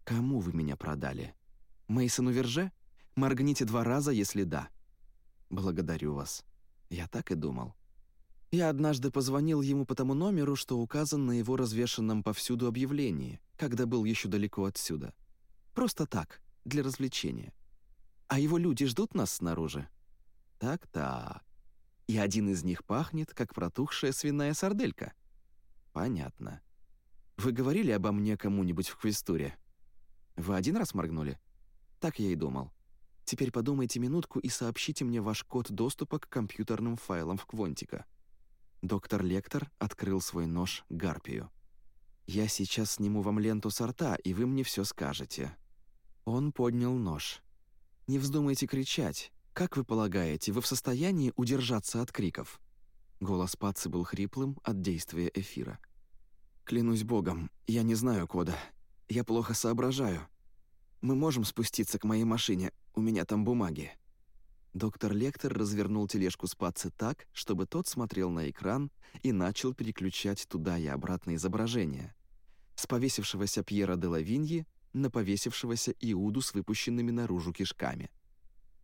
Кому вы меня продали? Мейсону Верже? Моргните два раза, если да. Благодарю вас. Я так и думал. Я однажды позвонил ему по тому номеру, что указан на его развешенном повсюду объявлении, когда был еще далеко отсюда. Просто так, для развлечения. А его люди ждут нас снаружи? Так-так. И один из них пахнет, как протухшая свиная сарделька. Понятно. Вы говорили обо мне кому-нибудь в квестуре? Вы один раз моргнули? Так я и думал. Теперь подумайте минутку и сообщите мне ваш код доступа к компьютерным файлам в Квонтика. Доктор Лектор открыл свой нож Гарпию. «Я сейчас сниму вам ленту с рта, и вы мне все скажете». Он поднял нож. «Не вздумайте кричать. Как вы полагаете, вы в состоянии удержаться от криков?» Голос Пацы был хриплым от действия эфира. «Клянусь богом, я не знаю кода. Я плохо соображаю. Мы можем спуститься к моей машине, у меня там бумаги». Доктор Лектор развернул тележку с Паци так, чтобы тот смотрел на экран и начал переключать туда и обратно изображение. С повесившегося Пьера де Лавиньи на повесившегося Иуду с выпущенными наружу кишками.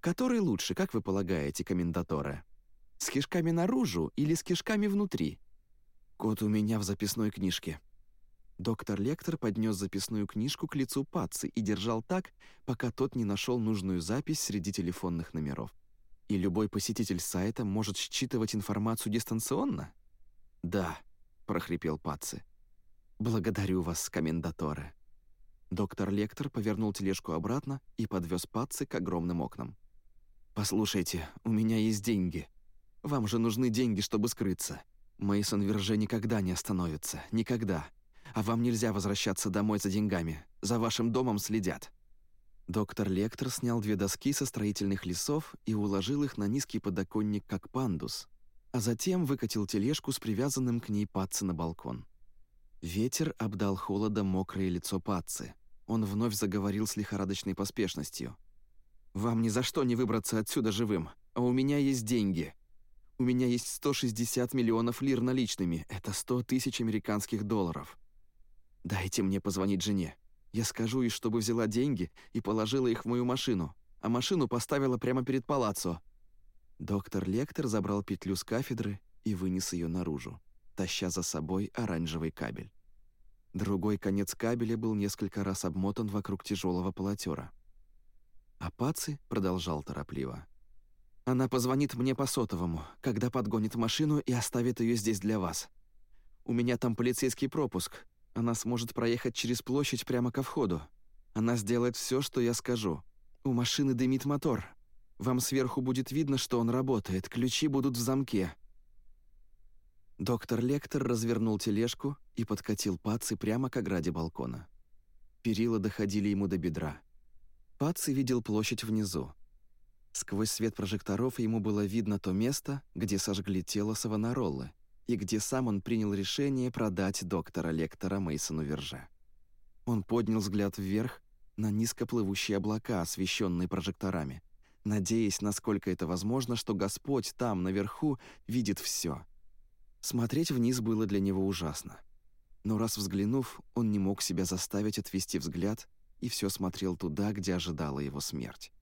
«Который лучше, как вы полагаете, комендаторе? С кишками наружу или с кишками внутри?» «Кот у меня в записной книжке», Доктор Лектор поднес записную книжку к лицу Паци и держал так, пока тот не нашел нужную запись среди телефонных номеров. И любой посетитель сайта может считывать информацию дистанционно? «Да», — прохрипел Паци. «Благодарю вас, комендаторе». Доктор Лектор повернул тележку обратно и подвез Паци к огромным окнам. «Послушайте, у меня есть деньги. Вам же нужны деньги, чтобы скрыться. Мейсон Верже никогда не остановится. Никогда. А вам нельзя возвращаться домой за деньгами. За вашим домом следят». Доктор Лектор снял две доски со строительных лесов и уложил их на низкий подоконник, как пандус, а затем выкатил тележку с привязанным к ней Патцы на балкон. Ветер обдал холодом мокрое лицо Патцы. Он вновь заговорил с лихорадочной поспешностью. «Вам ни за что не выбраться отсюда живым, а у меня есть деньги. У меня есть 160 миллионов лир наличными, это 100 тысяч американских долларов. Дайте мне позвонить жене. Я скажу ей, чтобы взяла деньги и положила их в мою машину, а машину поставила прямо перед палаццо». Доктор Лектор забрал петлю с кафедры и вынес ее наружу, таща за собой оранжевый кабель. Другой конец кабеля был несколько раз обмотан вокруг тяжелого полотера. А Паци продолжал торопливо. «Она позвонит мне по сотовому, когда подгонит машину и оставит ее здесь для вас. У меня там полицейский пропуск, она сможет проехать через площадь прямо ко входу. Она сделает все, что я скажу. У машины дымит мотор. Вам сверху будет видно, что он работает. Ключи будут в замке». Доктор Лектор развернул тележку и подкатил Паци прямо к ограде балкона. Перила доходили ему до бедра. Паци видел площадь внизу. Сквозь свет прожекторов ему было видно то место, где сожгли тело Савонароллы, и где сам он принял решение продать доктора Лектора Мейсону Верже. Он поднял взгляд вверх на низкоплывущие облака, освещенные прожекторами, надеясь, насколько это возможно, что Господь там, наверху, видит все. Смотреть вниз было для него ужасно. Но раз взглянув, он не мог себя заставить отвести взгляд и все смотрел туда, где ожидала его смерть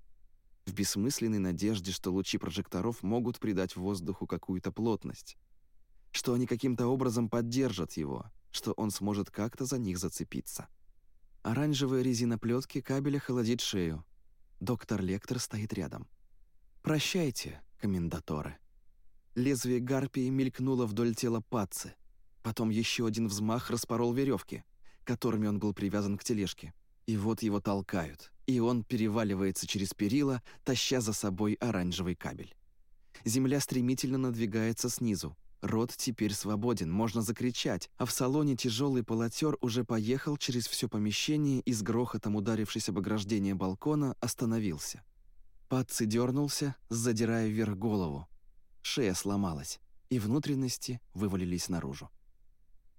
в бессмысленной надежде, что лучи прожекторов могут придать воздуху какую-то плотность, что они каким-то образом поддержат его, что он сможет как-то за них зацепиться. Оранжевая резина плетки кабеля холодит шею. Доктор Лектор стоит рядом. «Прощайте, комендаторы». Лезвие гарпии мелькнуло вдоль тела Патцы. Потом еще один взмах распорол веревки, которыми он был привязан к тележке. И вот его толкают, и он переваливается через перила, таща за собой оранжевый кабель. Земля стремительно надвигается снизу. Рот теперь свободен, можно закричать, а в салоне тяжелый полотер уже поехал через все помещение и с грохотом ударившись об ограждение балкона, остановился. Патци дернулся, задирая вверх голову. Шея сломалась, и внутренности вывалились наружу.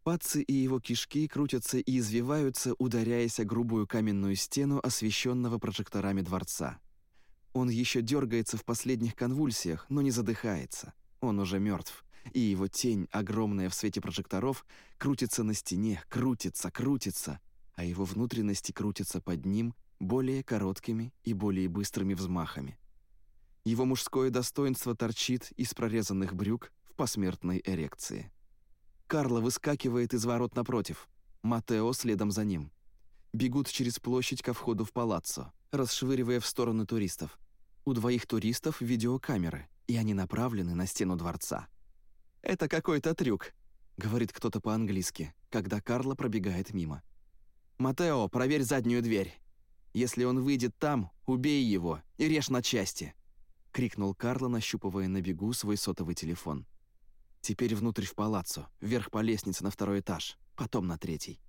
Пацы и его кишки крутятся и извиваются, ударяясь о грубую каменную стену, освещенного прожекторами дворца. Он еще дергается в последних конвульсиях, но не задыхается. Он уже мертв, и его тень, огромная в свете прожекторов, крутится на стене, крутится, крутится, а его внутренности крутятся под ним более короткими и более быстрыми взмахами. Его мужское достоинство торчит из прорезанных брюк в посмертной эрекции. Карло выскакивает из ворот напротив. Матео следом за ним. Бегут через площадь ко входу в палаццо, расшвыривая в стороны туристов. У двоих туристов видеокамеры, и они направлены на стену дворца. «Это какой-то трюк», — говорит кто-то по-английски, когда Карло пробегает мимо. «Матео, проверь заднюю дверь. Если он выйдет там, убей его и режь на части», — крикнул Карло, нащупывая на бегу свой сотовый телефон. Теперь внутрь в палаццо, вверх по лестнице на второй этаж, потом на третий.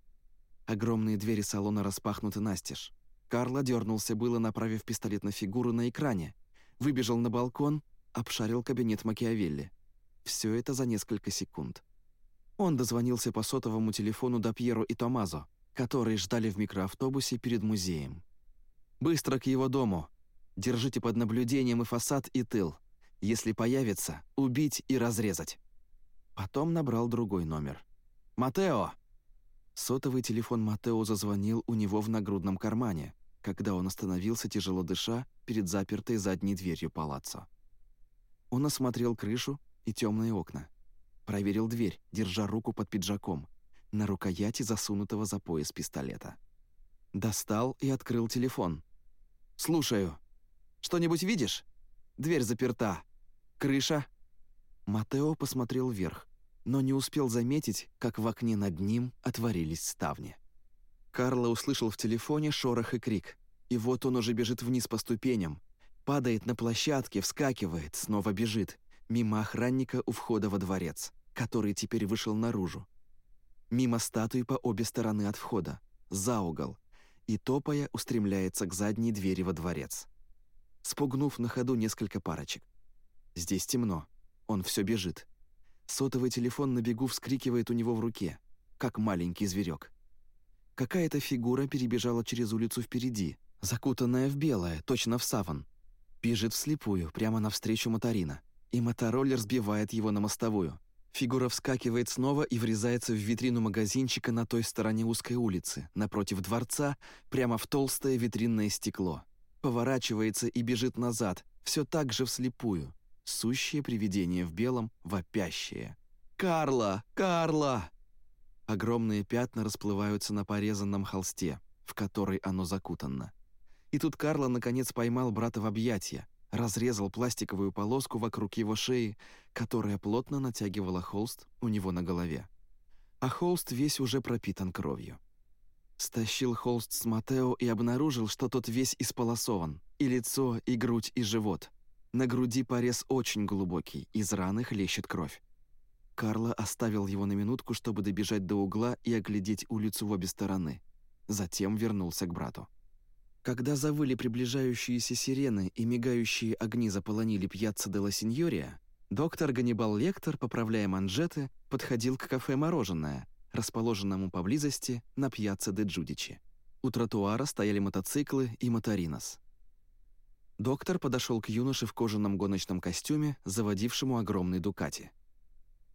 Огромные двери салона распахнуты настежь. Карло дернулся было, направив пистолет на фигуру на экране. Выбежал на балкон, обшарил кабинет Макиавелли. Все это за несколько секунд. Он дозвонился по сотовому телефону до Пьеро и Томазо, которые ждали в микроавтобусе перед музеем. «Быстро к его дому. Держите под наблюдением и фасад, и тыл. Если появится, убить и разрезать». Потом набрал другой номер. «Матео!» Сотовый телефон Матео зазвонил у него в нагрудном кармане, когда он остановился, тяжело дыша, перед запертой задней дверью палаццо. Он осмотрел крышу и темные окна. Проверил дверь, держа руку под пиджаком, на рукояти засунутого за пояс пистолета. Достал и открыл телефон. «Слушаю. Что-нибудь видишь? Дверь заперта. Крыша?» Матео посмотрел вверх, но не успел заметить, как в окне над ним отворились ставни. Карло услышал в телефоне шорох и крик. И вот он уже бежит вниз по ступеням, падает на площадке, вскакивает, снова бежит, мимо охранника у входа во дворец, который теперь вышел наружу. Мимо статуи по обе стороны от входа, за угол, и топая устремляется к задней двери во дворец. Спугнув на ходу несколько парочек. Здесь темно, он все бежит. Сотовый телефон на бегу вскрикивает у него в руке, как маленький зверек. Какая-то фигура перебежала через улицу впереди, закутанная в белое, точно в саван. Бежит вслепую, прямо навстречу моторина, и мотороллер сбивает его на мостовую. Фигура вскакивает снова и врезается в витрину магазинчика на той стороне узкой улицы, напротив дворца, прямо в толстое витринное стекло. Поворачивается и бежит назад, все так же вслепую, сущее привидение в белом, вопящее. «Карла! Карла!» Огромные пятна расплываются на порезанном холсте, в который оно закутано. И тут Карла наконец поймал брата в объятия, разрезал пластиковую полоску вокруг его шеи, которая плотно натягивала холст у него на голове. А холст весь уже пропитан кровью. Стащил холст с Матео и обнаружил, что тот весь исполосован. И лицо, и грудь, и живот. На груди порез очень глубокий, из раны хлещет кровь. Карло оставил его на минутку, чтобы добежать до угла и оглядеть улицу в обе стороны. Затем вернулся к брату. Когда завыли приближающиеся сирены и мигающие огни заполонили пьяцца де ла Синьория, доктор Ганнибал Лектор, поправляя манжеты, подходил к кафе «Мороженое», расположенному поблизости на пьяцца де Джудичи. У тротуара стояли мотоциклы и моторинос. Доктор подошел к юноше в кожаном гоночном костюме, заводившему огромный Дукати.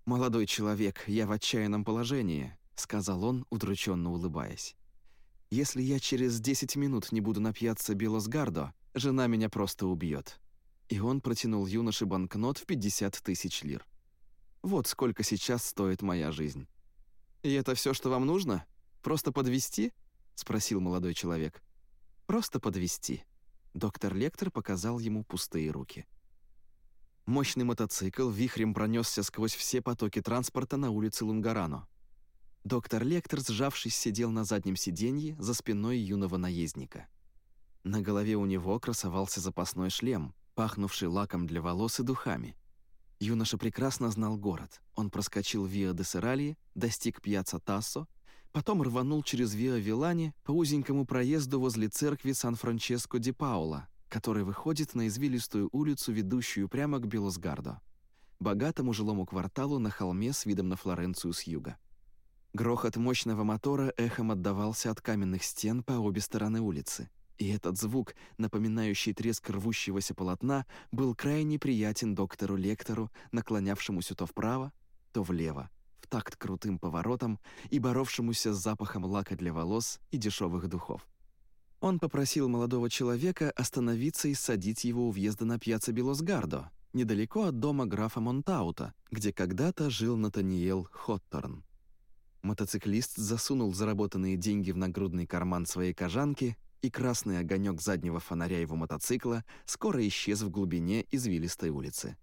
«Молодой человек, я в отчаянном положении», — сказал он, удрученно улыбаясь. «Если я через 10 минут не буду напьяться Белосгардо, жена меня просто убьет». И он протянул юноше банкнот в 50 тысяч лир. «Вот сколько сейчас стоит моя жизнь». «И это все, что вам нужно? Просто подвести? спросил молодой человек. «Просто подвести. Доктор Лектор показал ему пустые руки. Мощный мотоцикл вихрем пронесся сквозь все потоки транспорта на улице Лунгарано. Доктор Лектор, сжавшись, сидел на заднем сиденье за спиной юного наездника. На голове у него красовался запасной шлем, пахнувший лаком для волос и духами. Юноша прекрасно знал город. Он проскочил Виа де Сералье, достиг Пьяца Тассо, потом рванул через Виа Вилани по узенькому проезду возле церкви Сан-Франческо ди Паула, который выходит на извилистую улицу, ведущую прямо к Белосгардо, богатому жилому кварталу на холме с видом на Флоренцию с юга. Грохот мощного мотора эхом отдавался от каменных стен по обе стороны улицы. И этот звук, напоминающий треск рвущегося полотна, был крайне приятен доктору-лектору, наклонявшемуся то вправо, то влево, в такт крутым поворотом и боровшемуся с запахом лака для волос и дешевых духов. Он попросил молодого человека остановиться и садить его у въезда на пьяцца Белосгардо, недалеко от дома графа Монтаута, где когда-то жил Натаниэл Хотторн. Мотоциклист засунул заработанные деньги в нагрудный карман своей кожанки и красный огонек заднего фонаря его мотоцикла скоро исчез в глубине извилистой улицы.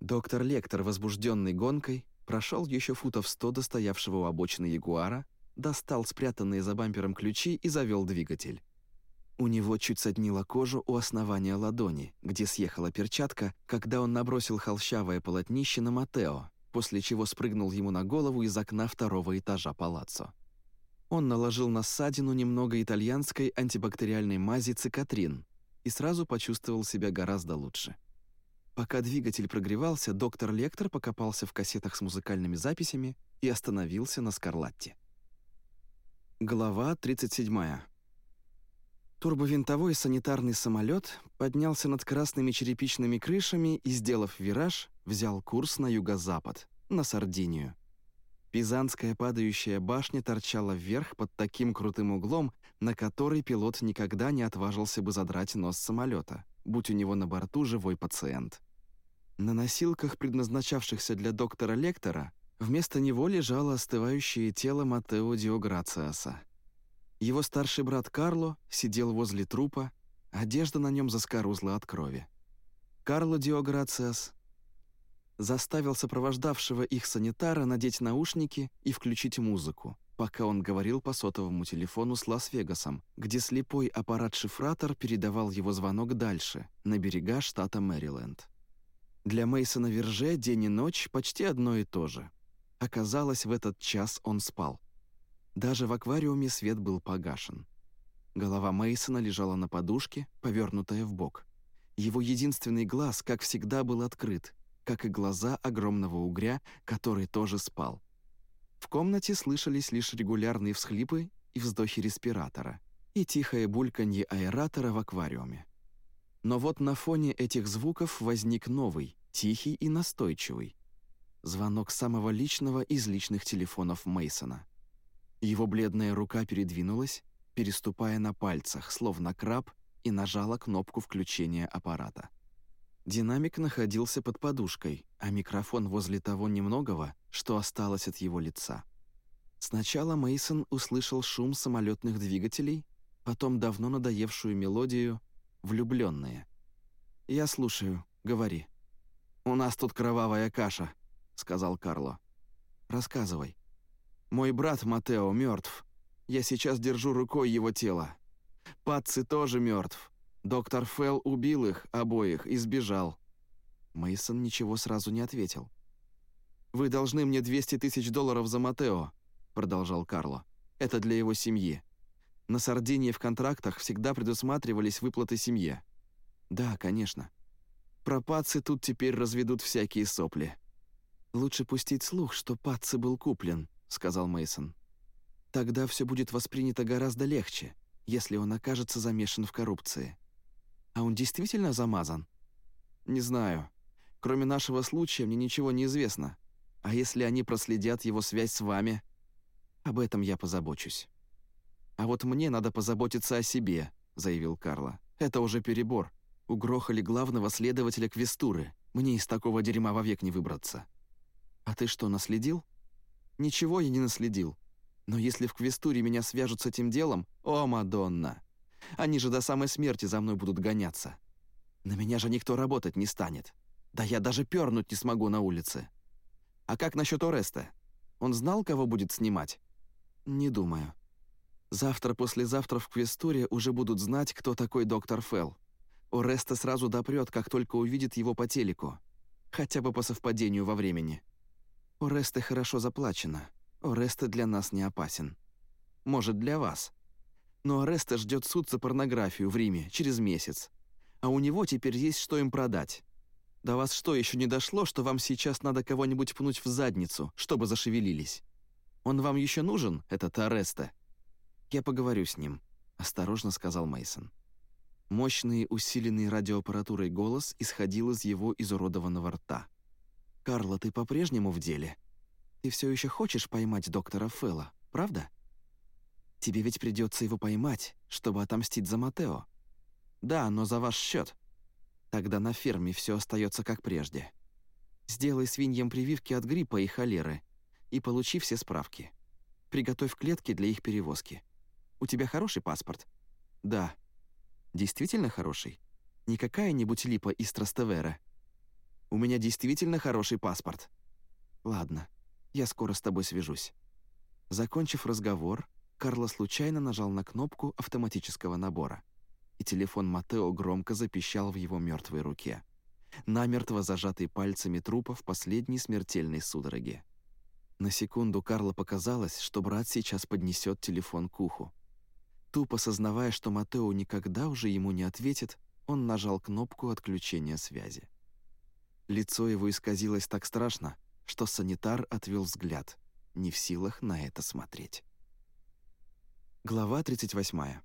Доктор Лектор, возбужденный гонкой, прошел еще футов сто до стоявшего у обочины Ягуара, достал спрятанные за бампером ключи и завел двигатель. У него чуть соднила кожу у основания ладони, где съехала перчатка, когда он набросил холщавое полотнище на Матео, после чего спрыгнул ему на голову из окна второго этажа палаццо. Он наложил на ссадину немного итальянской антибактериальной мази цикатрин и сразу почувствовал себя гораздо лучше. Пока двигатель прогревался, доктор Лектор покопался в кассетах с музыкальными записями и остановился на Скарлатте. Глава 37. Турбовинтовой санитарный самолет поднялся над красными черепичными крышами и, сделав вираж, взял курс на юго-запад, на Сардинию. Пизанская падающая башня торчала вверх под таким крутым углом, на который пилот никогда не отважился бы задрать нос самолета, будь у него на борту живой пациент. На носилках, предназначавшихся для доктора Лектора, вместо него лежало остывающее тело Матео Диограциаса. Его старший брат Карло сидел возле трупа, одежда на нем заскорузла от крови. Карло Диограциас заставил сопровождавшего их санитара надеть наушники и включить музыку, пока он говорил по сотовому телефону с Лас-Вегасом, где слепой аппарат-шифратор передавал его звонок дальше, на берега штата Мэриленд. Для Мейсона Верже день и ночь почти одно и то же. Оказалось, в этот час он спал. Даже в аквариуме свет был погашен. Голова Мейсона лежала на подушке, повернутая в бок. Его единственный глаз, как всегда, был открыт, как и глаза огромного угря, который тоже спал. В комнате слышались лишь регулярные всхлипы и вздохи респиратора и тихое бульканье аэратора в аквариуме. Но вот на фоне этих звуков возник новый, тихий и настойчивый. Звонок самого личного из личных телефонов Мейсона. Его бледная рука передвинулась, переступая на пальцах, словно краб, и нажала кнопку включения аппарата. Динамик находился под подушкой, а микрофон возле того немногого, что осталось от его лица. Сначала Мейсон услышал шум самолетных двигателей, потом давно надоевшую мелодию «Влюбленные». «Я слушаю, говори». «У нас тут кровавая каша», — сказал Карло. «Рассказывай». «Мой брат Матео мертв. Я сейчас держу рукой его тело. Патци тоже мертв. Доктор Фелл убил их обоих и сбежал. Мейсон ничего сразу не ответил. «Вы должны мне 200 тысяч долларов за Матео», — продолжал Карло. «Это для его семьи. На Сардинии в контрактах всегда предусматривались выплаты семье». «Да, конечно. Про Паци тут теперь разведут всякие сопли». «Лучше пустить слух, что Паци был куплен», — сказал Мейсон. «Тогда все будет воспринято гораздо легче, если он окажется замешан в коррупции». «А он действительно замазан?» «Не знаю. Кроме нашего случая мне ничего не известно. А если они проследят его связь с вами? Об этом я позабочусь. А вот мне надо позаботиться о себе, заявил Карло. Это уже перебор. Угрохали главного следователя Квестуры. Мне из такого дерьма вовек не выбраться. А ты что, наследил? Ничего я не наследил. Но если в Квестуре меня свяжут с этим делом, о, Мадонна! Они же до самой смерти за мной будут гоняться. На меня же никто работать не станет. Да я даже пернуть не смогу на улице. А как насчет Ореста? Он знал, кого будет снимать? Не думаю. Завтра-послезавтра в Квестуре уже будут знать, кто такой доктор Фелл. Ореста сразу допрет, как только увидит его по телеку. Хотя бы по совпадению во времени. Оресте хорошо заплачено. Оресте для нас не опасен. Может, для вас. Но Ореста ждет суд за порнографию в Риме через месяц. А у него теперь есть что им продать. До вас что, еще не дошло, что вам сейчас надо кого-нибудь пнуть в задницу, чтобы зашевелились? Он вам еще нужен, этот Ареста?» «Я поговорю с ним», — осторожно сказал Мейсон. Мощный, усиленный радиоаппаратурой голос исходил из его изуродованного рта. «Карла, ты по-прежнему в деле? Ты все еще хочешь поймать доктора Фэлла, правда? Тебе ведь придется его поймать, чтобы отомстить за Матео. Да, но за ваш счет. Тогда на ферме все остается как прежде. Сделай свиньям прививки от гриппа и холеры и получи все справки. Приготовь клетки для их перевозки. У тебя хороший паспорт? Да. Действительно хороший? Не какая-нибудь липа из Трастевера? У меня действительно хороший паспорт. Ладно, я скоро с тобой свяжусь. Закончив разговор, Карло случайно нажал на кнопку автоматического набора и телефон Матео громко запищал в его мертвой руке, намертво зажатый пальцами трупа в последней смертельной судороге. На секунду Карло показалось, что брат сейчас поднесет телефон к уху. Тупо сознавая, что Матео никогда уже ему не ответит, он нажал кнопку отключения связи. Лицо его исказилось так страшно, что санитар отвел взгляд, не в силах на это смотреть. Глава 38.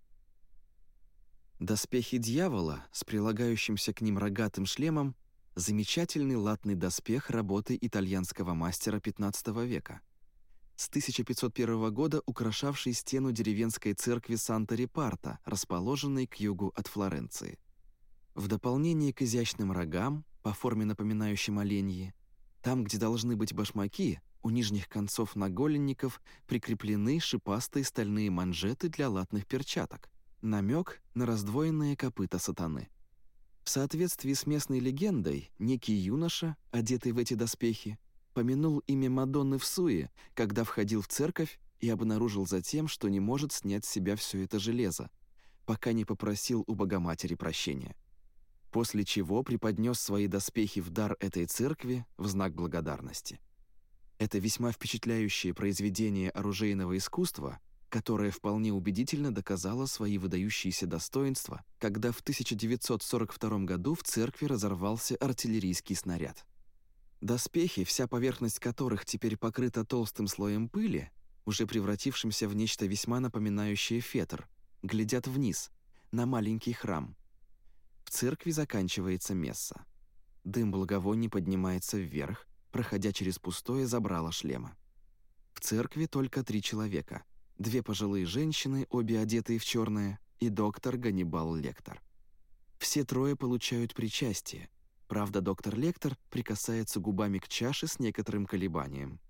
Доспехи дьявола с прилагающимся к ним рогатым шлемом — замечательный латный доспех работы итальянского мастера XV века. С 1501 года украшавший стену деревенской церкви Санта-Репарта, расположенной к югу от Флоренции. В дополнение к изящным рогам, по форме напоминающим оленьи, там, где должны быть башмаки, у нижних концов наголенников прикреплены шипастые стальные манжеты для латных перчаток — намек на раздвоенные копыта сатаны. В соответствии с местной легендой, некий юноша, одетый в эти доспехи, помянул имя Мадонны в суе, когда входил в церковь и обнаружил затем, что не может снять с себя все это железо, пока не попросил у Богоматери прощения. После чего преподнес свои доспехи в дар этой церкви в знак благодарности. Это весьма впечатляющее произведение оружейного искусства — которая вполне убедительно доказала свои выдающиеся достоинства, когда в 1942 году в церкви разорвался артиллерийский снаряд. Доспехи, вся поверхность которых теперь покрыта толстым слоем пыли, уже превратившимся в нечто весьма напоминающее фетр, глядят вниз, на маленький храм. Церкви заканчивается месса. Дым благовоний поднимается вверх, проходя через пустое забрало шлема. В церкви только три человека — две пожилые женщины, обе одетые в черное, и доктор Ганнибал Лектор. Все трое получают причастие. Правда, доктор Лектор прикасается губами к чаше с некоторым колебанием.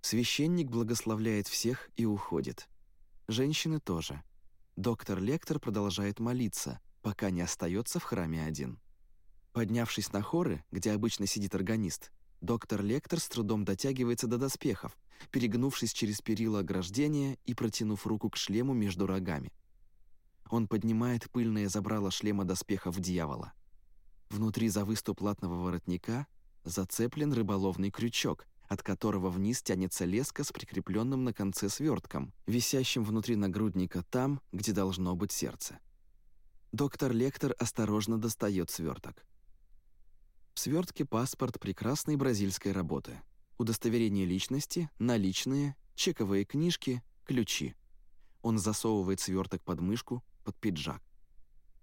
Священник благословляет всех и уходит. Женщины тоже. Доктор Лектор продолжает молиться, пока не остается в храме один. Поднявшись на хоры, где обычно сидит органист, доктор Лектор с трудом дотягивается до доспехов, перегнувшись через перила ограждения и протянув руку к шлему между рогами. Он поднимает пыльное забрало шлема доспехов дьявола. Внутри за выступ латного воротника зацеплен рыболовный крючок, от которого вниз тянется леска с прикрепленным на конце свертком, висящим внутри нагрудника там, где должно быть сердце. Доктор Лектор осторожно достает сверток. В свертке паспорт прекрасной бразильской работы. Удостоверение личности, наличные, чековые книжки, ключи. Он засовывает сверток под мышку, под пиджак.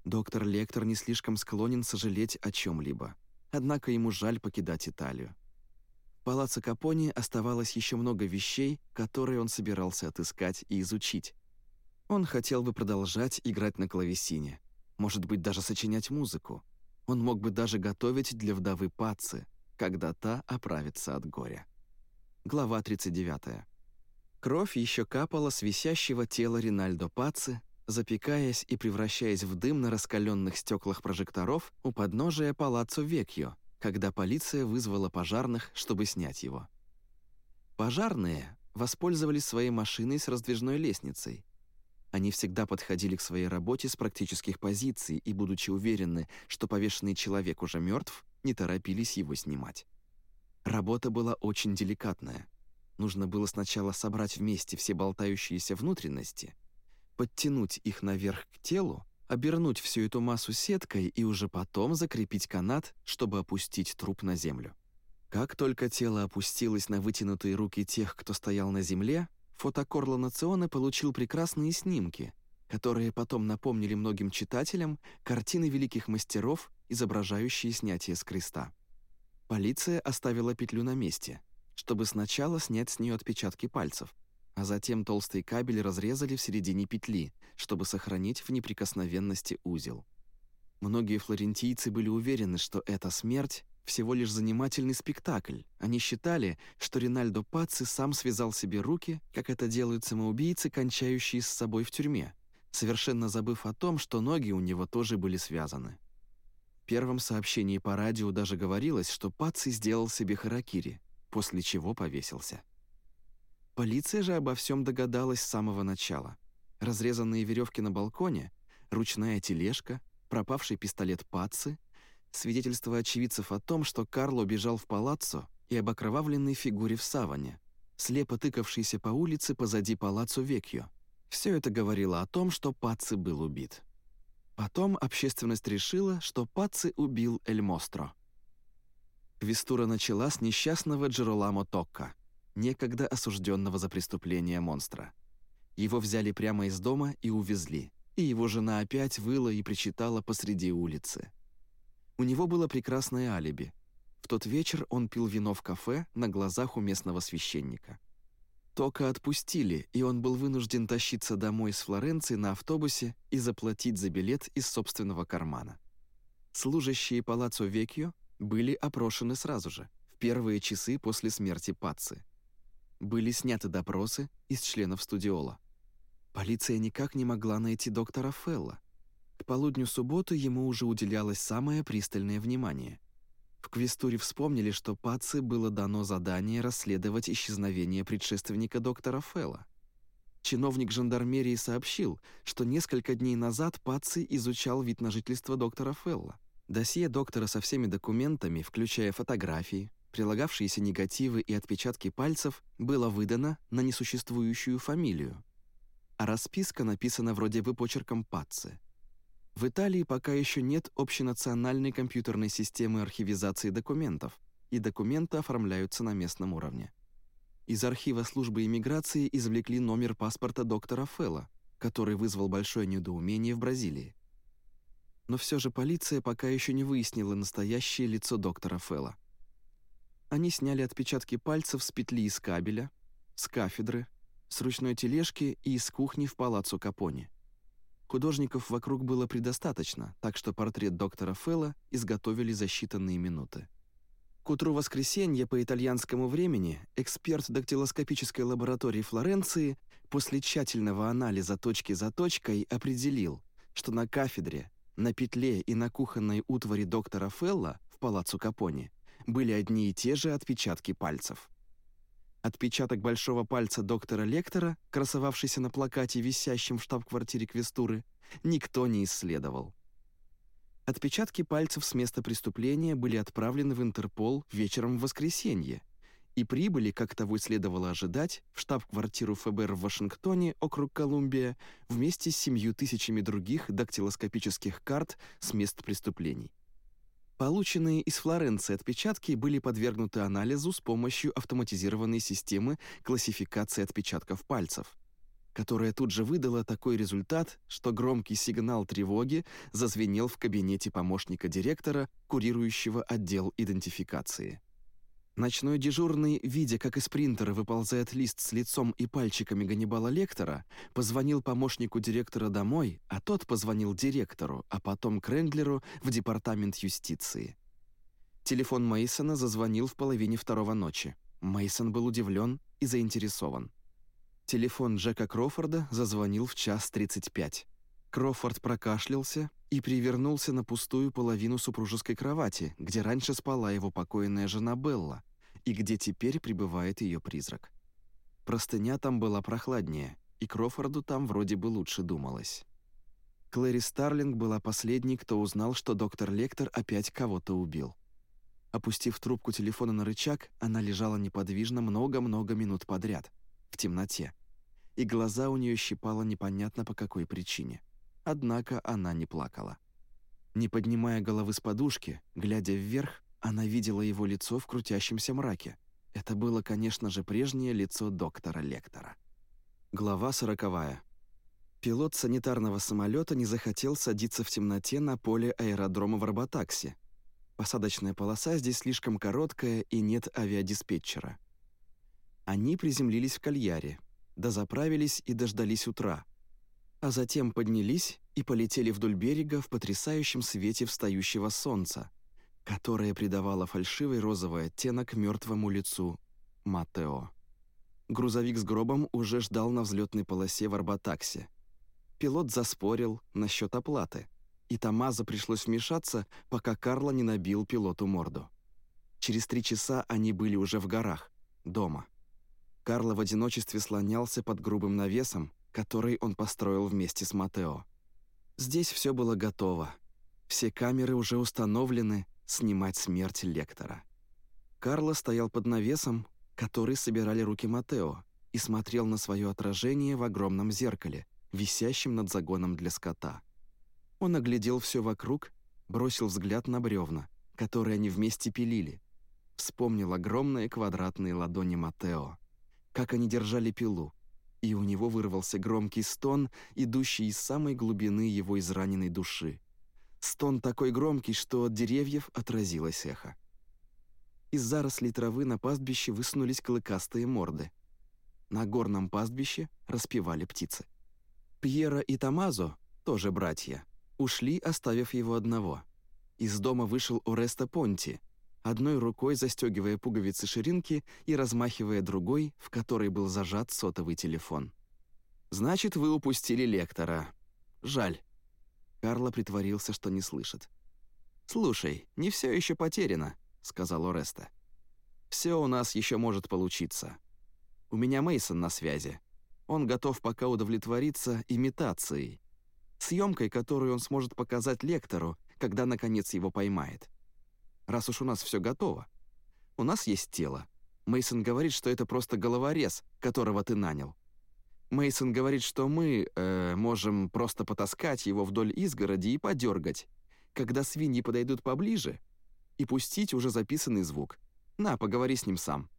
Доктор Лектор не слишком склонен сожалеть о чем-либо. Однако ему жаль покидать Италию. В палаццо Капони оставалось еще много вещей, которые он собирался отыскать и изучить. Он хотел бы продолжать играть на клавесине, может быть, даже сочинять музыку. Он мог бы даже готовить для вдовы Паци, когда та оправится от горя. Глава 39. Кровь еще капала с висящего тела Ринальдо Паци, запекаясь и превращаясь в дым на раскаленных стеклах прожекторов у подножия Палаццо Векьо, когда полиция вызвала пожарных, чтобы снять его. Пожарные воспользовались своей машиной с раздвижной лестницей. Они всегда подходили к своей работе с практических позиций и, будучи уверены, что повешенный человек уже мертв, не торопились его снимать. Работа была очень деликатная. Нужно было сначала собрать вместе все болтающиеся внутренности, подтянуть их наверх к телу, обернуть всю эту массу сеткой и уже потом закрепить канат, чтобы опустить труп на землю. Как только тело опустилось на вытянутые руки тех, кто стоял на земле, Национе получил прекрасные снимки, которые потом напомнили многим читателям картины великих мастеров, изображающие снятие с креста. Полиция оставила петлю на месте, чтобы сначала снять с нее отпечатки пальцев, а затем толстый кабель разрезали в середине петли, чтобы сохранить в неприкосновенности узел. Многие флорентийцы были уверены, что эта смерть всего лишь занимательный спектакль. Они считали, что Ринальдо Паци сам связал себе руки, как это делают самоубийцы, кончающие с собой в тюрьме, совершенно забыв о том, что ноги у него тоже были связаны. В первом сообщении по радио даже говорилось, что Паци сделал себе харакири, после чего повесился. Полиция же обо всем догадалась с самого начала. Разрезанные веревки на балконе, ручная тележка, пропавший пистолет Паци, свидетельство очевидцев о том, что Карло бежал в палаццо и об окровавленной фигуре в саване, слепо тыкавшейся по улице позади палаццо Векьо. Все это говорило о том, что Паци был убит. Потом общественность решила, что Паци убил Эль Мостро. Квестура начала с несчастного Джероламо Токка — некогда осужденного за преступление монстра. Его взяли прямо из дома и увезли, и его жена опять выла и причитала посреди улицы. У него было прекрасное алиби. В тот вечер он пил вино в кафе на глазах у местного священника. Тока отпустили, и он был вынужден тащиться домой с Флоренции на автобусе и заплатить за билет из собственного кармана. Служащие Палаццо Векьо были опрошены сразу же, в первые часы после смерти Пацци были сняты допросы из членов студиола. Полиция никак не могла найти доктора Фелла. К полудню субботы ему уже уделялось самое пристальное внимание. В Квестуре вспомнили, что Паци было дано задание расследовать исчезновение предшественника доктора Фелла. Чиновник жандармерии сообщил, что несколько дней назад Паци изучал вид на жительство доктора Фелла. Досье доктора со всеми документами, включая фотографии, прилагавшиеся негативы и отпечатки пальцев, было выдано на несуществующую фамилию, а расписка написана вроде бы почерком Патце. В Италии пока еще нет общенациональной компьютерной системы архивизации документов, и документы оформляются на местном уровне. Из архива службы иммиграции извлекли номер паспорта доктора Фелла, который вызвал большое недоумение в Бразилии. Но все же полиция пока еще не выяснила настоящее лицо доктора Фелла. Они сняли отпечатки пальцев с петли из кабеля, с кафедры, с ручной тележки и из кухни в палаццо Капони. Художников вокруг было предостаточно, так что портрет доктора Фелла изготовили за считанные минуты. К утру воскресенья по итальянскому времени эксперт дактилоскопической лаборатории Флоренции после тщательного анализа точки за точкой определил, что на кафедре, на петле и на кухонной утвари доктора Фелла в палаццо Капони были одни и те же отпечатки пальцев. Отпечаток большого пальца доктора Лектора, красовавшийся на плакате, висящем в штаб-квартире Квестуры, никто не исследовал. Отпечатки пальцев с места преступления были отправлены в Интерпол вечером в воскресенье и прибыли, как того и следовало ожидать, в штаб-квартиру ФБР в Вашингтоне, округ Колумбия, вместе с семью тысячами других дактилоскопических карт с мест преступлений. Полученные из Флоренции отпечатки были подвергнуты анализу с помощью автоматизированной системы классификации отпечатков пальцев, которая тут же выдала такой результат, что громкий сигнал тревоги зазвенел в кабинете помощника директора, курирующего отдел идентификации. Ночной дежурный, видя, как из принтера выползает лист с лицом и пальчиками Ганнибала Лектора, позвонил помощнику директора домой, а тот позвонил директору, а потом Крендлеру в департамент юстиции. Телефон Мейсона зазвонил в половине второго ночи. Мейсон был удивлен и заинтересован. Телефон Джека Крофорда зазвонил в час тридцать пять. Крофорд прокашлялся и привернулся на пустую половину супружеской кровати, где раньше спала его покойная жена Белла, и где теперь пребывает ее призрак. Простыня там была прохладнее, и Крофорду там вроде бы лучше думалось. Клэри Старлинг была последней, кто узнал, что доктор Лектор опять кого-то убил. Опустив трубку телефона на рычаг, она лежала неподвижно много-много минут подряд, в темноте, и глаза у нее щипало непонятно по какой причине. Однако она не плакала. Не поднимая головы с подушки, глядя вверх, она видела его лицо в крутящемся мраке. Это было, конечно же, прежнее лицо доктора Лектора. Глава сороковая. Пилот санитарного самолета не захотел садиться в темноте на поле аэродрома в Роботаксе. Посадочная полоса здесь слишком короткая и нет авиадиспетчера. Они приземлились в Кальяре, дозаправились и дождались утра, а затем поднялись и полетели вдоль берега в потрясающем свете встающего солнца, которое придавало фальшивый розовый оттенок мертвому лицу Матео. Грузовик с гробом уже ждал на взлетной полосе в Арбатаксе. Пилот заспорил насчет оплаты, и Тамаза пришлось вмешаться, пока Карло не набил пилоту морду. Через три часа они были уже в горах, дома. Карло в одиночестве слонялся под грубым навесом, который он построил вместе с Матео. Здесь все было готово. Все камеры уже установлены снимать смерть лектора. Карло стоял под навесом, который собирали руки Матео, и смотрел на свое отражение в огромном зеркале, висящем над загоном для скота. Он оглядел все вокруг, бросил взгляд на бревна, которые они вместе пилили. Вспомнил огромные квадратные ладони Матео, как они держали пилу, и у него вырвался громкий стон, идущий из самой глубины его израненной души. Стон такой громкий, что от деревьев отразилось эхо. Из зарослей травы на пастбище высунулись клыкастые морды. На горном пастбище распевали птицы. Пьера и Тамазо, тоже братья, ушли, оставив его одного. Из дома вышел Ореста Понти — одной рукой застегивая пуговицы ширинки и размахивая другой, в которой был зажат сотовый телефон. «Значит, вы упустили лектора. Жаль». Карло притворился, что не слышит. «Слушай, не все еще потеряно», — сказал Ореста. «Все у нас еще может получиться. У меня Мейсон на связи. Он готов пока удовлетвориться имитацией, съемкой, которую он сможет показать лектору, когда наконец его поймает раз уж у нас все готово. У нас есть тело. Мейсон говорит, что это просто головорез, которого ты нанял. Мейсон говорит, что мы э, можем просто потаскать его вдоль изгороди и подергать, когда свиньи подойдут поближе, и пустить уже записанный звук. На, поговори с ним сам».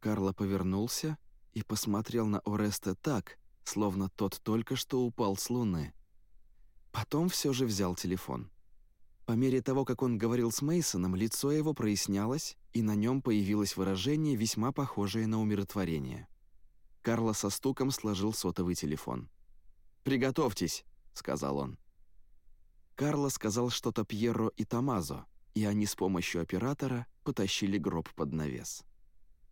Карло повернулся и посмотрел на Ореста так, словно тот только что упал с луны. Потом все же взял телефон. По мере того, как он говорил с Мейсоном, лицо его прояснялось, и на нем появилось выражение, весьма похожее на умиротворение. Карло со стуком сложил сотовый телефон. «Приготовьтесь», — сказал он. Карло сказал что-то Пьеро и Томазо, и они с помощью оператора потащили гроб под навес.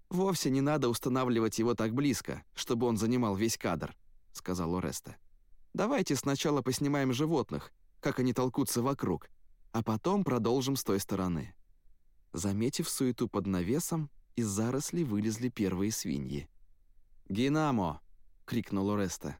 «Вовсе не надо устанавливать его так близко, чтобы он занимал весь кадр», — сказал Ореста. «Давайте сначала поснимаем животных, как они толкутся вокруг, а потом продолжим с той стороны». Заметив суету под навесом, из зарослей вылезли первые свиньи. «Гинамо!» — крикнул Ореста.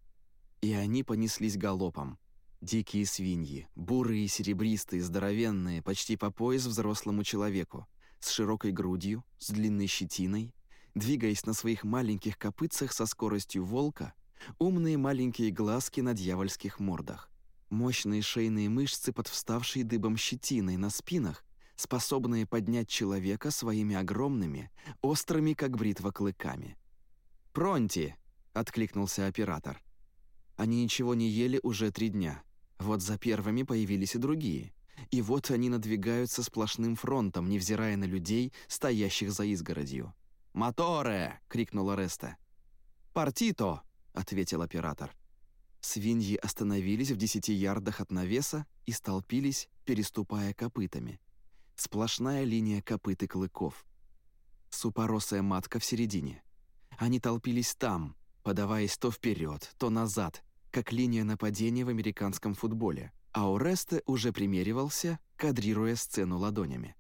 И они понеслись галопом. Дикие свиньи, бурые, серебристые, здоровенные, почти по пояс взрослому человеку, с широкой грудью, с длинной щетиной, двигаясь на своих маленьких копытцах со скоростью волка, умные маленькие глазки на дьявольских мордах, мощные шейные мышцы под вставшей дыбом щетиной на спинах, способные поднять человека своими огромными, острыми, как бритва, клыками. «Пронти!» — откликнулся оператор. Они ничего не ели уже три дня. Вот за первыми появились и другие. И вот они надвигаются сплошным фронтом, невзирая на людей, стоящих за изгородью. «Моторе!» — крикнула Реста. «Партито!» — ответил оператор. Свиньи остановились в десяти ярдах от навеса и столпились, переступая копытами. Сплошная линия копыт и клыков. Супоросая матка в середине. Они толпились там, подаваясь то вперед, то назад, как линия нападения в американском футболе, а Оресте уже примеривался, кадрируя сцену ладонями.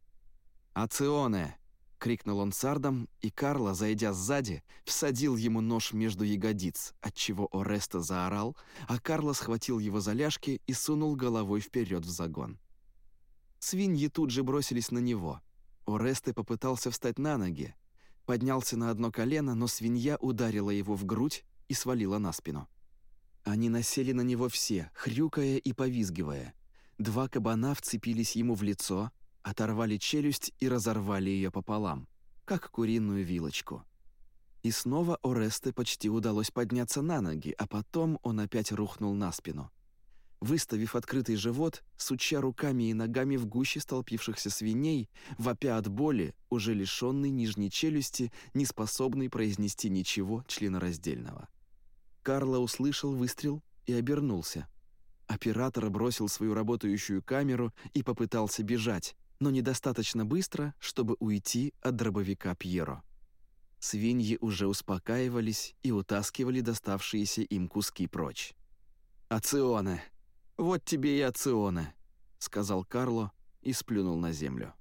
«Ационе!» — крикнул он сардом, и Карло, зайдя сзади, всадил ему нож между ягодиц, отчего Оресте заорал, а Карло схватил его за ляжки и сунул головой вперед в загон. Свиньи тут же бросились на него. Оресте попытался встать на ноги, поднялся на одно колено, но свинья ударила его в грудь и свалила на спину. Они насели на него все, хрюкая и повизгивая. Два кабана вцепились ему в лицо, оторвали челюсть и разорвали ее пополам, как куриную вилочку. И снова Оресте почти удалось подняться на ноги, а потом он опять рухнул на спину. Выставив открытый живот, суча руками и ногами в гуще столпившихся свиней, вопя от боли, уже лишенный нижней челюсти, не способный произнести ничего членораздельного. Карло услышал выстрел и обернулся. Оператор бросил свою работающую камеру и попытался бежать, но недостаточно быстро, чтобы уйти от дробовика Пьеро. Свиньи уже успокаивались и утаскивали доставшиеся им куски прочь. «Ационе! Вот тебе и Ационе!» — сказал Карло и сплюнул на землю.